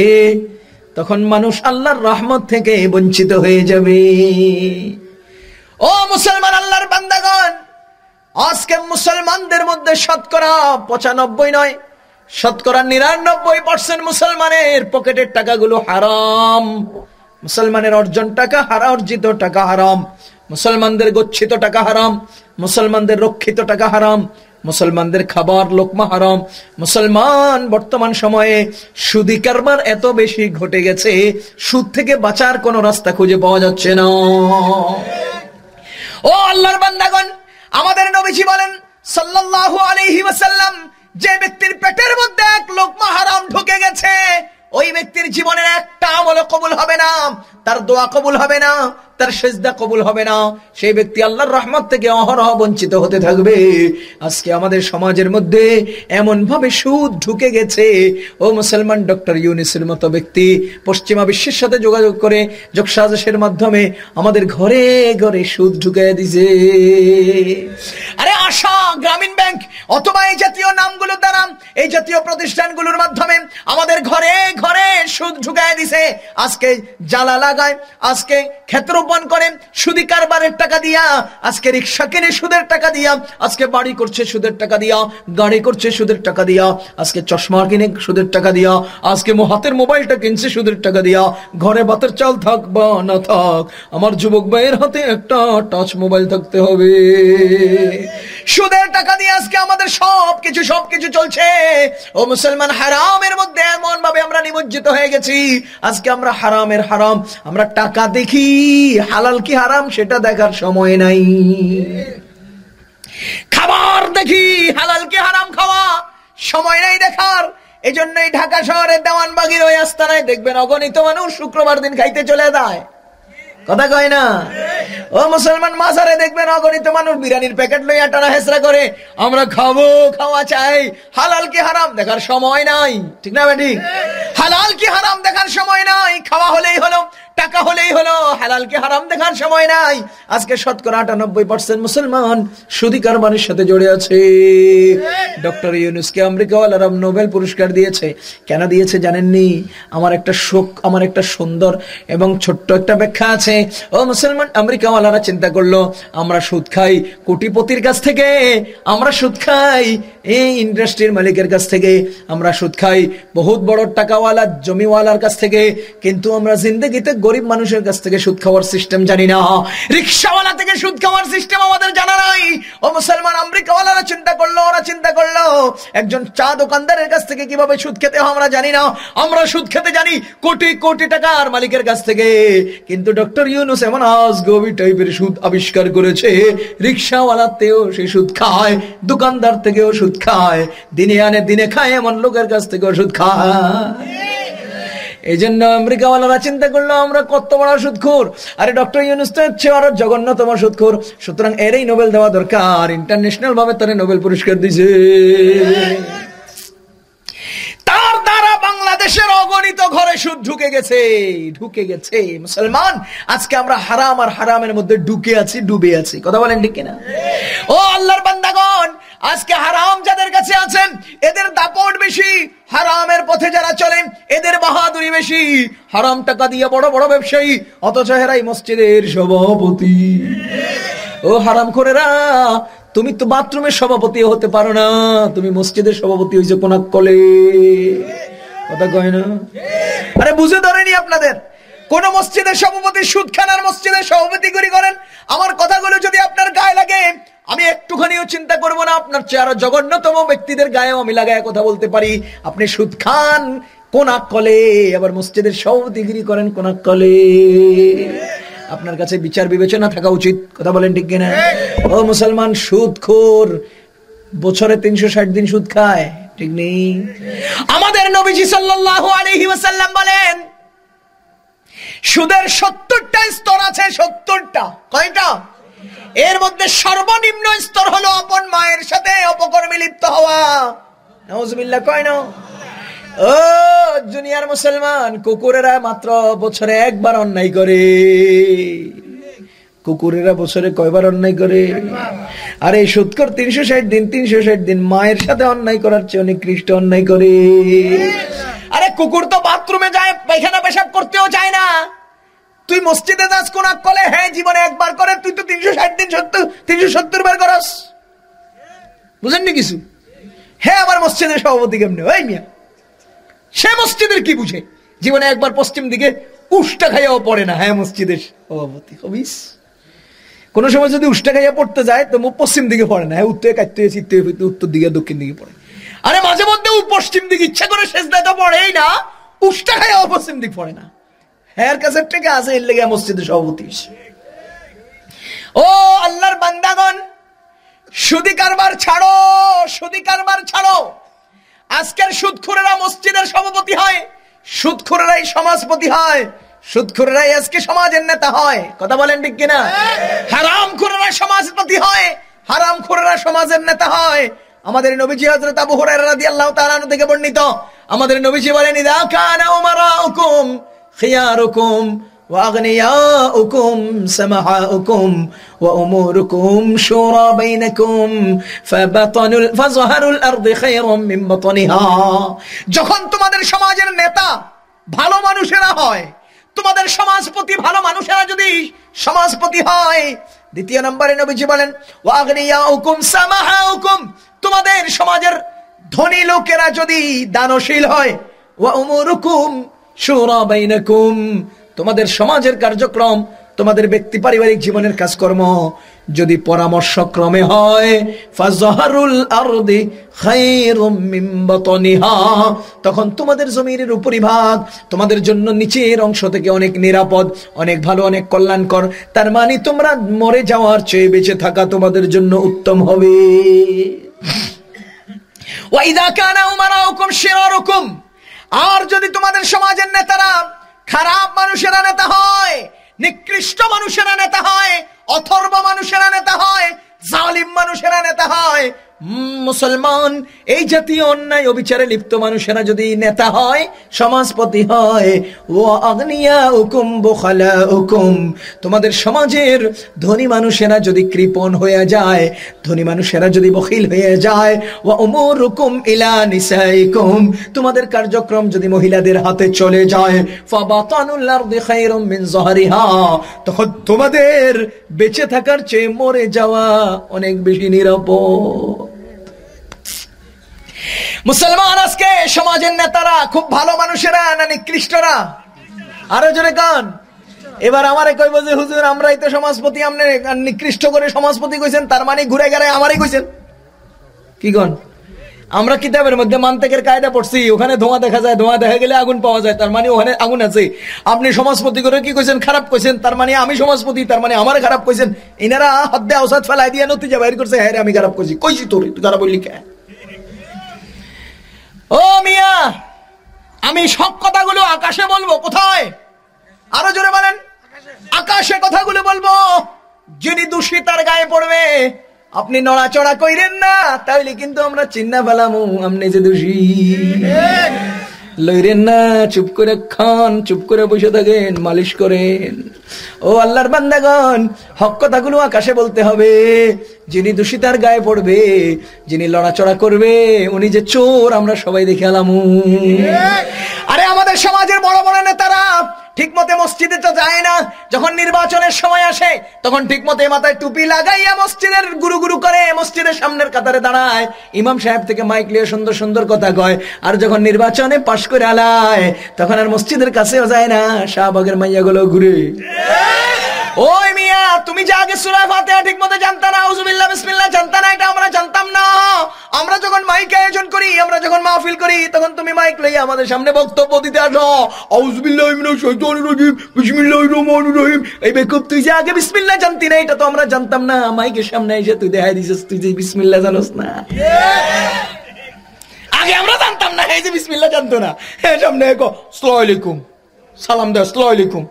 তখন মানুষ আল্লাহর রহমত থেকে বঞ্চিত হয়ে যাবে। ও মুসলমান আল্লাহর বান্দাগণ, আজকে মুসলমানদের মধ্যে শতকরা পঁচানব্বই নয়, শতকরা নিরানব্বই পার্সেন্ট মুসলমানের পকেটের টাকাগুলো হারাম। মুসলমানের অর্জন টাকা হারা, অর্জিত টাকা হারাম। মুসলমানদের গচ্ছিত টাকা হারাম। মুসলমানদের রক্ষিত টাকা হারাম। মুসলমানদের খাবার লোকমা হারম। মুসলমান বর্তমান সময়ে সুদি কারবার এত বেশি ঘটে গেছে, সুদ থেকে বাঁচার কোন রাস্তা খুঁজে পাওয়া যাচ্ছে না। ও আল্লাহর বান্দাগণ, আমাদের নবীজি বলেন, সাল্লাল্লাহু আলাইহি ওয়াসাল্লাম, যে ব্যক্তির পেটের মধ্যে এক লোকমা হারাম ঢুকে গেছে ওই ব্যক্তির জীবনের একটা আমল কবুল হবে না, তার দোয়া কবুল হবে না, তার সেজদা কবুল হবে না। সেই ব্যক্তি আল্লাহর রহমত থেকে অহরহ বঞ্চিত হতে থাকবে। আজকে আমাদের সমাজের মধ্যে এমন ভাবে সুদ ঢুকে গেছে। ও মুসলমান ডক্টর ইউনিসের মতো ব্যক্তি পশ্চিমা বিশ্বের সাথে যোগাযোগ করে যোগসাজসের মাধ্যমে আমাদের ঘরে ঘরে সুদ ঢুকে দিছে। আরে আশা গ্রামীণ ব্যাংক অথবা এই জাতীয় নামগুলোর দ্বারা, এই জাতীয় প্রতিষ্ঠানগুলোর মাধ্যমে আমাদের ঘরে ঘরে সুদ ঢুকায় দিছে। আজকে জ্বালা লাগায়, আজকে ক্ষেত্রোপণ করে, সুদি কারবারের টাকা দিয়া, আজকে রিক্সা কিনে সুদের টাকা দিয়া, আজকে বাড়ি করছে সুদের টাকা দিয়া, গাড়ি করছে সুদের টাকা দিয়া, আজকে চশমা কিনে সুদের টাকা দিয়া, আজকে হাতের মোবাইলটা কিনছে সুদের টাকা দিয়া। ঘরে ভাতের চাল থাক বা না থাক, আমার যুবক ভাইয়ের হাতে একটা টাচ মোবাইল থাকতে হবে। সুদের টাকা দিয়ে আজকে আমাদের সব কিছু সব কিছু চলছে। ও মুসলমান, হারামের মধ্যে এমন ভাবে আমরা নিমজ্জিত হয়ে গেছি। আজকে আমরা হারামের হারাম। আমরা টাকা দেখি। হালাল কি হারাম সেটা দেখার সময় নাই। খাবার দেখি। হালাল কি হারাম খাওয়া? সময় নাই দেখার। এই জন্যই ঢাকা শহরের দেওয়ানবাগির ওই আস্তানায় দেখবেন অগণিত মানুষ শুক্রবার দিন খাইতে চলে যায়। কথা কয় না? ও মুসলমান মাসারে দেখবেন অগণিত মানুষ বিরিয়ানির প্যাকেট লইয়া টানা হেসরা করে, আমরা খাব, খাওয়া চাই। হালাল কি হারাম? দেখার সময় নাই। ঠিক না বেটি? হালাল কি হারাম? দেখার সময় নাই। খাওয়া হলেই হলো। টাকা হলেই হলো, হালালকে হারাম দেখার সময় নাই। আজকে শতকরা আটানব্বই পার্সেন্ট মুসলমান সুদি কারবারের সাথে জড়ে আছে। ডক্টর ইউনুসকে আমেরিকাওয়ালারা নোবেল পুরস্কার দিয়েছে। কেন দিয়েছে জানেননি? আমার একটা শোক, আমার একটা সুন্দর এবং ছোট্ট একটা ব্যাখ্যা আছে। ও মুসলমান, আমেরিকাওয়ালারা চিন্তা করল, আমরা সুদ খাই কোটিপতির কাছ থেকে, আমরা সুদ খাই। এই ইন্ডাস্ট্রির মালিকের কাছ থেকে আমরা সুদ খাই। বহুত বড় টাকাওয়ালা, জমিওয়ালার কাছ থেকে। কিন্তু আমরা জিন্দগিতে গরিব মানুষের কাছ থেকে সুদ খাওয়ার সিস্টেম জানি না। রিক্সাওয়ালা থেকে সুদ খাওয়ার সিস্টেম আমাদের জানা নাই। ও মুসলমান, আমেরিকাওয়ালারা চিন্তা করল, ওরা চিন্তা করল, একজন চা দোকানদারের কাছ থেকে কীভাবে সুদ খেতে হয় আমরা জানি না। আমরা সুদ খেতে জানি কোটি কোটি টাকার মালিকের কাছ থেকে। কিন্তু ডক্টর ইউনুস এমন আজগবি টাইপের সুদ আবিষ্কার করেছে। রিক্সাওয়ালাতেও সে সুদ খায়, দোকানদার থেকেও সুদ খায়, দিনে আনে দিনে খায়, এমন লোকের কাছ থেকেও সুদ খায়। এই জন্য আমেরিকাওয়ালারা চিন্তা করল, আমরা কত বড় সুদখোর। আরে, ডক্টর ইউনুস তো হচ্ছে আরও জঘন্যতম সুদখোর। সুতরাং এরই নোবেল দেওয়া দরকার। ইন্টারন্যাশনাল ভাবে তারা নোবেল পুরস্কার দিছে। তার দ্বারা বাংলাদেশের অগণিত ঘরে সুদ ঢুকে গেছে ঢুকে গেছে। মুসলমান, আজকে আমরা হারাম আর হারামের মধ্যে ঢুকে আছি, ডুবে আছি। কথা বলেন ঠিক কিনা? ও আল্লাহর বান্দাগণ আজকে হারাম যাদের কাছে আছেন, এদের দাপট বেশি, হারামের পথে যারা চলে এদের বাহাদুরি বেশি। হারাম টাকা দিয়ে বড় বড় ব্যবসায়ী, অথচ হেরাই মসজিদের সভাপতি। ও হারাম করেরা তুমি তো বাথরুমের সভাপতি হতে পারো না, তুমি মসজিদের সভাপতি হয়েছে কোন কলে কথা কয় না? আরে বুঝে ধরেনি আপনাদের, কোন মসজিদের সভাপতি সুদ খানার মসজিদের সভাপতি করি করেন, আমার কথাগুলো যদি আপনার গায়ে লাগে আমি একটুখানিও চিন্তা করব না, আপনার চেয়ে আরও জঘন্যতম, ব্যক্তিদের গায়েও আমি লাগায় কথা বলতে পারি। আপনি সুদ খান কোন কলে আবার মসজিদের সব সভাপতিগিরি করেন কোন কলে আপনার কাছে বিচার বিবেচনা থাকা উচিত, কথা বলেন ঠিক কিনা? ও মুসলমান সুদ খোর বছরে তিনশো ষাট দিন সুদ খায়, ঠিক নেই? আমাদের নবীজি সাল্লাল্লাহু আলাইহি ওয়াসাল্লাম বলেন, সুদের সত্তরটা স্তর আছে, সত্তরটা। কয়টা? এর মধ্যে সর্বনিম্ন স্তর হলো আপন মায়ের সাথে অপকর্মে লিপ্ত হওয়া। নাউজুবিল্লাহ, কয় না ও জুনিয়র মুসলমান, কুকুরেরা মাত্র বছরে একবার অন্যায় করে। কুকুরেরা বছরে কয়বার অন্যায় করে? আর এই সুৎকর তিনশো ষাট দিন, তিনশো ষাট দিন মায়ের সাথে অন্যায় করার চেয়ে নিকৃষ্ট অন্যায় করে। আরে, কুকুর তো বাথরুমে যায়, পায়খানা পেশাব করতেও চায় না। তুই মসজিদে যাস কোন কলে হ্যাঁ জীবনে একবার করে, তুই তো তিনশো ষাট দিন সত্তর, তিনশো সত্তর বার করস। বুঝেননি কিছু? হ্যাঁ আমার মসজিদের সভাপতি কেমনে? ওই মিয়া। সে মসজিদের কি বুঝে? জীবনে একবার পশ্চিম দিকে উষ্টা খাইয়াও পড়ে না। হ্যাঁ মসজিদের সভাপতি, হবিস। কোন সময় যদি উষ্টা খাইয়া পড়তে যায়, তো পশ্চিম দিকে পড়ে না। হ্যাঁ উত্তরে কাটতে চিত্তে উত্তর দিকে দক্ষিণ দিকে পড়ে। আরে, মাঝে মধ্যে পশ্চিম দিকে ইচ্ছা করে শেষ দেয় তো পড়েই না, উষ্টা খাইয়াও পশ্চিম দিক পড়ে না। হ্যাঁ কাছে থেকে আছে, এর লেগে মসজিদের সভাপতি ও আল্লাহর বান্দাগণ, সুদি কারবার ছাড়ো, সুদি কারবার ছাড়ো। আজকের সুদখুরেরা মসজিদের সভাপতি হয়, সুদখুরেরাই সমাজপতি হয়, সুদখুরেরাই আজকে সমাজের নেতা হয়। কথা বলেন ঠিক কিনা? হারাম খুরেরা সমাজপতি হয়, হারাম খুরেরা সমাজের নেতা হয়। আমাদের নবীজি হযরত আবু হুরায়রা রাদিয়াল্লাহু তাআলা থেকে বর্ণিত, আমাদের নবীজি বলেন, ইদা কানা উমারাউকুম খিয়ারুকুম وأغنياؤكم سمحاؤكم وأموركم شورى بينكم فبطنوا فظهروا الأرض خير من بطنها যখন তোমাদের সমাজের নেতা ভালো মানুষেরা হয় তোমাদের সমাজপতি ভালো মানুষেরা যদি সমাজপতি হয় দ্বিতীয় নম্বরে নবীজি বলেন ওয়াগনিয়াউকুম সামাহাউকুম তোমাদের সমাজের ধনী লোকেরা যদি দানশীল হয় ওয়া উমুরুকুম শুরা বাইনাকুম তোমাদের সমাজের কার্যক্রম, তোমাদের ব্যক্তি পারিবারিক জীবনের কাজকর্ম। যদি পরামর্শক্রমে হয় তখন তোমাদের জমিনের উপরিভাগ, তোমাদের জন্য নিচের অংশ থেকে অনেক নিরাপদ, অনেক ভালো, অনেক কল্যাণকর। তার মানে তোমরা মরে যাওয়ার চেয়ে বেঁচে থাকা তোমাদের জন্য উত্তম হবে। ওয়াইদা কানা উমারাউকুম শিরারুকুম আর যদি তোমাদের সমাজের নেতারা খারাপ মানুষেরা নেতা হয়, নিকৃষ্ট মানুষেরা নেতা হয়, অথর্ব মানুষেরা নেতা হয়, জালিম মানুষেরা নেতা হয় মুসলমান, এই জাতীয় অন্যায় অবিচারে লিপ্ত মানুষেরা যদি নেতা হয়, সমাজপতি হয় ও আগ্নিয়া হুকুম বোখালা হুকুম তোমাদের সমাজের ধনী মানুষেরা যদি কৃপণ হয়ে যায়, ধনী মানুষেরা যদি বখিল হয়ে যায় ও অমর হুকুম ইলা নিসাইকুম। তোমাদের কার্যক্রম যদি মহিলাদের হাতে চলে যায় তখন তোমাদের বেঁচে থাকার চেয়ে মরে যাওয়া অনেক বেশি নিরাপদ। মুসলমান আজকে সমাজের নেতারা, খুব ভালো মানুষেরা না নিকৃষ্টরা আরও জোরে কান এবার আমারে কইব যে, হুজুর, আমরাই তো সমাজপতি, আমনে নিকৃষ্ট করে সমাজপতি কইছেন, তার মানে ঘুরে গেলে আমারই কইছেন। কি গন? আমরা কিতাবের মধ্যে মান্তেকের কায়দা পড়ছি, ওখানে ধোঁয়া দেখা যায়, ধোঁয়া দেখা গেলে আগুন পাওয়া যায়, তার মানে ওখানে আগুন আছে। আপনি সমাজপতি করে কি কইছেন? খারাপ কইছেন, তার মানে আমি সমাজপতি, তার মানে আমার খারাপ কইছেন। ইনারা হদ্দে ঔষধ ফেলাই দিয়ে নতিজা বাইর করছে হ্যাঁ আমি খারাপ কইছি। কইছি তোর, তুই খারাপ বললি কে? ও মিয়া, আমি সব কথাগুলো আকাশে বলব, কোথায়? আরও জোরে বলেন। আকাশে কথাগুলো বলব। যিনি দোষী তার গায়ে পড়বে। আপনি নড়াচড়া কইরেন না, তাইলে কিন্তু আমরা চিন্না ফেলামু, আমনে যে দোষী। লইরেন না চুপ করে খান চুপ করে বসে থাকেন মালিশ করেন। ও আল্লাহর বান্দাগণ হক কথাগুলো আকাশে বলতে হবে। যিনি দূষিতার তার গায়ে পড়বে যিনি লড়াচড়া করবে উনি যে চোর আমরা সবাই দেখে আলামু আরে আমাদের সমাজের বড় বড় নেতারা ঠিক মতে মসজিদে তো যায় না। যখন নির্বাচনের সময় আসে, তখন ঠিক মতে মাথায় টুপি লাগাইয়া মসজিদের গুরু গুরু করে মসজিদের সামনের কাতারে দাঁড়ায়। ইমাম সাহেব থেকে মাইক লিয়ে সুন্দর সুন্দর কথা কয়। আর যখন নির্বাচনে পাশ করে আলায়, তখন আর মসজিদের কাছেও যায় না। শাহবাগের মাইয়া গুলো ঘুরে। ওই মিয়া, তুমি যে আগে সুরা ফাতিহা ঠিক মতো জানতা না আউযুবিল্লাহ বিসমিল্লাহ, জানতা না, এটা আমরা জানতাম না। আমরা যখন মাইক আয়োজন করি, আমরা যখন মাহফিল করি, তখন তুমি মাইক লইয়া আমাদের সামনে বক্তব্য দিতে আসো। আউযুবিল্লাহ মিনাশ শাইতানির রাজিম, বিসমিল্লাহির রহমানির রহিম। এই বেকুব তুই যে আগে বিসমিল্লাহ জানতি না, এটা তো আমরা জানতাম না। মাইকের সামনে এসে তুই দেখাই দিছিস, তুই যে বিসমিল্লাহ জানোস না। আগে আমরা জানতাম না, এই যে বিসমিল্লাহ জানতো না। সামনে আলাইকুম। সালাম দে আসসালামু আলাইকুম।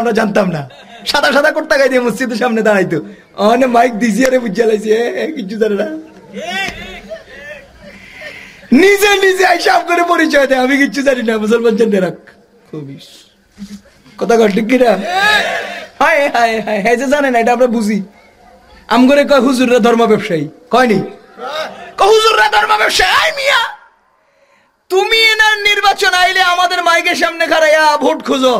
আমরা জানতাম না। সাদা সাদা করতে নিজে নিজে হিসাব করে পরিচয় দেয়, আমি কিচ্ছু জানি না, মুসলমান জানে রাখ খুবই কথা কর, ঠিক কিনা হায় হায় হায় হ্যাঁ যে জানে না, এটা আমরা বুঝি। আম করে কয়, হুজুররা ধর্ম ব্যবসায়ী কয়নি? কয়, হুজুররা ধর্ম ব্যবসায়ী মিয়া। তুমি এনার নির্বাচন আইলে আমাদের মাইকের সামনে খারাইয়া ভোট খুঁজো।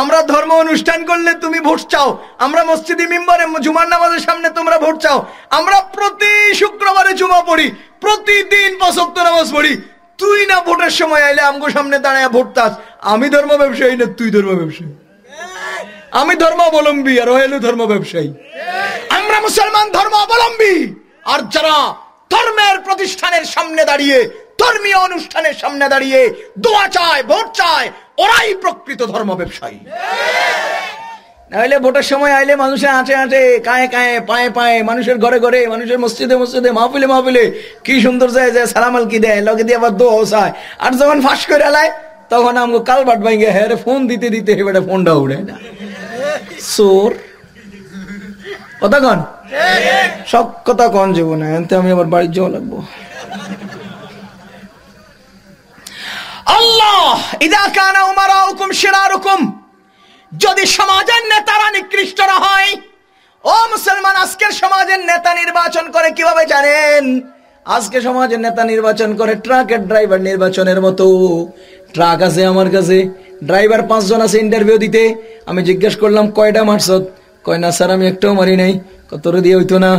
আমরা ধর্ম অনুষ্ঠান করলে তুমি ভোট চাও। আমরা মসজিদি মিম্বরে জুমার নামাজের সামনে তোমরা ভোট চাও। আমরা প্রতি শুক্রবারে জুমা পড়ি, প্রতিদিন পছন্দ নামাজ পড়ি। তুই না ভোটের সময় আইলে আমগো সামনে দাঁড়ায় ভোট চাস আমি ধর্ম ব্যবসায়ী না তুই ধর্ম ব্যবসায়ী। আমি ধর্ম অবলম্বী আর হইল ধর্ম ব্যবসায়ী। আমরা মুসলমান ধর্ম অবলম্বী। আর যারা ধর্মের প্রতিষ্ঠানের সামনে দাঁড়িয়ে ধর্মীয় অনুষ্ঠানের সামনে দাঁড়িয়ে দোয়া চায় ভোট চায় ওরাই প্রকৃত ধর্ম ব্যবসায়ী। নাহলে ভোটের সময় আইলে মানুষের আঁচে আঁচে কায়ে কায়ে পায়ে পায়ে মানুষের ঘরে ঘরে মানুষের মসজিদে মসজিদে মাহফিলে মাহফিলে কি সুন্দর যায় যে সালাম আলকি দেয় লগে দিয়ে আবার দোয়া চায়। আর যখন ফাঁস করে এলায় তখন আমাকে কাল বাট ভাঙ্গে হ্যাঁ ফোন দিতে দিতে এবারে ফোনটা উড়ে না সোর কথা কন? সব কথা কন যাব না আমি আবার বাড়ির যাওয়া লাগবো। আল্লাহ, ইদা কানা উমারাউকুম শিরারুকুম। যদি সমাজের নেতারা নিকৃষ্টরা হয়, ও মুসলমান, আজকের সমাজের নেতা নির্বাচন করে কীভাবে জানেন? আজকে সমাজের নেতা নির্বাচন করে ট্রাকের ড্রাইভার নির্বাচনের মতো। ট্রাক আছে আমার কাছে। ড্রাইভার পাঁচজন আছে ইন্টারভিউ দিতে। আমি জিজ্ঞেস করলাম, কয়টা মারছত কয়, না স্যার, আমি একটাও মারি নাই। কতরে দিয়ে হইতো না।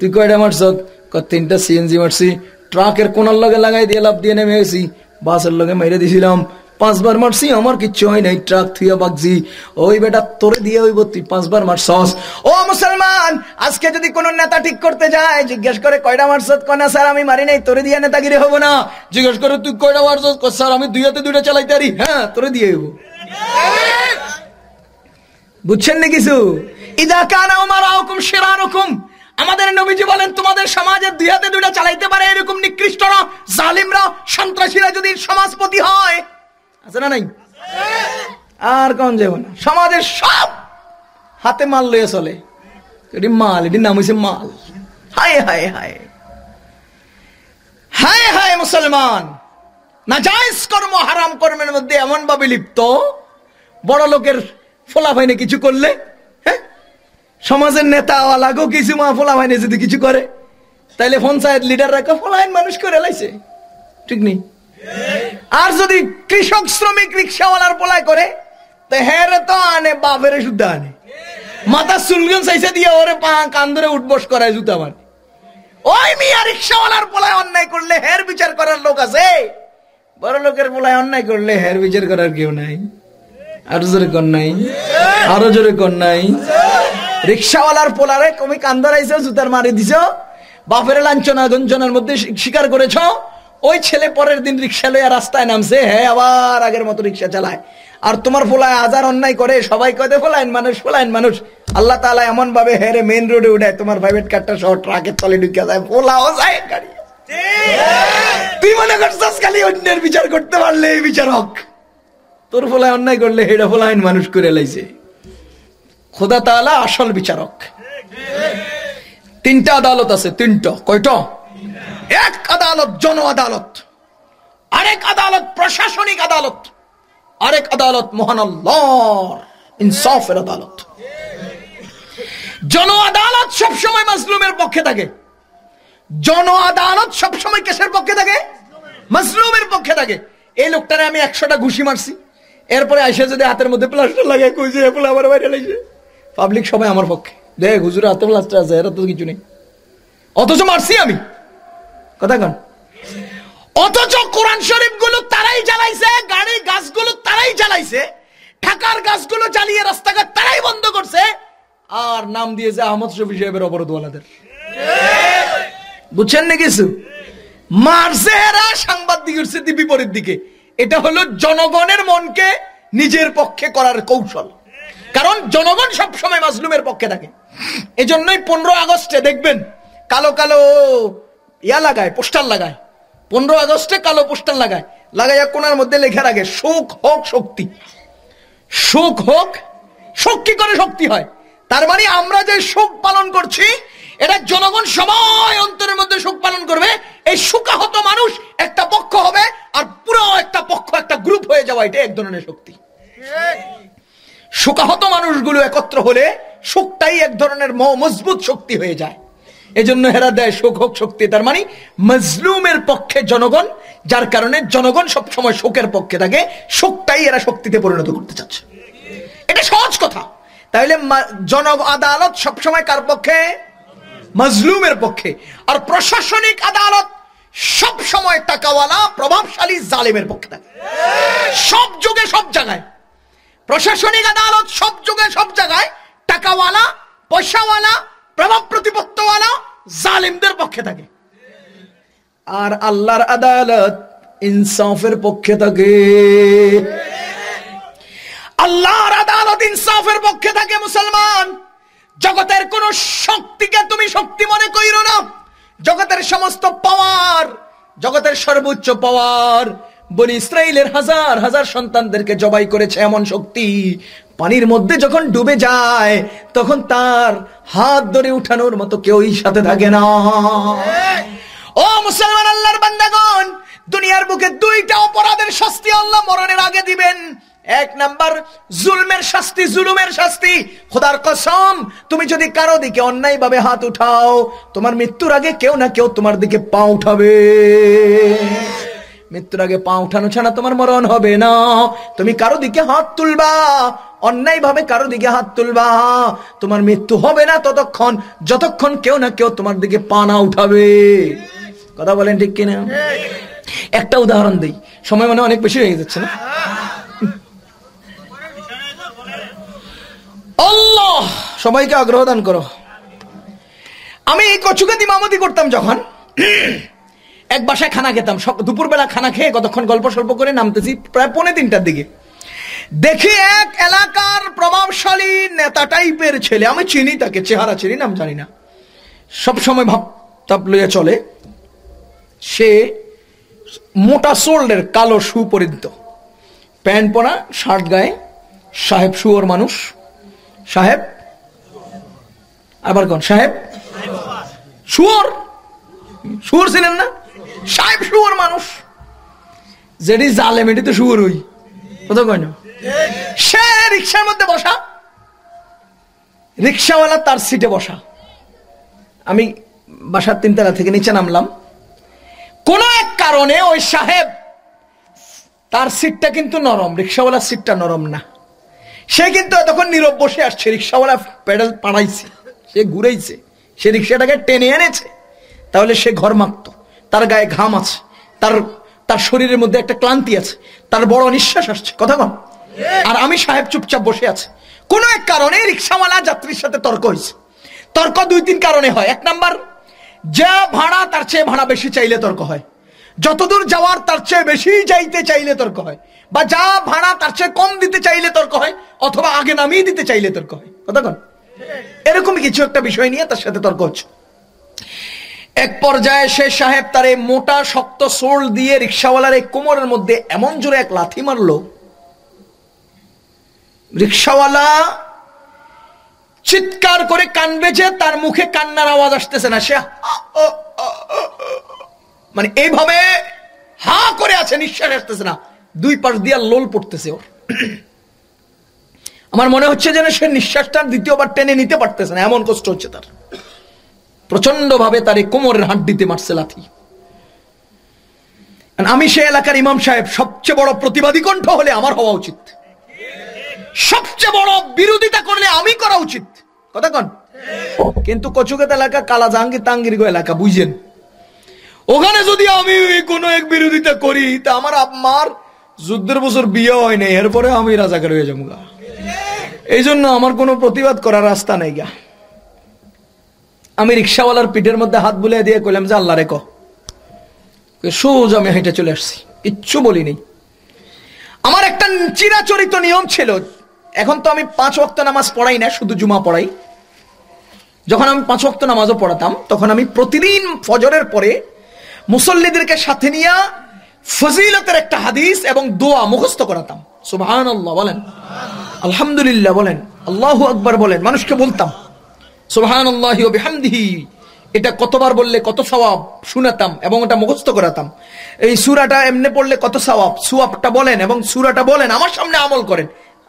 তুই কয়টা মারছত ক তিনটা সিএনজি মারছি। ট্রাকের কোনার লগে লাগাই দিয়ে লাভ দিয়ে নেমে গেছি বাসের লগে মেরে দিছিলাম। পাঁচবার মারছি আমার কিচ্ছু হয় নাই। ট্রাক থুইয়া বাগছি। ওই বেটা তোরে দিয়ে হইব তুই পাঁচবার মারছস। ও মুসলমান আজকে যদি কোন নেতা ঠিক করতে যায় জিজ্ঞেস করে কয়টা মারছত কনা স্যার আমি মারি নাই তোরে দিয়ে নেতাগিরি হব না। জিজ্ঞেস করে তুই কয়টা মারছস? কয়, স্যার আমি দুই হাতে দুইটা চালাইতে পারি হ্যাঁ তোরে দিয়ে হইব। বুঝছেন না কিছু? ইদা কানা উমারা হুকুম সেরা রকম আমাদের নবীজি বলেন, তোমাদের সমাজের দুই হাতে দুইটা চালাইতে পারে, এরকম নিকৃষ্টরা জালিমরা, সন্ত্রাসীরা যদি সমাজপতি হয়, আছে না নাই? আর কোন যাব না। সমাজের সব হাতে মাল লয়ে চলে। এটি মাল, এটির নাম হয়েছে মাল। হায় হায় হায়। হায় হায় মুসলমান! না জায়েজ কর্ম, হারাম কর্মের মধ্যে এমন ভাবে লিপ্ত বড় লোকের ফোলা ভাইনে কিছু করলে সমাজের নেতা লাগো কিছু মা ফোলা ভাইনে যদি কিছু করে। তাইলে পঞ্চায়েত লিডার রাখা ফোলাইন মানুষ করে লাইছে। ঠিক নেই? আর যদি কৃষক, শ্রমিক, রিক্সাওয়ালার পোলায় করে, তো হ্যাঁ তো আনে, বাপের শুদ্ধ আনে। মাথা চুলগুন চাইছে দিয়ে ওরে পা কান ধরে উঠবস করায় জুতা মারে ওই মিয়া রিক্সাওয়ালার পোলায় অন্যায় করলে হের বিচার করার লোক আছে? বড় লোকের পোলায় অন্যায় করলে হের বিচার করার কেউ নাই। আরও জোরে কর নাই। আরও জোরে কর নাই। রিক্সাওয়ালার পোলারে তুমি কান ধরাইছো জুতার মারি দিছ, বাপের লাঞ্ছনা গঞ্জনার মধ্যে স্বীকার করেছ, ওই ছেলে পরের দিন রিক্সা লইয়া রাস্তায় নামছে হ্যাঁ আবার আগের মতো রিক্সা চালায়। আর তোমার ফোলায় আজার অন্যায় করে, সবাই কদে ফোলাইন মানুষ ফোলাইন মানুষ। আল্লাহ তালা এমন ভাবে হেরে মেইন রোডে উঠায়, তোমার প্রাইভেট কারটা সহ ট্রাকের তলে ঢুকে যায় ফোলাও যায় গাড়ি। তুই মনে করছিস খালি অন্যের বিচার করতে পারলে এই বিচারক? তোর ফোলায় অন্যায় করলে হেডা ফোলাইন মানুষ করে লাইছে। খোদা তালা আসল বিচারক। তিনটা আদালত আছে, তিনটা। কয়টা? এক আদালত, জন আদালত। আরেক আদালত প্রশাসনিক আদালত। আরেক আদালত মহান আদালত। জন আদালত সবসময় মাজলুমের পক্ষে থাকে। জন আদালত সবসময় কেসের পক্ষে থাকে। মাজলুমের পক্ষে থাকে। এই লোকটারে আমি একশোটা ঘুষি মারছি। এরপরে আইসা যদি হাতের মধ্যে প্লাস্টার লাগাই কইছে আবার বাইরে লাইছে। পাবলিক সবাই আমার পক্ষে। দেখ, হুজুরে হাতে প্লাস্টার আছে, এরা তো কিছু নেই। অথচ মারছি আমি। কথা কন। অথচ কোরআন শরীফগুলো তারাই জ্বালাইছে, গাড়ি গাছগুলো তারাই জ্বালাইছে, ঢাকার গাছগুলো জ্বালিয়ে রাস্তাঘাট তারাই বন্ধ করছে, আর নাম দিয়েছে আহমদ শফি সাহেবের অবরোধওয়ালাদের। বুঝছেন না কিছু? মারছে এরা, সাংবাদিক উঠছে বিপরীত দিকে। এটা হলো জনগণের মনকে নিজের পক্ষে করার কৌশল। কারণ জনগণ সবসময় মাজলুমের পক্ষে থাকে। এজন্যই পনেরো আগস্টে দেখবেন, কালো কালো ইয়া লাগায়, পোস্টার লাগায়। পনেরো আগস্টে কালো পোস্টার লাগায়। লাগাইয়া কোনার মধ্যে লেখা রাখে, সুখ হোক শক্তি। সুখ হোক শোক কি করে শক্তি হয়? তার মানে আমরা যে শোক পালন করছি, এটা জনগণ সময় অন্তরের মধ্যে সুখ পালন করবে। এই সুখাহত মানুষ একটা পক্ষ হবে, আর পুরো একটা পক্ষ, একটা গ্রুপ হয়ে যাওয়া এটা এক ধরনের শক্তি। সুখাহত মানুষগুলো একত্র হলে শোকটাই এক ধরনের মজবুত শক্তি হয়ে যায়। এজন্য হেরা দেয় শোক হোক শক্তি। তার মানে মজলুমের পক্ষে জনগণ, যার কারণে জনগণ সবসময় শোকের পক্ষে থাকে, শোকটাই এরা শক্তিতে পরিণত করতে চাচ্ছে। এটা সহজ কথা। তাইলে মা- জন আদালত সবসময় কার পক্ষে? মজলুমের পক্ষে। আর প্রশাসনিক আদালত সব সময় টাকাওয়ালা প্রভাবশালী জালেমের পক্ষে থাকে। সব যুগে সব জায়গায়। প্রশাসনিক আদালত সব যুগে, সব জায়গায় টাকাওয়ালা, পয়সাওয়ালা, প্রভাব প্রতিপত্তওয়ালা জালিমদের পক্ষে থাকে। আর আল্লাহর আদালত ইনসাফের পক্ষে থাকে। আল্লাহর আদালত ইনসাফের পক্ষে থাকে, মুসলমান। জগতের কোন শক্তিকে তুমি শক্তি মনে কইরো না। জগতের সমস্ত পাওয়ার, জগতের সর্বোচ্চ পাওয়ার বনি ইসরায়েলের হাজার হাজার সন্তানদেরকে জবাই করেছে এমন শক্তি। পানির মধ্যে যখন ডুবে যায়, তখন তার হাত ধরে উঠানোর মতো কেউই সাথে থাকে না। ও মুসলমান আল্লাহর বান্দাগণ, দুনিয়ার বুকে দুইটা অপরাধের শাস্তি আল্লাহ মরণের আগে দিবেন। এক নাম্বার, জুলমের শাস্তি, জুলুমের শাস্তি। খোদার কসম, তুমি যদি কারও দিকে অন্যায় ভাবে হাত উঠাও, তোমার মৃত্যুর আগে কেউ না কেউ তোমার দিকে পা উঠাবে। মৃত্যুর আগে পা উঠানো ছাড়া তোমার মরণ হবে না। তুমি কারও দিকে হাত তুলবা অন্যায় ভাবে কারও দিকে হাত তুলবা। তোমার মৃত্যু হবে না ততক্ষণ, যতক্ষণ কেউ না কেউ তোমার দিকে পা না উঠাবে। কথা বলেন ঠিক কিনা? একটা উদাহরণ দিই, সময় মানে অনেক বেশি হয়ে যাচ্ছে না? আল্লাহ, সবাইকে আগ্রহ দান করো। আমি এই কচুকাতি মামতি করতাম যখন এক বাসায় খানা খেতাম। দুপুরবেলা খানা খেয়ে কতক্ষণ গল্প স্বল্প করে নামতেছি প্রায় পৌনে তিনটার দিকে। দেখি এক এলাকার প্রভাবশালী নেতা টাইপের ছেলে। আমি চিনি তাকে, চেহারা চিনি, নাম জানি না। সব সময় ভাব তাপ লইয়া চলে। সে মোটা সোল্ডের কালো শু পরিহিত প্যান্ট পরা, শার্ট গায়ে, সাহেব শুয়োর মানুষ। সাহেব? আবার কোন? সাহেব? শুয়োর? শুয়োর ছিলেন না? সাহেব শুয়োর মানুষ। যেটি জালেম এটি তো শুয়োর হই কথা কয় সে রিক্সার মধ্যে বসা রিক্সাওয়ালা তার সিটে বসা। আমি বাসার তিনতলা থেকে নিচে নামলাম। কোন এক কারণে ওই সাহেব তার সিটটা কিন্তু নরম রিক্সাওয়ালার সিটটা নরম না। সে কিন্তু তখন নীরব বসে আসছে রিক্সাওয়ালা প্যাডেল পাড়াইছে সে ঘুরেছে সে রিক্সাটাকে টেনে এনেছে। তাহলে সে ঘর মাখত তার গায়ে ঘাম আছে, তার তার শরীরের মধ্যে একটা ক্লান্তি আছে, তার বড় নিঃশ্বাস আসছে। কথা কন আর আমি সাহেব চুপচাপ বসে আছে। কোন এক কারণে রিক্সাওয়ালা যাত্রীর সাথে তর্ক হয়েছে। তর্ক দুই তিন কারণে হয়। এক নাম্বার, যা ভাড়া তার চেয়ে ভাড়া বেশি চাইলে তর্ক হয়। যতদূর যাওয়ার তার চেয়ে বেশি যাইতে চাইলে তর্ক হয়। বা যা ভাড়া তার চেয়ে কম দিতে চাইলে তর্ক হয়, অথবা আগে নামিয়ে দিতে চাইলে তর্ক হয়। কথা কন এরকমই কিছু একটা বিষয় নিয়ে তার সাথে তর্ক হচ্ছে। এক পর্যায়ে সে সাহেব তার এই মোটা, শক্ত সোল দিয়ে রিক্সাওয়ালার এই কোমরের মধ্যে এমন জোরে এক লাথি মারলো, রিক্সাওয়ালা চিৎকার করে কানবে যে তার মুখে কান্নার আওয়াজ আসতেছে না। সে মানে এইভাবে হা করে আছে, নিঃশ্বাস আসতেছে না। দুই পাশ দিয়া লোল পড়তেছে ওর। আমার মনে হচ্ছে যেন সে নিঃশ্বাসটা দ্বিতীয়বার টেনে নিতে পারতেছে না, এমন কষ্ট হচ্ছে তার। প্রচণ্ড ভাবে তার এই কোমরের হাড্ডিতে মারছে লাথি। আমি সে এলাকার ইমাম সাহেব, সবচেয়ে বড় প্রতিবাদী কণ্ঠ হলে আমার হওয়া উচিত। সবচেয়ে বড় বিরোধিতা করলে আমি করা উচিত। কথা কন? কিন্তু কচুকেত এলাকা কালা জাহাঙ্গীর তাঙ্গির এলাকা বুঝছেন ওখানে যদি আমি কোনো এক বিরোধিতা করি, তা আমার আমার যুদ্ধের বছর বিয়ে হয় নাই এরপরে আমি রাজাকার হয়ে যাব এই জন্য আমার কোনো প্রতিবাদ করার রাস্তা নেই গা। আমি রিক্সাওয়ালার পিঠের মধ্যে হাত বুলিয়ে দিয়ে কইলাম, যে আল্লাহ রেখো সোজ আমি হেঁটে চলে আসছি। কিচ্ছু বলিনি। আমার একটা চিরাচরিত নিয়ম ছিল, এখন তো আমি পাঁচ ওয়াক্ত নামাজ পড়াই না, শুধু জুমা পড়াই। যখন আমি পাঁচ ওয়াক্ত নামাজও পড়াতাম, তখন আমি প্রতিদিন ফজরের পরে মুসল্লিদেরকে সাথে নিয়ে ফজিলতের একটা হাদিস এবং দোয়া মুখস্থ করাতাম। আল্লাহ বলেন। আলহামদুলিল্লাহ বলেন। আল্লাহ আকবার বলেন। মানুষকে বলতাম। বিহামদিহি। এটা কতবার বললে কত সওয়াব শুনাতাম এবং ওটা মুখস্থ করাতাম। এই সুরাটা এমনি পড়লে কত সওয়াব? সুয়াবটা বলেন এবং সুরাটা বলেন, আমার সামনে আমল করেন।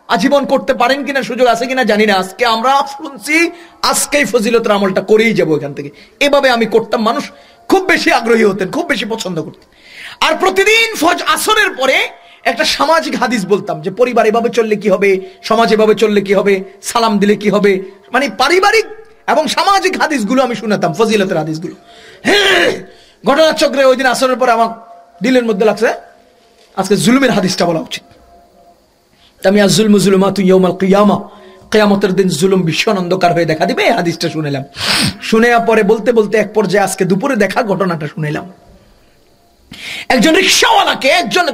আজীবন করতে পারেন কিনা, সুযোগ আছে কিনা জানি না। আজকে আমরা শুনছি, আজকেই ফজিলতের আমলটা করেই যাব এখান থেকে। এভাবে আমি করতাম, মানুষ খুব বেশি আগ্রহী হতেন, খুব বেশি পছন্দ করতেন। আর প্রতিদিন ফজ আসরের পরে একটা সামাজিক হাদিস বলতাম যে, পরিবার এভাবে চললে কি হবে? সমাজ এভাবে চললে কি হবে? সালাম দিলে কি হবে? মানে পারিবারিক এবং সামাজিক হাদিসগুলো আমি শুনাতাম, ফজিলতের হাদিসগুলো। ঘটনাচক্রে ওই দিন আসরের পরে আমার দিলের মধ্যে লাগছে, আজকে জুলুমের হাদিসটা বলা উচিত। আমি আর জুলমু জুলুমা তুই ইয়মাল কিয়ামা, কেয়ামতের দিন জুলুম ভীষণ অন্ধকার হয়ে দেখা দিবে, এই হাদিসটা শুনেলাম। শুনে পরে বলতে বলতে এক পর্যায়ে আজকে দুপুরে দেখা ঘটনাটা শুনেলাম। একজন রিক্সাওয়ালাকে একজন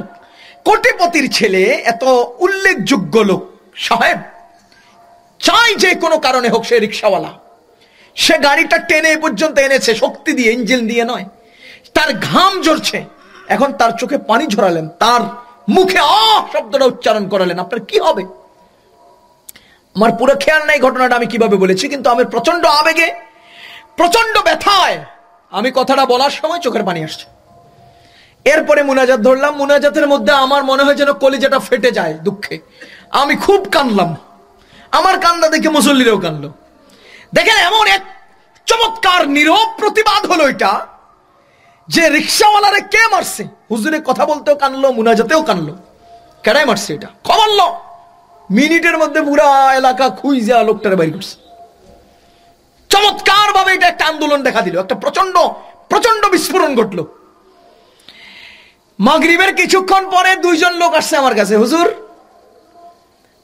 কোটিপতির ছেলে, এত উল্লেখযোগ্য লোক, সাহেব, চাই যে কোনো কারণে হোক সে রিক্সাওয়ালা। সে গাড়িটা টেনে পর্যন্ত এনেছে, শক্তি দিয়ে ইঞ্জিন দিয়ে নয়। তার ঘাম ঝরছে। এখন তার চোখে পানি ঝরালেন, তার মুখে অ শব্দটা উচ্চারণ করালেন। আপনার কি হবে? আমার পুরো খেয়াল নাই ঘটনাটা, আমি কীভাবে বলেছি, কিন্তু আমি প্রচণ্ড আবেগে প্রচণ্ড ব্যথায় আমি কথাটা বলার সময় চোখের পানি আসছে। এরপরে মুনাজাত ধরলাম, মুনাজাতের মধ্যে আমার মনে হয় যেন কলিজাটা ফেটে যায় দুঃখে। আমি খুব কানলাম আমার কান্দা দেখে মুসল্লিরাও কানলো দেখেন, এমন এক চমৎকার, নীরব প্রতিবাদ হলো এটা যে রিক্সাওয়ালারে কে মারছে? হুজুরে কথা বলতেও কানলো, মুনাজাতেও কানলো। কেডাই মারছে এটা? খবর মিনিটের মধ্যে পুরা এলাকা খুঁজা লোকটারে বাড়ি করছে। চমৎকার ভাবে এটা একটা আন্দোলন দেখা দিল। একটা প্রচণ্ড প্রচণ্ড বিস্ফোরণ ঘটলো। মাগরিবের কিছুক্ষণ পরে দুইজন লোক আসছে আমার কাছে। হুজুর,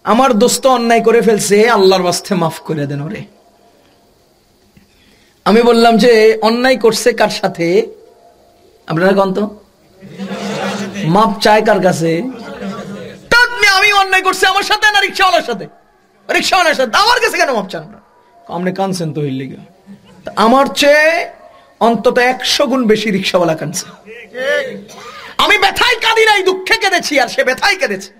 আমার দোস্ত অন্যায় করে ফেলছে আল্লাহর বাস্তে মাফ করে দেন ওরে। আমি বললাম যে অন্যায় করছে কার সাথে? আপনারা কন্ত মাপ চায় কার কাছে? আমি অন্যায় করছি আমার সাথে না রিক্সাওয়ালার সাথে? রিক্সাওয়ালার সাথে। আমার কাছে কেন মাপ চান আপনি কানছেন তো হইলে আমার চেয়ে অন্তত একশো গুণ বেশি রিক্সাওয়ালা কানছে। আমি ব্যথায় কাঁদি নাই, দুঃখে কেঁদেছি, আর সে ব্যথায় কেঁদেছে।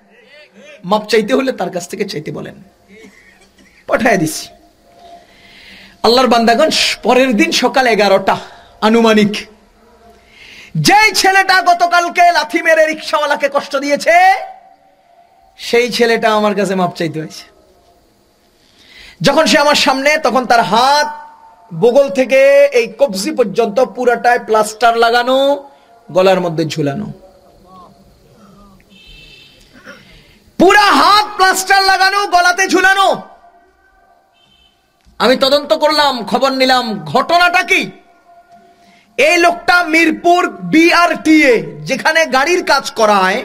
মাপ চাইতে হলে তার কাছ থেকে চাইতে বলেন। পাঠায় দিছি আল্লাহর বান্দাগণ পরের দিন সকাল এগারোটা, আনুমানিক। যে ছেলেটা গতকালকে লাথি মেরে রিক্সাওয়ালাকে কষ্ট দিয়েছে, সেই ছেলেটা আমার কাছে মাপ চাইতে হয়েছে। যখন সে আমার সামনে, তখন তার হাত বগল থেকে এই কবজি পর্যন্ত পুরাটায় প্লাস্টার লাগানো, গলার মধ্যে ঝুলানো। পুরা হাত প্লাস্টার লাগানো, গলাতে ঝুলানো। আমি তদন্ত করলাম, খবর নিলাম। ঘটনাটা কি? এই লোকটা মিরপুর বিআরটিএ, যেখানে গাড়ির কাজ করায়,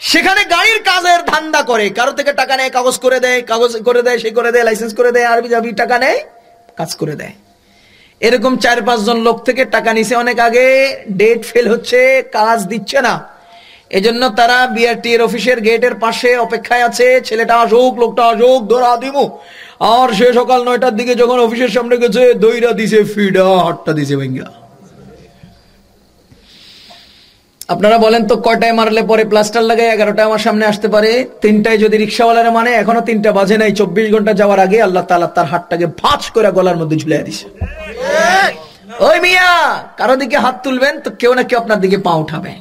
সেখানে গাড়ির কাজের ধান্দা করে। কারও থেকে টাকা নেয়, কাগজ করে দেয়, কাগজ করে দেয়, সে করে দেয় লাইসেন্স করে দেয়, আরবি জাবি টাকা নেয়, কাজ করে দেয়। এরকম চার পাঁচজন লোক থেকে টাকা নিছে অনেক আগে ডেট ফেল হচ্ছে, কাজ দিচ্ছে না। এজন্য তারা বিআরটি এর অফিসের গেটের পাশে অপেক্ষায় আছে, ছেলেটা আসুক, লোকটা আসুক, ধরা দিব আর সে সকাল নয়টার দিকে যখন অফিসের সামনে গেছে দইরা দিছে ফিডা হাটটা দিছে ভেঙ্গা। আপনারা বলেন তো কয়টায় মারলে পরে প্লাস্টার লাগে এগারোটায় আমার সামনে আসতে পারে? তিনটায় যদি রিক্সাওয়ালারা মানে এখনও তিনটা বাজে নাই চব্বিশ ঘণ্টা যাওয়ার আগে আল্লাহ তালা তার হাতটাকে ভাঁজ করে গলার মধ্যে ঝুলিয়ে দিছে। ওই মিয়া কারও দিকে হাত তুলবেন তো কেউ না কেউ আপনার দিকে পা উঠাবে।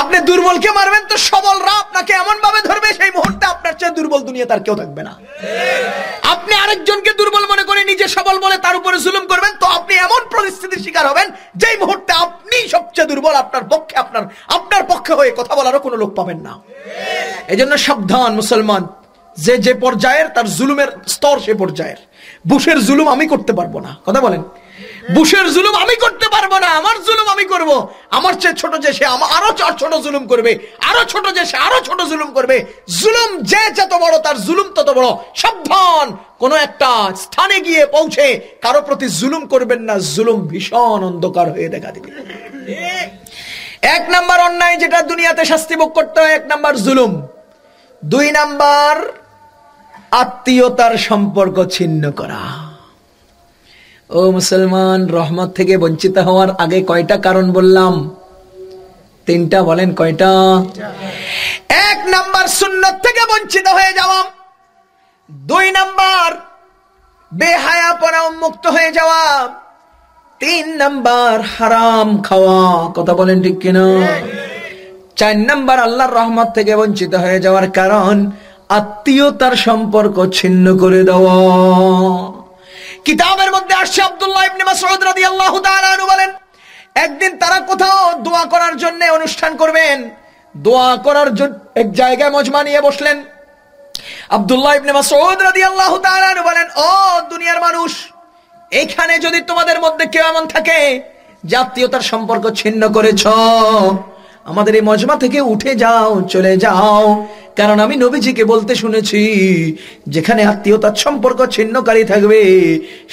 আপনি দুর্বলকে মারবেন তো সবলরা আপনাকে এমন ভাবে ধরবে, সেই মুহূর্তে আপনার চেয়ে দুর্বল দুনিয়া তার কেউ থাকবে না। আপনি আরেকজনকে দুর্বল মনে করে নিজে সবল বলে তার উপরে জুলুম করবেন, তো আপনি এমন পরিস্থিতির শিকার হবেন, যেই মুহূর্তে আপনি সবচেয়ে দুর্বল আপনার পক্ষে, আপনার আপনার পক্ষে হয়ে কথা বলারও কোনো লোক পাবেন না। এজন্য সাবধান মুসলমান, যে যে পর্যায়ের তার জুলুমের স্তর সে পর্যায়ের। বুশের জুলুম আমি করতে পারব না। কথা বলেন। বুশের জুলুম আমি করতে পারব না, আমার জুলুম আমি করব। আমার চেয়ে ছোট যে সে আরও ছোট জুলুম করবে, আরও ছোট যে সে, আরও ছোট জুলুম করবে। জুলুম যে যত বড়, তার জুলুম তত বড়। সাবধান, কোন একটা স্থানে গিয়ে পৌঁছে কারও প্রতি জুলুম করবেন না, জুলুম ভীষণ অন্ধকার হয়ে দেখা দিবে। এক নাম্বার অন্যায় যেটা দুনিয়াতে শাস্তি ভোগ করতে হয়, এক নাম্বার জুলুম। দুই নাম্বার, আত্মীয়তার সম্পর্ক ছিন্ন করা। ও মুসলমান, রহমত থেকে বঞ্চিত হওয়ার আগে কয়টা কারণ বললাম? তিনটা বলেন কয়টা? এক নাম্বার সুন্নত থেকে বঞ্চিত হয়ে যাওয়া। দুই নাম্বার, বেহায়া পরা মুক্ত হয়ে যাওয়া। তিন নাম্বার, হারাম খাওয়া। কথা বলেন ঠিক কিনা? চার নাম্বার, আল্লাহর রহমত থেকে বঞ্চিত হয়ে যাওয়ার কারণ আত্মীয়তার সম্পর্ক ছিন্ন করে দেওয়া। কিতাবের মধ্যে আসছে আব্দুল্লাহ ইবনে মাসউদ রাদিয়াল্লাহু তাআলা আনহু বলেন, একদিন তারা কোথাও দোয়া করার জন্য অনুষ্ঠান করবেন। দোয়া করার জন্য এক জায়গায় মজমা নিয়ে বসলেন। আব্দুল্লাহ ইবনে মাসউদ রাদিয়াল্লাহু তাআলা আনহু বলেন, ও দুনিয়ার মানুষ, এখানে যদি তোমাদের মধ্যে কেউ এমন থাকে, জাতীয়তার সম্পর্ক ছিন্ন করেছ। আমাদের এই মজমা থেকে উঠে যাও, চলে যাও। কারণ আমি নবীজিকে বলতে শুনেছি, যেখানে আত্মীয়তার সম্পর্ক ছিন্নকারী থাকবে,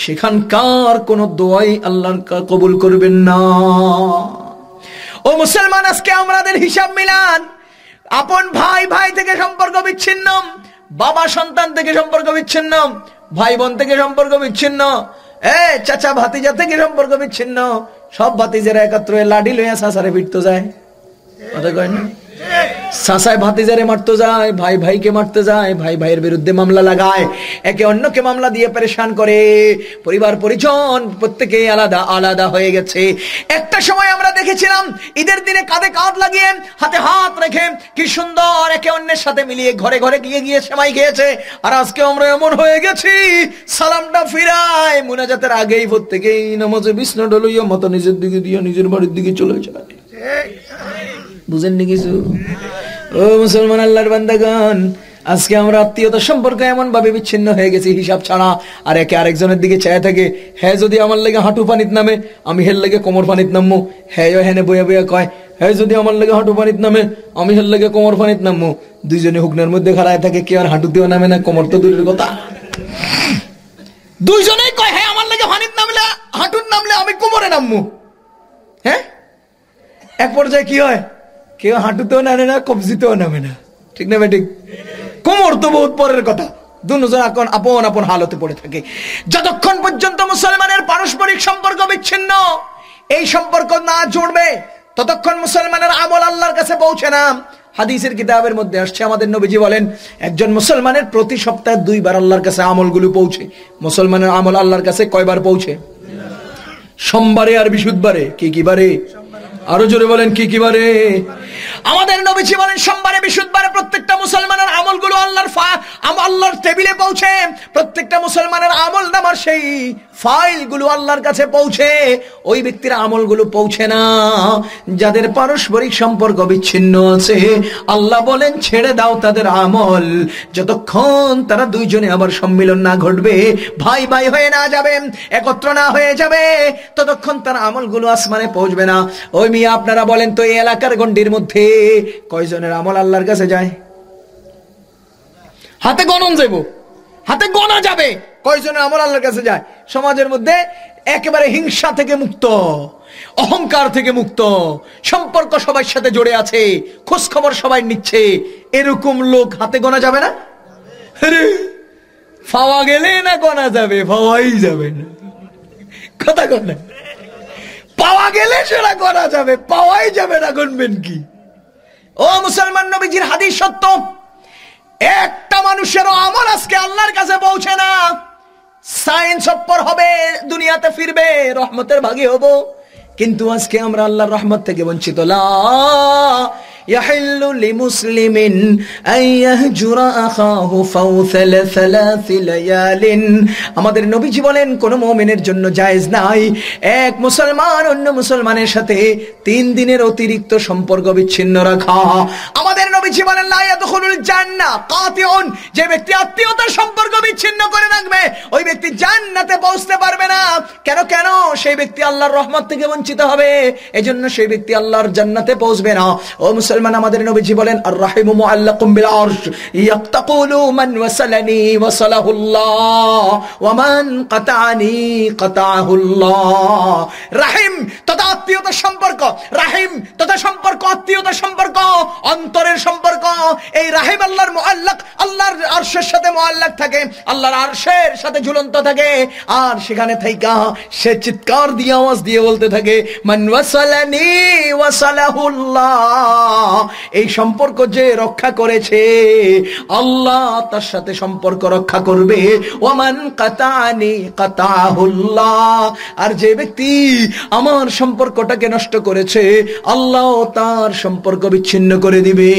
সেখানকার কোন দোয়াই আল্লাহ কবুল করবেন না। ও মুসলমান, আজকে আমাদের হিসাব মিলান। আপন ভাই ভাই থেকে সম্পর্ক বিচ্ছিন্ন, বাবা সন্তান থেকে সম্পর্ক বিচ্ছিন্ন, ভাই বোন থেকে সম্পর্ক বিচ্ছিন্ন, এ চাচা ভাতিজা থেকে সম্পর্ক বিচ্ছিন্ন, সব ভাতিজারা একাত্র লাডি লইয়া সাসারে ফিরতে যায়। সাসায় ভাতিজারে মারতে যায়, ভাই ভাইকে মারতে যায়, ভাই ভাইয়ের বিরুদ্ধে মামলা লাগায়। একে অন্যকে মামলা দিয়ে পরেশান করে। পরিবার, পরিজন আলাদা আলাদা হয়ে গেছে। একটা সময় আমরা দেখেছিলাম, ঈদের দিনে কাঁধে কাঁধ লাগিয়ে, হাতে হাত রেখে কি সুন্দর একে অন্যের সাথে মিলিয়ে ঘরে ঘরে গিয়ে গিয়ে সেমাই খেয়েছে। আর আজকে আমরা এমন হয়ে গেছি, সালামটা ফিরায়। মুনাজাতের আগেই প্রত্যেকেই নামাজে বিষ্ণু ডলইয়া মাথা নিজের দিকে দিয়ে নিজের বাড়ির দিকে চলে যায়। বুঝেননি কিছু? ও মুসলমান আল্লাহর বান্দাগণ, আজকে আমরা আত্মীয়তার সম্পর্ক এমন ভাবে বিচ্ছিন্ন হয়ে গেছি, হিসাব ছাড়া। আর একে আরেকজনের দিকে চায় থাকে হ্যাঁ যদি আমার লেগে হাঁটু পানিত নামে, আমি হের লেগে কোমর পানিত নামবো হ্যাঁ হেনে বইয়া বইয়া কয় হ্যাঁ যদি আমার লেগে হাঁটু পানিত নামে, আমি হের লেগে কোমর পানিত নামবো দুইজনে হুকনের মধ্যে খাড়ায় থাকে, কি আর হাঁটুতেও নামে না, কোমর তো দূরের কথা। দুইজনেই কয় হ্যাঁ আমার লেগে পানিত নামলে, হাঁটুর নামলে আমি কোমরে নামবো হ্যাঁ এক পর্যায়ে কি হয়? কেউ হাঁটুতেও নামে না, কবজিতেও নামে না। ঠিক না ঠিক? কোমর তো বহুত পরের কথা। দুজন এখন আপন আপন হালতে পড়ে থাকে। যতক্ষণ পর্যন্ত মুসলমানের পারস্পরিক সম্পর্ক বিচ্ছিন্ন, এই সম্পর্ক না জুড়বে, ততক্ষণ মুসলমানের আমল আল্লাহর কাছে পৌঁছে না। হাদিসের কিতাবের মধ্যে আসছে, আমাদের নবীজি বলেন, একজন মুসলমানের প্রতি সপ্তাহে দুইবার আল্লাহর কাছে আমলগুলো পৌঁছে। মুসলমানের আমল আল্লাহর কাছে কয়বার পৌঁছে? সোমবারে আর বিশুদ্ধবারে কি কি বারে? আরও জোরে বলেন কি কি বারে আমাদের নবীজি বলেন সোমবারে আম- টেবিলে পৌঁছে প্রত্যেকটা মুসলমানের আমল নামার সেই ফাইলগুলো আল্লাহর কাছে পৌঁছে, ওই ব্যক্তির আমলগুলো পৌঁছে না। যাদের পারস্পরিক সম্পর্ক বিচ্ছিন্ন আছে, আল্লাহ বলেন, ছেড়ে দাও তাদের আমল। যতক্ষণ তারা দুইজনে আবার সম্মিলন না ঘটবে, ভাই ভাই হয়ে না যাবে, একত্র না হয়ে যাবে, ততক্ষণ তার আমলগুলো আসমানে পৌঁছবে না। ওই মিয়া, আপনারা বলেন তো, এই এলাকার গন্ডির মধ্যে কয়জনের আমল আল্লাহর কাছে যায়? হাতে গণন যাব হাতে গণা যাবে। কয়জনের আমার আল্লাহর কাছে যায়? সমাজের মধ্যে একেবারে হিংসা থেকে মুক্ত, অহংকার থেকে মুক্ত, সম্পর্ক সবার সাথে জড়ে আছে খোঁজ খবর সবাই নিচ্ছে, এরকম লোক হাতে গোনা যাবে না? পাওয়া গেলে না গোনা যাবে পাওয়াই যাবে না। কথা কন পাওয়া গেলে সেটা করা যাবে, পাওয়াই যাবে না গুনবেন কি? ও মুসলমান নবীজির হাদিস সত্য। একটা মানুষেরও আমল আজকে আল্লাহর কাছে পৌঁছে না সায়েন্স অপ্পর হবে দুনিয়াতে ফিরবে রহমতের ভাগী হব কিন্তু আজকে আমরা আল্লাহর রহমত থেকে বঞ্চিত লা يحل لمسلم أن يهجر أخاه فوثل ثلاث ليال আমাদের নবীজি বলেন কোন মুমিনের জন্য জায়েজ নাই এক মুসলমান অন্য মুসলমানের সাথে তিন দিনের অতিরিক্ত সম্পর্ক বিচ্ছিন্ন রাখা আমাদের নবীজি বলেন, লা ইয়াদখুলুল জান্নাহ কাতিউন। যে ব্যক্তি আত্মীয়তার সম্পর্ক বিচ্ছিন্ন করে রাখবে, ওই ব্যক্তি জান্নাতে পৌঁছতে পারবে না। কেন কেন? সেই ব্যক্তি আল্লাহর রহমত থেকে বঞ্চিত হবে। এজন্য সেই ব্যক্তি আল্লাহর জান্নাতে পৌঁছবে না। ও মুসলমান, আমাদের নবীজি বলেন আর রাহিমু মুআল্লাকুম বিল আরশ। ইয়াক্তাকুলু মান ওয়াসালানি ওয়াসালাহুল্লাহ, ওয়া মান কাতানি কাতাহুল্লাহ রাহিম তথা আত্মীয়তার সম্পর্ক, রাহিম তথা সম্পর্ক, আত্মীয়তার সম্পর্ক, অন্তরের সম্পর্ক, এই রাহিম আল্লাহর মুআল্লাক, আল্লাহর আরশের সাথে মুআল্লাক থাকে, আল্লাহর আরশের সাথে ঝুলন্ত থাকে, আর সেখানে থাইকা সে চিৎকার দিয়ে আওয়াজ দিয়ে বলতে থাকে, মান ওয়াসালানি ওয়াসালাহুল্লাহ এই সম্পর্ক যে রক্ষা করেছে, আল্লাহ তার সাথে সম্পর্ক রক্ষা করবে ওমান কাতানি কাতাহুল্লাহ আর যে ব্যক্তি আমার সম্পর্কটাকে নষ্ট করেছে, আল্লাহ তার সম্পর্ক বিচ্ছিন্ন করে দিবে।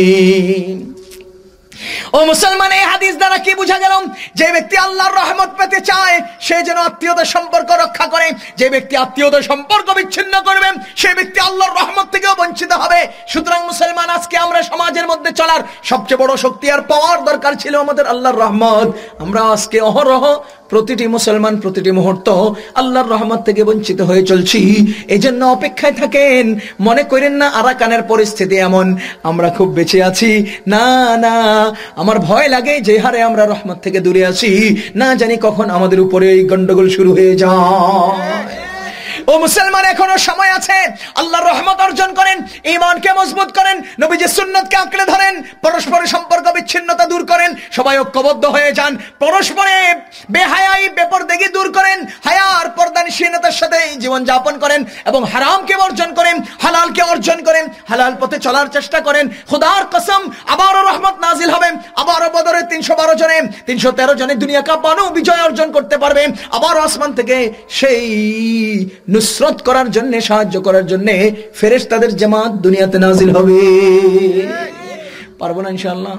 ও মুসলমান, এই হাদিস দ্বারা কি বুঝা গেল? যে ব্যক্তি আল্লাহর রহমত পেতে চায়, সে যেন আত্মীয়তার সম্পর্ক রক্ষা করে। যে ব্যক্তি আত্মীয়তার সম্পর্ক বিচ্ছিন্ন করবে, সে ব্যক্তি আল্লাহর রহমত থেকেও বঞ্চিত হবে। সুতরাং মুসলমান, আজকে আমরা সমাজের মধ্যে চলার সবচেয়ে বড় শক্তি আর পাওয়ার দরকার ছিল আমাদের আল্লাহর রহমত। আমরা আজকে অহরহ প্রতিটি মুসলমান, প্রতিটি মুহূর্ত আল্লাহর রহমত থেকে বঞ্চিত হয়ে চলছি। এই জন্য অপেক্ষায় থাকেন। মনে করেন না, আরাকানের পরিস্থিতি এমন। আমরা খুব বেঁচে আছি। না না, আমার ভয় লাগে যে হারে আমরা রহমত থেকে দূরে আছি। না জানি কখন আমাদের উপরে এই গন্ডগোল শুরু হয়ে যায়। ও মুসলমান, এখনও সময় আছে। আল্লাহর রহমত অর্জন করেন ইমানকে মজবুত করেন, নবীজি সুন্নতকে আঁকড়ে ধরেন, পরস্পরের সম্পর্ক বিচ্ছিন্নতা দূর করেন, সবাই ঐক্যবদ্ধ হয়ে যান। পরস্পরে বেহায়াই, বেপরদেগি দূর করেন, হায়ার পর্দানিশীলতার সাথে জীবন যাপন করেন এবং হারামকে অর্জন করেন, হালালকে অর্জন করেন, হালাল পথে চলার চেষ্টা করেন। খুদার কসম, আবারও রহমত নাজিল হবে, আবারও বদরের তিনশো বারো জনে, তিনশো তেরো জনে দুনিয়া কাঁপানো বিজয় অর্জন করতে পারবে আবার আসমান থেকে সেই নুসরত করার জন্য, সাহায্য করার জন্য ফেরেশ তাদের জামাত দুনিয়াতে নাজিল হবে। পারব না ইনশাআল্লাহ?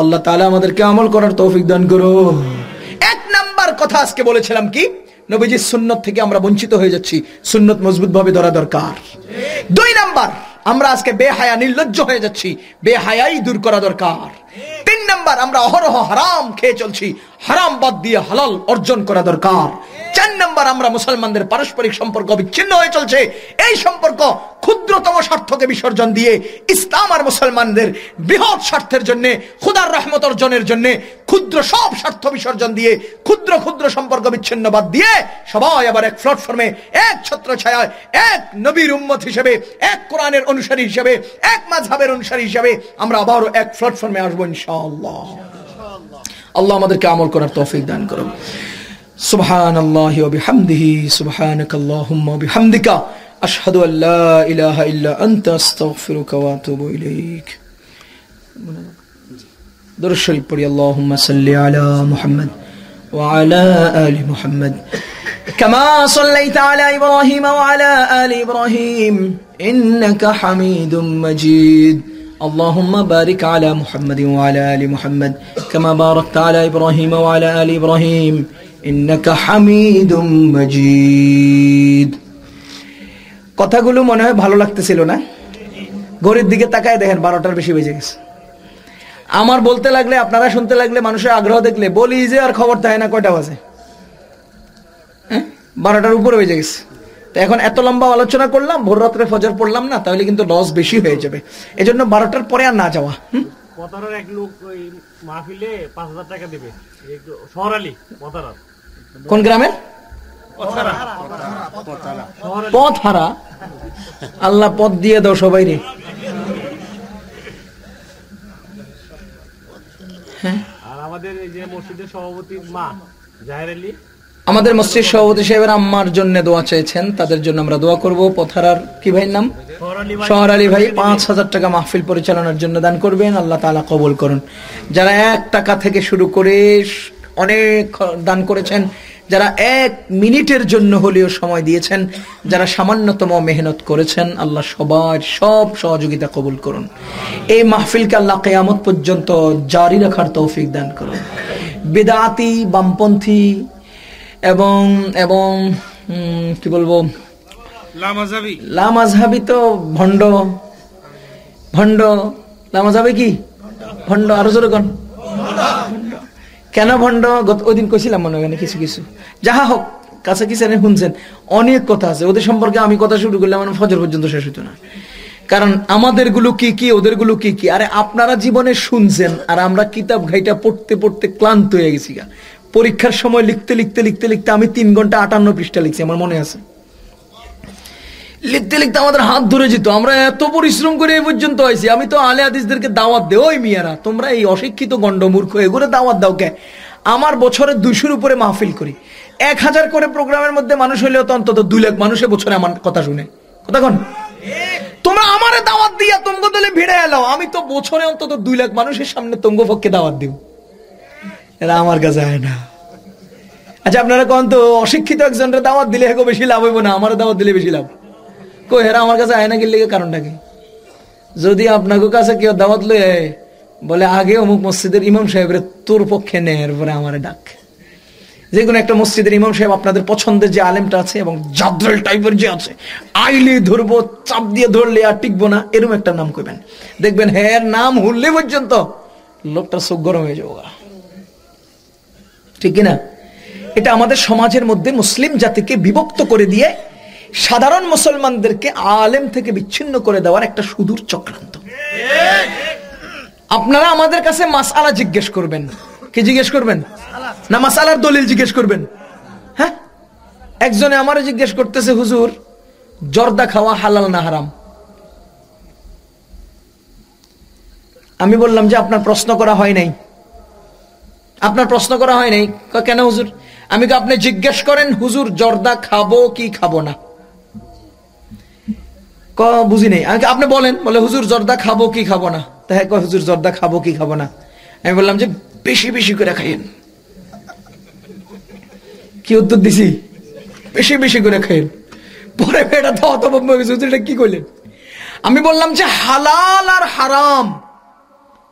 আল্লাহ তাআলা আমাদেরকে আমল করার তৌফিক দান করো এক নাম্বার কথা আজকে বলেছিলাম কি? নবীজির সুন্নত থেকে আমরা বঞ্চিত হয়ে যাচ্ছি। সুন্নত মজবুত ভাবে ধরা দরকার। দুই নাম্বার, আমরা আজকে বেহায়া, নির্লজ্জ হয়ে যাচ্ছি। বেহায়াই দূর করা দরকার। নাম্বার আমরা অহরহ হারাম খেয়ে চলছি। হারাম বাদ দিয়ে হালাল অর্জন করা দরকার। চার নাম্বার আমরা মুসলমানদের পারস্পরিক সম্পর্ক বিচ্ছিন্ন হয়ে চলছে। এই সম্পর্ক ক্ষুদ্রতম স্বার্থকে বিসর্জন দিয়ে ইসলাম আর মুসলমানদের বৃহৎ স্বার্থের জন্য, খুদার রহমত অর্জনের জন্য, ক্ষুদ্র সব স্বার্থ বিসর্জন দিয়ে ক্ষুদ্র ক্ষুদ্র সম্পর্ক বিচ্ছিন্ন বাদ দিয়ে সবাই আবার এক প্ল্যাটফর্মে এক ছত্র ছায়ায় এক নবীর উম্মত হিসেবে, এক কোরআনের অনুসারী হিসেবে, এক মাঝহাবের অনুসারী হিসেবে আমরা আবারও এক প্ল্যাটফর্মে আসব ইনশাআল্লাহ। আল্লাহ আমাদেরকে আমল করার তৌফিক দান করো سبحان الله وبحمده سبحانك اللهم وبحمدك أشهد أن لا إله إلا أنت أستغفرك وأتوب إليك درود الشريف পড়ি اللهم صل على محمد وعلى آل محمد كما صليت على إبراهيم وعلى آل إبراهيم إنك حميد مجيد اللهم بارك على محمد وعلى آل محمد كما باركت على إبراهيم وعلى آل إبراهيم إنك حميد مجيد কথাগুলো মনে হয় ভালো লাগতেছিল না ঘড়ির দিকে তাকায় দেখেন বারোটার বেশি বেজে গেছে আমার বলতে লাগলে আপনারা শুনতে লাগলে মানুষের আগ্রহ দেখলে বলি যে আর খবর থাকে না কয়টা বাজে হ্যাঁ? বারোটার উপরে বেজে গেছে তো এখন এত লম্বা আলোচনা করলাম ভোর রাত্রে ফজর পড়লাম না তাহলে কিন্তু লস বেশি হয়ে যাবে। এজন্য বারোটার পরে আর না যাওয়া হুম? পতারার এক লোক ওই মাহফিলে পাঁচ হাজার টাকা দেবে। পতারার কোন গ্রামের? পথ হারা আল্লাহ পথ দিয়ে দাও সবাই রে। আর আমাদের এই যে মসজিদের সভাপতি মা জাহের আলী। আমাদের মসজিদ সভাপতি সাহেবের আম্মার জন্য দোয়া চেয়েছেন। তাদের জন্য আমরা দোয়া করব। পথারার কি ভাইয়ের নাম? শহর আলী ভাই, পাঁচ হাজার টাকা মাহফিল পরিচালনার জন্য দান করবেন। আল্লাহ তালা কবুল করুন। যারা এক টাকা থেকে শুরু করে অনেক দান করেছেন, যারা এক মিনিটের জন্য হলেও সময় দিয়েছেন, যারা সামান্যতম মেহনত করেছেন, আল্লাহ সবার সব সহযোগিতা কবুল করুন। এই মাহফিলকে আল্লাহ কেয়ামত পর্যন্ত জারি রাখার তৌফিক দান করুন। বেদাতি, বামপন্থী এবং এবং কি বলব? লামাজাবি লামাজহাবি তো ভণ্ড। ভণ্ড। লামাজহাবি কি? ভণ্ড। আরও জোরে কন। কেন ভণ্ড? গত ওই দিন কইছিলাম মনে হয় কিছু কিছু। যাহা হোক কাছে কি জানে শুনছেন অনেক কথা আছে। ওদের সম্পর্কে আমি কথা শুরু করলে আমার ফজর পর্যন্ত শেষ হতো না। কারণ আমাদেরগুলো কি কি ওদেরগুলো কি কি? আরে আপনারা জীবনে শুনছেন আর আমরা কিতাব ঘাইটা পড়তে পড়তে ক্লান্ত হয়ে গেছি। পরীক্ষার সময় লিখতে লিখতে লিখতে লিখতে আমি তিন ঘণ্টা আটান্ন পৃষ্ঠা লিখছি, আমার মনে আছে। লিখতে লিখতে আমাদের হাত ধরে যেত, আমরা এত পরিশ্রম করে এই পর্যন্ত হয়েছি আমি তো আলে হাদিসদেরকে দাওয়াত দেও, ওই মিয়ারা, তোমরা এই অশিক্ষিত গন্ড মূর্খ এগুলো দাওয়াত দাও কে? আমার বছরে দুইশোর উপরে মাহফিল করি। এক হাজার করে প্রোগ্রামের মধ্যে মানুষ হইলেও তো অন্তত দুই লাখ মানুষে বছরে আমার কথা শুনে। কথা কন? তোমরা আমারে দাওয়াত দিয়া তোমগো দলে ভিড়ে এলাও আমি তো বছরে অন্তত দুই লাখ মানুষের সামনে তোমগো পক্ষে দাওয়াত দিব। এরা আমার কাছে হয় না। আচ্ছা আপনারা কন তো অশিক্ষিত একজনের দাওয়াত দিলে হেগো বেশি লাভ হইব না আমার দাওয়াত দিলে বেশি লাভ। কই হেরা আমার কাছে আয় না গেলে কারণটা কি? যদি আপনাকে কাছে কেউ দাওয়াত লয়ে বলে আগে অমুক মসজিদের ইমাম সাহেবের তোর পক্ষে নেয় এরপরে আমার ডাক। যে কোনো একটা মসজিদের ইমাম সাহেব আপনাদের পছন্দের যে আলেমটা আছে এবং জাদ্রেল টাইপের যে আছে, আইলে ধরবো, চাপ দিয়ে ধরলে আর টিকবো না এরকম একটা নাম কইবেন। দেখবেন হ্যাঁ নাম হুললে পর্যন্ত লোকটা চোখ গরম হয়ে যাব। ঠিক কিনা? এটা আমাদের সমাজের মধ্যে মুসলিম জাতিকে বিভক্ত করে দিয়ে সাধারণ মুসলমানদেরকে আলেম থেকে বিচ্ছিন্ন করে দেওয়ার একটা সুদূর চক্রান্ত। আপনারা আমাদের কাছে মাসালা জিজ্ঞেস করবেন। কি জিজ্ঞেস করবেন? না মাসালার দলিল জিজ্ঞেস করবেন? হ্যাঁ? একজনে আমারে জিজ্ঞেস করতেছে, হুজুর, জর্দা খাওয়া হালাল না হারাম? আমি বললাম যে, আপনার প্রশ্ন করা হয় নাই। আপনার প্রশ্ন করা হয় নাই। কেন হুজুর? আমি তো আপনি জিজ্ঞেস করেন হুজুর জর্দা খাব কি খাব না? ক বুঝি নেই। আপনি বলেন? বলে হুজুর জর্দা খাব কি খাব না? তাই কয় হুজুর জর্দা খাব কি খাব না? আমি বললাম যে বেশি বেশি করে খাইয়েন। কি উত্তর দিছি? বেশি বেশি করে খাইয়েন। পরে এটা তো অত হয়ে গেছে, হুজুর, এটা কি করলেন আমি বললাম যে হালাল আর হারাম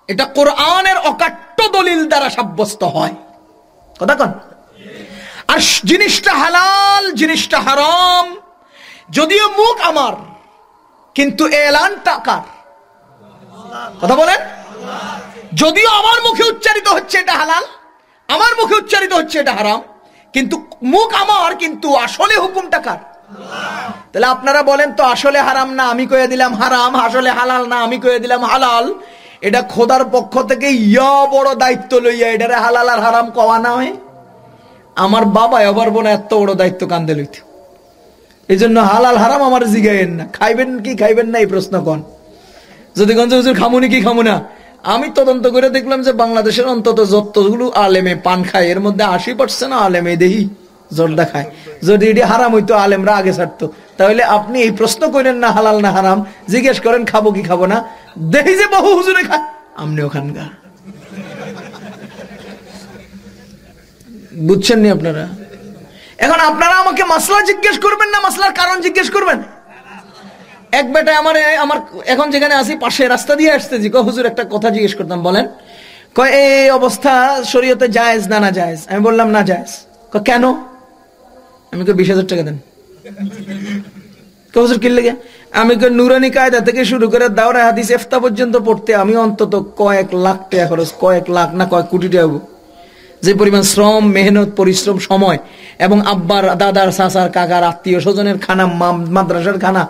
এটা কোরআনের অকাট্য দলিল দ্বারা সাব্যস্ত হয়। কথা কন। আর জিনিসটা হালাল, জিনিসটা হারাম। যদিও মুখ আমার, কিন্তু এলান টাকার কথা বলেন। যদিও আমার মুখে উচ্চারিত হচ্ছে এটা হালাল, আমার মুখে উচ্চারিত হচ্ছে এটা হারাম, কিন্তু মুখ আমার, কিন্তু আসলে হুকুম টাকার তাহলে আপনারা বলেন তো, আসলে হারাম না, আমি কয়ে দিলাম হারাম, আসলে হালাল না, আমি কয়ে দিলাম হালাল। এটা খোদার পক্ষ থেকে ইয়া বড় দায়িত্ব লইয়া এটারে হালাল আর হারাম কওয়া না হয়। আমার বাবা এবার বোন এত বড় দায়িত্ব কান্দে লইত। এই জন্য হালাল হারাম আমার জিগাইয়েন না। খাইবেন কি খাইবেন না, এই প্রশ্ন কন। যদি গঞ্জ খামুনি কি খামু না আমি তদন্ত করে দেখলাম যে বাংলাদেশের অন্তত যতগুলো আলেমে পান খায়, এর মধ্যে আশি পার্সেন্ট আলেমে দেহি জর্দা খায়। যদি এটি হারাম হইতো, আলেমরা আগে ছাড়তো। তাহলে আপনি এই প্রশ্ন করেন না হালাল না হারাম। জিজ্ঞেস করেন, খাব কি খাব না? দেখি যে বহু হুজুরে খায় আমনি ওখানকার। বুঝছেন নি আপনারা? এখন আপনারা আমাকে মাসলা জিজ্ঞেস করবেন না মাসলার কারণ জিজ্ঞেস করবেন? এক বেটা আমার আমার এখন যেখানে আছি, পাশে রাস্তা দিয়ে আসতেছি। ক হুজুর, একটা কথা জিজ্ঞেস করতাম, বলেন। কয়, এই অবস্থা শরীয়তে জায়েজ না না জায়েজ? আমি বললাম, না জায়েজ। ক কেন? আমি কই বিশ হাজার টাকা দেন। ক হুজুর কি লেগে আমি নুরানি কায়দা থেকে শুরু করে দাওরা হাদিস এফতা পর্যন্ত পড়তে আমি অন্তত কয়েক লাখ টাকা খরচ, কয়েক লাখ না কয়েক কোটি টাকা যে পরিমাণ শ্রম, মেহনত, পরিশ্রম, সময় এবং আব্বার, দাদার, চাচার, কাকার, আত্মীয় স্বজনের খানা মাদ্রাসার খানা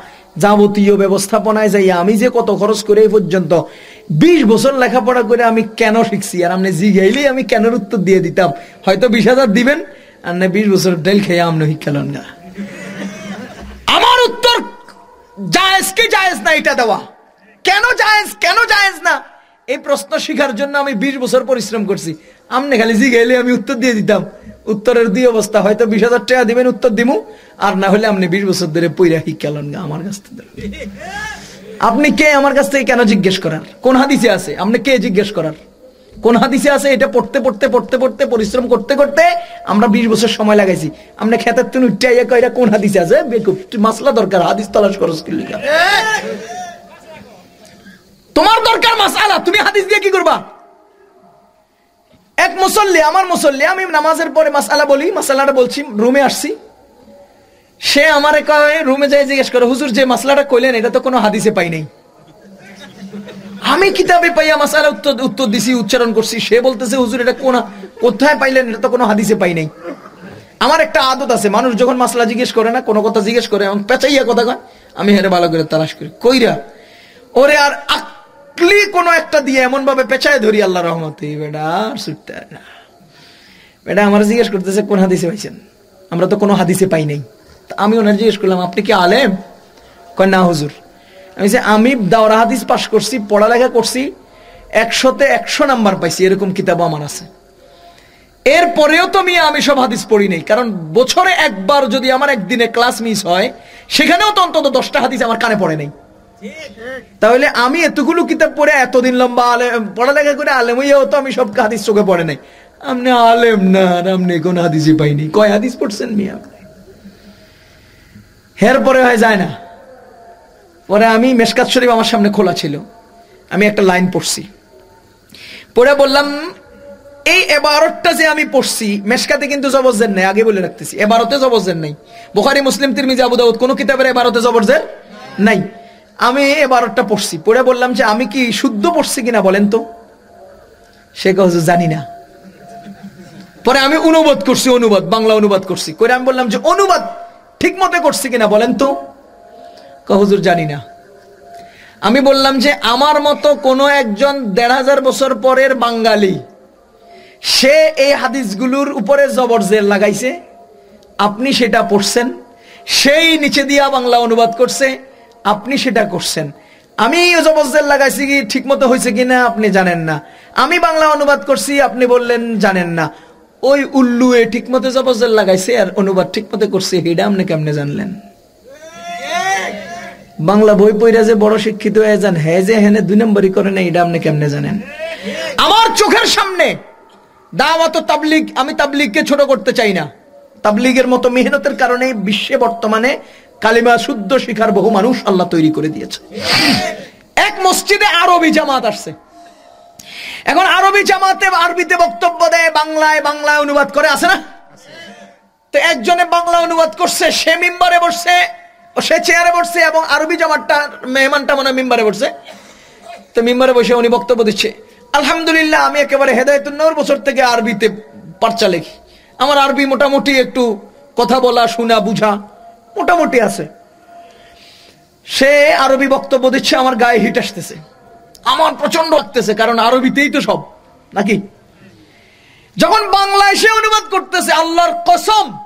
যাবতীয় ব্যবস্থাপনায় যাই আমি যে কত খরচ করে এই পর্যন্ত বিশ বছর লেখাপড়া করে আমি কেন শিখছি? আর আপনি জিগাইলেই আমি কেন উত্তর দিয়ে দিতাম। হয়তো বিশ হাজার দিবেন, আর না বিশ বছর ডেল খেয়ে আমনে শিক্ষালন না। জায়েজ কি জায়েজ না এটা দেওয়া? কেন জায়েজ? কেন জায়েজ না? এই প্রশ্ন শিখার জন্য আমি বিশ বছর পরিশ্রম করছি। আমনে খালি জিগাইলে আমি উত্তর দিয়ে দিতাম। উত্তরের দুই অবস্থা, হয়তো বিশ হাজার টাকা দিবেন, উত্তর দিমু। আর না হলে আপনি বিশ বছর ধরে পইরা শিক্ষালন গা আমার কাছ থেকে। আপনি কে আমার কাছ থেকে কেন জিজ্ঞেস করার? কোন হাদিসে আছে? আপনি কে জিজ্ঞেস করার? কোন হাদিসে আছে এটা পড়তে পড়তে পড়তে পড়তে পরিশ্রম করতে করতে আমরা বিশ বছর সময় লাগাইছি। আমরা খেতের তুন উঠতে কইরা কোন হাদিসে আছে? বেকুব, মাসলা দরকার হাদিস তলাশ করস কি তোমার দরকার মাসালা তুমি হাদিস দিয়ে কি করবা? এক মুসল্লি আমার মুসল্লি আমি নামাজের পরে মাসালা বলি মাসালাটা বলছি রুমে আসছি। সে আমারে কয় রুমে যাই জিজ্ঞেস করে হুজুর যে মাসলাটা কইলেন এটা তো কোনো হাদিসে পাই নাই। আমি কিতাবে পাইয়া মাসালা উত্তর উত্তর দিছি, উচ্চারণ করছি। সে বলতেছে, হুজুর, এটা কোন কোথায় পাইলেন? এটা তো কোনো হাদিসে পাই নাই। আমার একটা আদত আছে। মানুষ যখন মাসলা জিজ্ঞেস করে না, কোনো কথা জিজ্ঞেস করে এবং পেঁচাইয়া কথা কয়, আমি হেরে ভালো করে তালাশ করি। কইরা, ওরে আর আকলি কোনো একটা দিয়ে এমন ভাবে পেঁচায় ধরি আল্লাহ রহমতে। বেটা আর ছুটতে না। বেটা আমার জিজ্ঞেস করতেছে, কোন হাদিসে পাইছেন? আমরা তো কোনো হাদিসে পাই নাই। আমি ওনার জিজ্ঞেস করলাম, আপনি কি আলেম? কয়, না, হুজুর। আমি বলছি, আমি দাওরা হাদিস পাশ করছি পড়ালেখা করছি একশোতে একশো নাম্বার পাইছি এরকম কিতাব আমার আছে। এরপরেও তো মিয়া আমি সব হাদিস পড়ি নাই কারণ বছরে একবার যদি আমার একদিনে ক্লাস মিস হয় সেখানেও তো অন্তত দশটা হাদিস আমার কানে পড়ে নাই। তাহলে আমি এতগুলো কিতাব পড়ে এতদিন লম্বা আলেম পড়ালেখা করে আলেম হইয়াও তো আমি সব হাদিস চোখে পড়ে নাই। আপনি আলেম না আর আপনি কোন হাদিসই পাইনি। কয় হাদিস পড়ছেন মিয়া? হের পরে হয় যায় না। পরে আমি মেশকাত শরীফ আমার সামনে খোলা ছিল। আমি একটা লাইন পড়ছি। পড়ে বললাম, এই এবারতটা যে আমি পড়ছি, মেশকাতে কিন্তু জবরজের নেই। আগে বলে রাখতেছি, এবারতে জবরজের নেই। বোখারি, মুসলিম, তিরমিজি, আবু দাউদ, কোন কিতাবের এবারতে জবরজের নাই। আমি এবারটা পড়ছি। পড়ে বললাম যে, আমি কি শুদ্ধ পড়ছি কিনা বলেন তো? সে কহ জানি না। পরে আমি অনুবাদ করছি, অনুবাদ, বাংলা অনুবাদ করছি। করে আমি বললাম যে, অনুবাদ ঠিক মতো করছি কিনা বলেন তো? কহুজুর জানি না। আমি বললাম যে, আমার মতো কোন একজন দেড় হাজার বছর পরের বাঙালি, সে এই হাদিসগুলোর উপরে জবরজের লাগাইছে, আপনি সেটা পড়ছেন, সেই নিচে দিয়া বাংলা অনুবাদ করছে, আপনি সেটা করছেন। আমি জবরজের লাগাইছি কি ঠিক মতো হয়েছে কিনা আপনি জানেন না। আমি বাংলা অনুবাদ করছি, আপনি বললেন জানেন না। ওই উল্লুয়ে ঠিক মতো জবরজের লাগাইছে আর অনুবাদ ঠিক মতো করছে এটা আপনি কেমনে জানলেন? বাংলা বই পইরা যে বড় শিক্ষিত হয়ে যান হ্যাঁ যে হেনে দুই নম্বরই করে এটা আপনি কেমনে জানেন? আমার চোখের সামনে দাওয়াত তাবলিগ, আমি তাবলিগকে ছোট করতে চাই না। তাবলিগের মতো মেহনতের কারণে বিশ্বে বর্তমানে কালিমা শুদ্ধ শিখার বহু মানুষ আল্লাহ তৈরি করে দিয়েছে। এক মসজিদে আরবি জামাত আসছে। এখন আরবি জামাতে আরবিতে বক্তব্য দেয়, বাংলায় বাংলায় অনুবাদ করে, আছে না? তো একজনে বাংলা অনুবাদ করছে, সে মিম্বারে বসছে সে চেয়ারে বসছে এবং আরবি জামাতটা, মেহমানটা মনে মিম্বারে বসছে। তো মেম্বারে বসে উনি বক্তব্য দিচ্ছে। আলহামদুলিল্লাহ, আমি একেবারে হেদায়তুল নর বছর থেকে আরবিতে পার্চা লেখি। আমার আরবি মোটামুটি একটু কথা বলা, শোনা, বুঝা মোটামুটি আছে। সে আরবি বক্তব্য দিচ্ছে, আমার গায়ে হিট আসতেছে। আমার প্রচণ্ড লাগতেছে, কারণ আরবিতেই তো সব। নাকি? যখন বাংলায় সে অনুবাদ করতেছে, আল্লাহর কসম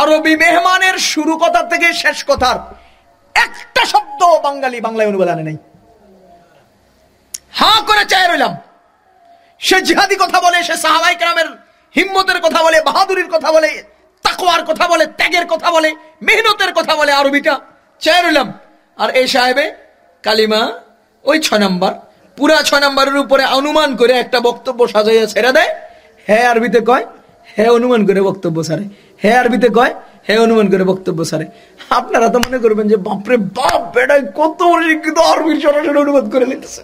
আরবি মেহমানের শুরু কথা থেকে শেষ কথার একটা শব্দ বাঙালি বাংলায় অনুবাদ আনে নাই। হা করে চায় রইলাম। সে জিহাদি কথা বলে, সে সাহাবাই গ্রামের হিম্মতের কথা বলে, বাহাদুরির কথা বলে, তাকওয়ার কথা বলে, ত্যাগের কথা বলে, মেহনতের কথা বলে আরবিটা। চায় রইলাম। আর এই সাহেবে কালিমা ওই ছয় নম্বর, পুরা ছয় নম্বরের উপরে অনুমান করে একটা বক্তব্য সাজাইয়া ছেড়ে দেয়। হ্যাঁ আরবিতে কয় হ্যাঁ অনুমান করে বক্তব্য সারে। হ্যাঁ আরবিতে কয় হ্যাঁ অনুমান করে বক্তব্য সারে। আপনারা তো মনে করবেন যে, বাপরে বাপ, বেটাই কত শিক্ষিত আরবির সরাসরি অনুবাদ করে নিতেছে।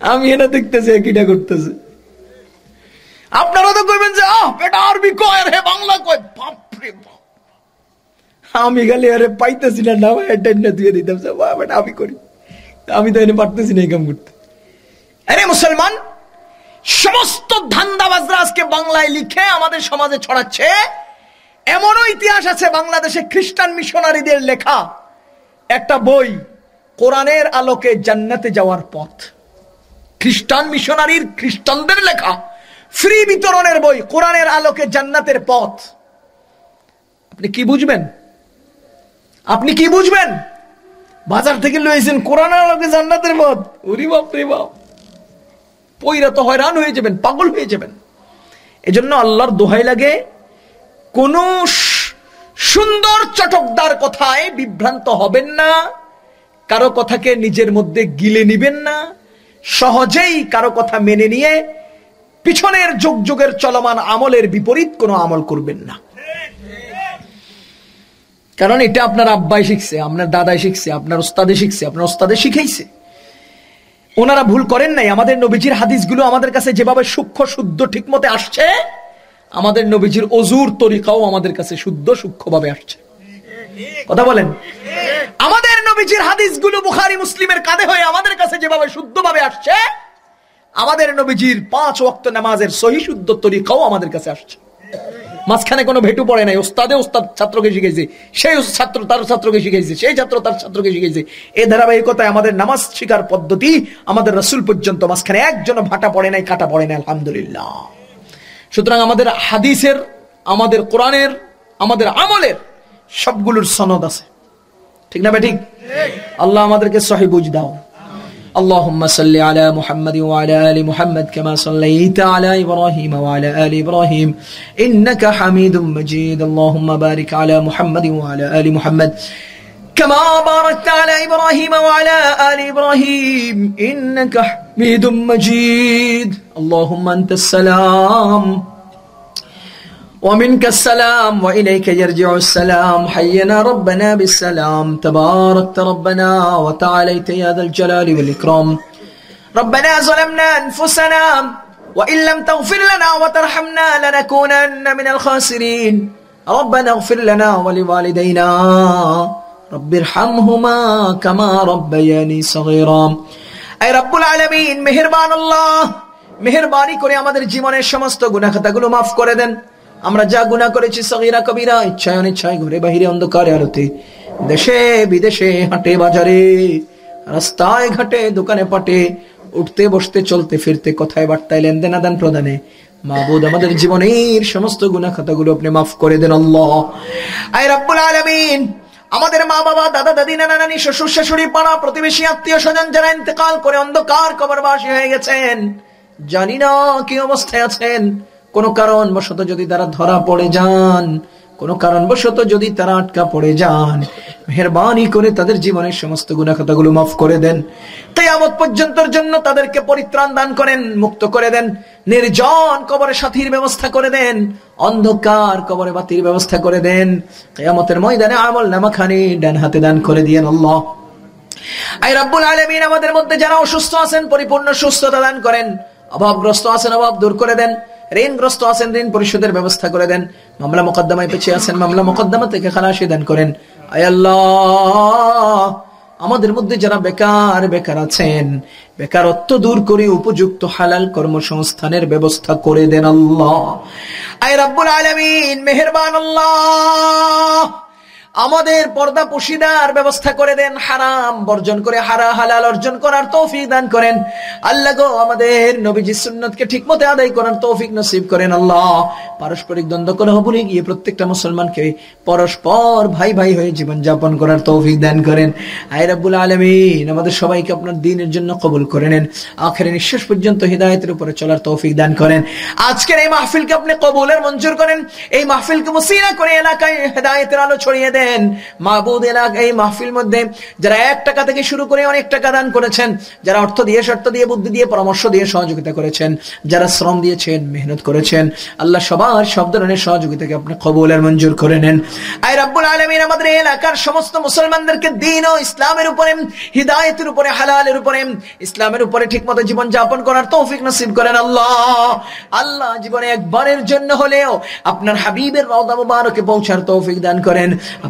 আমি এটা দেখতেছি কিটা করতেছে। আপনারা তো যে, আহ, বেটা আরবি কয় হে বাংলা কয়। বাপরে বাপ। আমি আরে পাইতেছি না না দিয়ে দিতাম। আমি করি। আমি তো এনে পারতেছি না এই কাম করতে। আরে মুসলমান, সমস্ত ধান্দাবাজরা আজকে বাংলায় লিখে আমাদের সমাজে ছড়াচ্ছে। এমনও ইতিহাস আছে বাংলাদেশে খ্রিস্টান মিশনারিদের লেখা। একটা বই, কোরআনের আলোকে জান্নাতে যাওয়ার পথ। খ্রিস্টান মিশনারির খ্রিস্টানদের লেখা। ফ্রি বিতরণের বই, কোরআনের আলোকে জান্নাতের পথ। আপনি কি বুঝবেন? আপনি কি বুঝবেন? বাজার থেকে লয়েছেন কোরআনের আলোকে জান্নাতের পথ। ওরি বাপ রে বাপ। পইরা তো হয়রান হয়ে যাবেন, পাগল হয়ে যাবেন। এজন্য আল্লাহর দোহাই লাগে কোন সুন্দর চটকদার কথায় বিভ্রান্ত হবেন না। কারও কথাকে নিজের মধ্যে গিলে নিবেন না। সহজেই কারও কথা মেনে নিয়ে পিছনের যুগ যুগের চলমান আমলের বিপরীত কোনো আমল করবেন না। কারণ এটা আপনার আব্বাই শিখছে, আপনার দাদাই শিখছে, আপনার ওস্তাদে শিখছে, আপনার ওস্তাদে শিখাইছে। ওনারা ভুল করেন নাই। আমাদের নবীজির হাদিসগুলো আমাদের কাছে যেভাবে সূক্ষ্ম, শুদ্ধ ঠিক মতে আসছে আমাদের নবীজির অজুর তরিকাও আমাদের কাছে শুদ্ধ, সূক্ষ্মভাবে আসছে। কথা বলেন? আমাদের নবীজির হাদিসগুলো বুখারি, মুসলিমের কাঁধে হয়ে আমাদের কাছে যেভাবে শুদ্ধভাবে আসছে, আমাদের নবীজির পাঁচ ওয়াক্ত নামাজের সহি শুদ্ধ তরিকাও আমাদের কাছে আসছে। মাঝখানে কোনো ভেটু পড়ে নাই, ওস্তাদে ওস্তাদ ছাত্রকে শিখেছে সেই ছাত্র তার ছাত্রকে শিখেছে সেই ছাত্র তার ছাত্রকে শিখেছে এই ধারাবাহিকতায় আমাদের নামাজ শিকার পদ্ধতি আমাদের রসুল পর্যন্ত মাঝখানে একজন ভাটা পড়ে নাই, কাটা পড়ে নাই, আলহামদুলিল্লাহ। সুতরাং আমাদের হাদিসের আমাদের কোরআনের আমাদের আমলের সবগুলোর সনদ আছে ঠিক না ঠিক আল্লাহ আমাদেরকে সহি বুঝ দাও اللهم صل على محمد وعلى ال محمد كما صليت على ابراهيم وعلى ال ابراهيم انك حميد مجيد اللهم بارك على محمد وعلى ال محمد كما باركت على إبراهيم وعلى آل إبراهيم إنك حميد مجيد. اللهم أنت السلام. ومنك السلام وإليك يرجع السلام. حينا ربنا بالسلام. تباركت ربنا وتعاليت يا ذا الجلال والإكرام. ربنا ظلمنا أنفسنا وإن لم تغفر لنا وترحمنا لنكونن من الخاسرين. ربنا اغفر لنا ولوالدينا. হাম হুমা কামা মেহেরবান আল্লাহ করে আমাদের জীবনের সমস্ত মাফ করে দেন। আমরা যা করেছি কবিরা অন্ধকারে দেশে, বিদেশে, হাটে, বাজারে, রাস্তায়, ঘাটে, দোকানে, পাটে, উঠতে, বসতে, চলতে, ফিরতে, কথায়, বার্তায়, লেনদেন, আদান প্রদানে মাহবুদ আমাদের জীবনের সমস্ত গুণা খাতাগুলো আপনি মাফ করে দেন আল্লাহ। আই রাব্বুল আলমিন আমাদের মা বাবা দাদা দাদি নানা নানি শ্বশুর, শাশুড়ি, পাড়া, প্রতিবেশী, আত্মীয় স্বজন যারা ইন্তেকাল করে অন্ধকার কবরবাসী হয়ে গেছেন, জানি না কি অবস্থায় আছেন। কোন কারণ বশত যদি তারা ধরা পড়ে যান কোন কারণবশত যদি তারা আটকা পড়ে যান, মেহরবানি করে তাদের জীবনের সমস্ত গুণাখাতাগুলো মাফ করে দেন। কেয়ামত পর্যন্তর জন্য তাদেরকে পরিত্রাণ দান করেন, মুক্ত করে দেন। নির্জন কবরে সাথীর ব্যবস্থা করে দেন, অন্ধকার কবরে বাতির ব্যবস্থা করে দেন। কেয়ামতের ময়দানে আমল নামাখানি ডান হাতে দান করে দিয়েন আল্লাহ। আই রাব্বুল আলামিন, আমাদের মধ্যে যারা অসুস্থ আছেন, পরিপূর্ণ সুস্থতা দান করেন। অভাবগ্রস্ত আছেন, অভাব দূর করে দেন। ঋণগ্রস্ত আছেন, ঋণ পরিশোধের ব্যবস্থা করে দেন। মামলা মোকদ্দমায় পেছিয়ে আছেন, মামলা মোকদ্দমা থেকে খালাসি দান করেন। আয় আল্লাহ, আমাদের মধ্যে যারা বেকার বেকার আছেন, বেকারত্ব দূর করে উপযুক্ত হালাল কর্মসংস্থানের ব্যবস্থা করে দেন আল্লাহ। আয় রাব্বুল আলামিন, মেহেরবান আল্লাহ। আমাদের পর্দা পুশিদার ব্যবস্থা করে দেন, হারাম বর্জন করে, হারা, হালাল অর্জন করার তৌফিক দান করেন। আল্লাহ গো, আমাদের নবীজি সুন্নতকে ঠিকমতো আদায় করার তৌফিক নসিব করেন, আল্লাহ। পারস্পরিক দ্বন্দ্ব করে ভুলে গিয়ে প্রত্যেকটা মুসলমানকে পরস্পর ভাই ভাই হয়ে জীবন যাপন করার তৌফিক দান করেন। আয় রাব্বুল আলামিন, আমাদের সবাইকে আপনার দিনের জন্য কবুল করে নেন। আখের নিঃশ্বাস পর্যন্ত হৃদায়তের উপরে চলার তৌফিক দান করেন। আজকের এই মাহফিলকে আপনি কবুলের মঞ্জুর করেন। এই মাহফিলকে মুসিনা করে এলাকায় হেদায়তের আলো ছড়িয়ে দেন। করেছেন। মাহবুদ এলাক, এই মাহফিল মধ্যে যারা এক টাকা থেকে শুরু করে অনেক টাকা দান করেছেন, যারা অর্থ দিয়ে, শর্ত দিয়ে, বুদ্ধি দিয়ে, পরামর্শ দিয়ে সহযোগিতা করেছেন, যারা শ্রম দিয়েছেন, মেহনত করেছেন, আল্লাহ সবার সব ধরনের সহযোগিতাকে আপনি কবুল আর মঞ্জুর করে নেন। আই রাব্বুল আলমিন, আমাদের এলাকার সমস্ত মুসলমানদেরকে দিন ও ইসলামের উপরে, হিদায়তের উপরে, হালালের উপরে, ইসলামের উপরে ঠিক মতো জীবন যাপন করার তৌফিক নসিব করেন আল্লাহ। আল্লাহ জীবনে একবারের জন্য হলেও আপনার হাবিবের রওদা মুবারকে পৌঁছার তৌফিক দান করেন।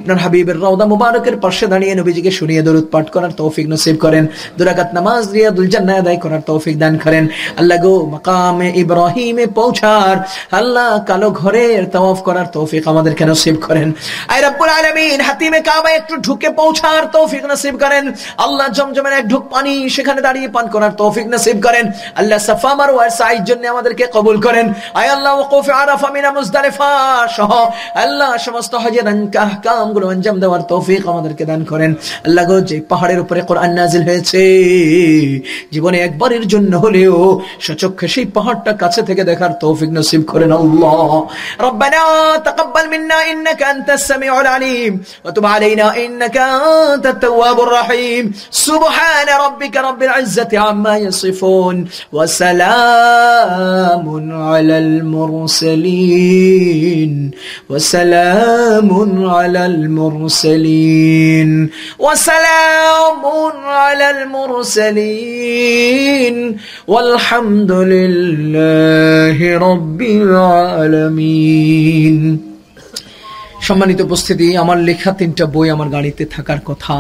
আপনার হাবিবের রওদা মুবারকের পাশে দাঁড়িয়ে নবীজিকে শুনিয়ে দরুদ পাঠ করার তৌফিক নসিব করেন। দুরাকাত নামাজ দিয়ে দুলজান্না আদায় করার তৌফিক দান করেন। আল্লাহ গো মাকামে ইব্রাহিমে পৌঁছার, আল্লাহ কালো ঘরের তাওয়াফ করার তৌফিক আমাদেরকে নসিব করেন। আই রাব্বুল আলামিন, হাতিমে কাবা একটু ঢুকে পৌঁছার তৌফিক নসিব করেন। আল্লাহ জমজমের এক ঢুক পানি সেখানে দাঁড়িয়ে পান করার তৌফিক নসিব করেন। আল্লাহ সাফা মারওয়ার সাইজ জন্য আমাদেরকে কবুল করেন। আয় আল্লাহ ওয়াকুফে আরাফা মিনা মুজদালিফা সহ আল্লাহ সমস্ত হজের আহকাম গুলো আঞ্জাম দেওয়ার তৌফিক আমাদেরকে দান করেন আল্লাহ গো যে পাহাড়ের উপরে কোরআন নাজিল হয়েছে জীবনে একবারের জন্য হলেও সচক্ষে সেই পাহাড়টা কাছে থেকে দেখার তৌফিক নসিব করেন আল্লাহ ربنا تقبل منا انك انت السميع العليم وتب علينا انك انت التواب الرحيم سبحان ربك رب العزه عما يصفون وسلام على المرسلين وسلام على المرسلين وسلام على المرسلين والحمد لله رب العالمين সম্মানিত উপস্থিতি আমার লেখা তিনটা বই আমার গাড়িতে থাকার কথা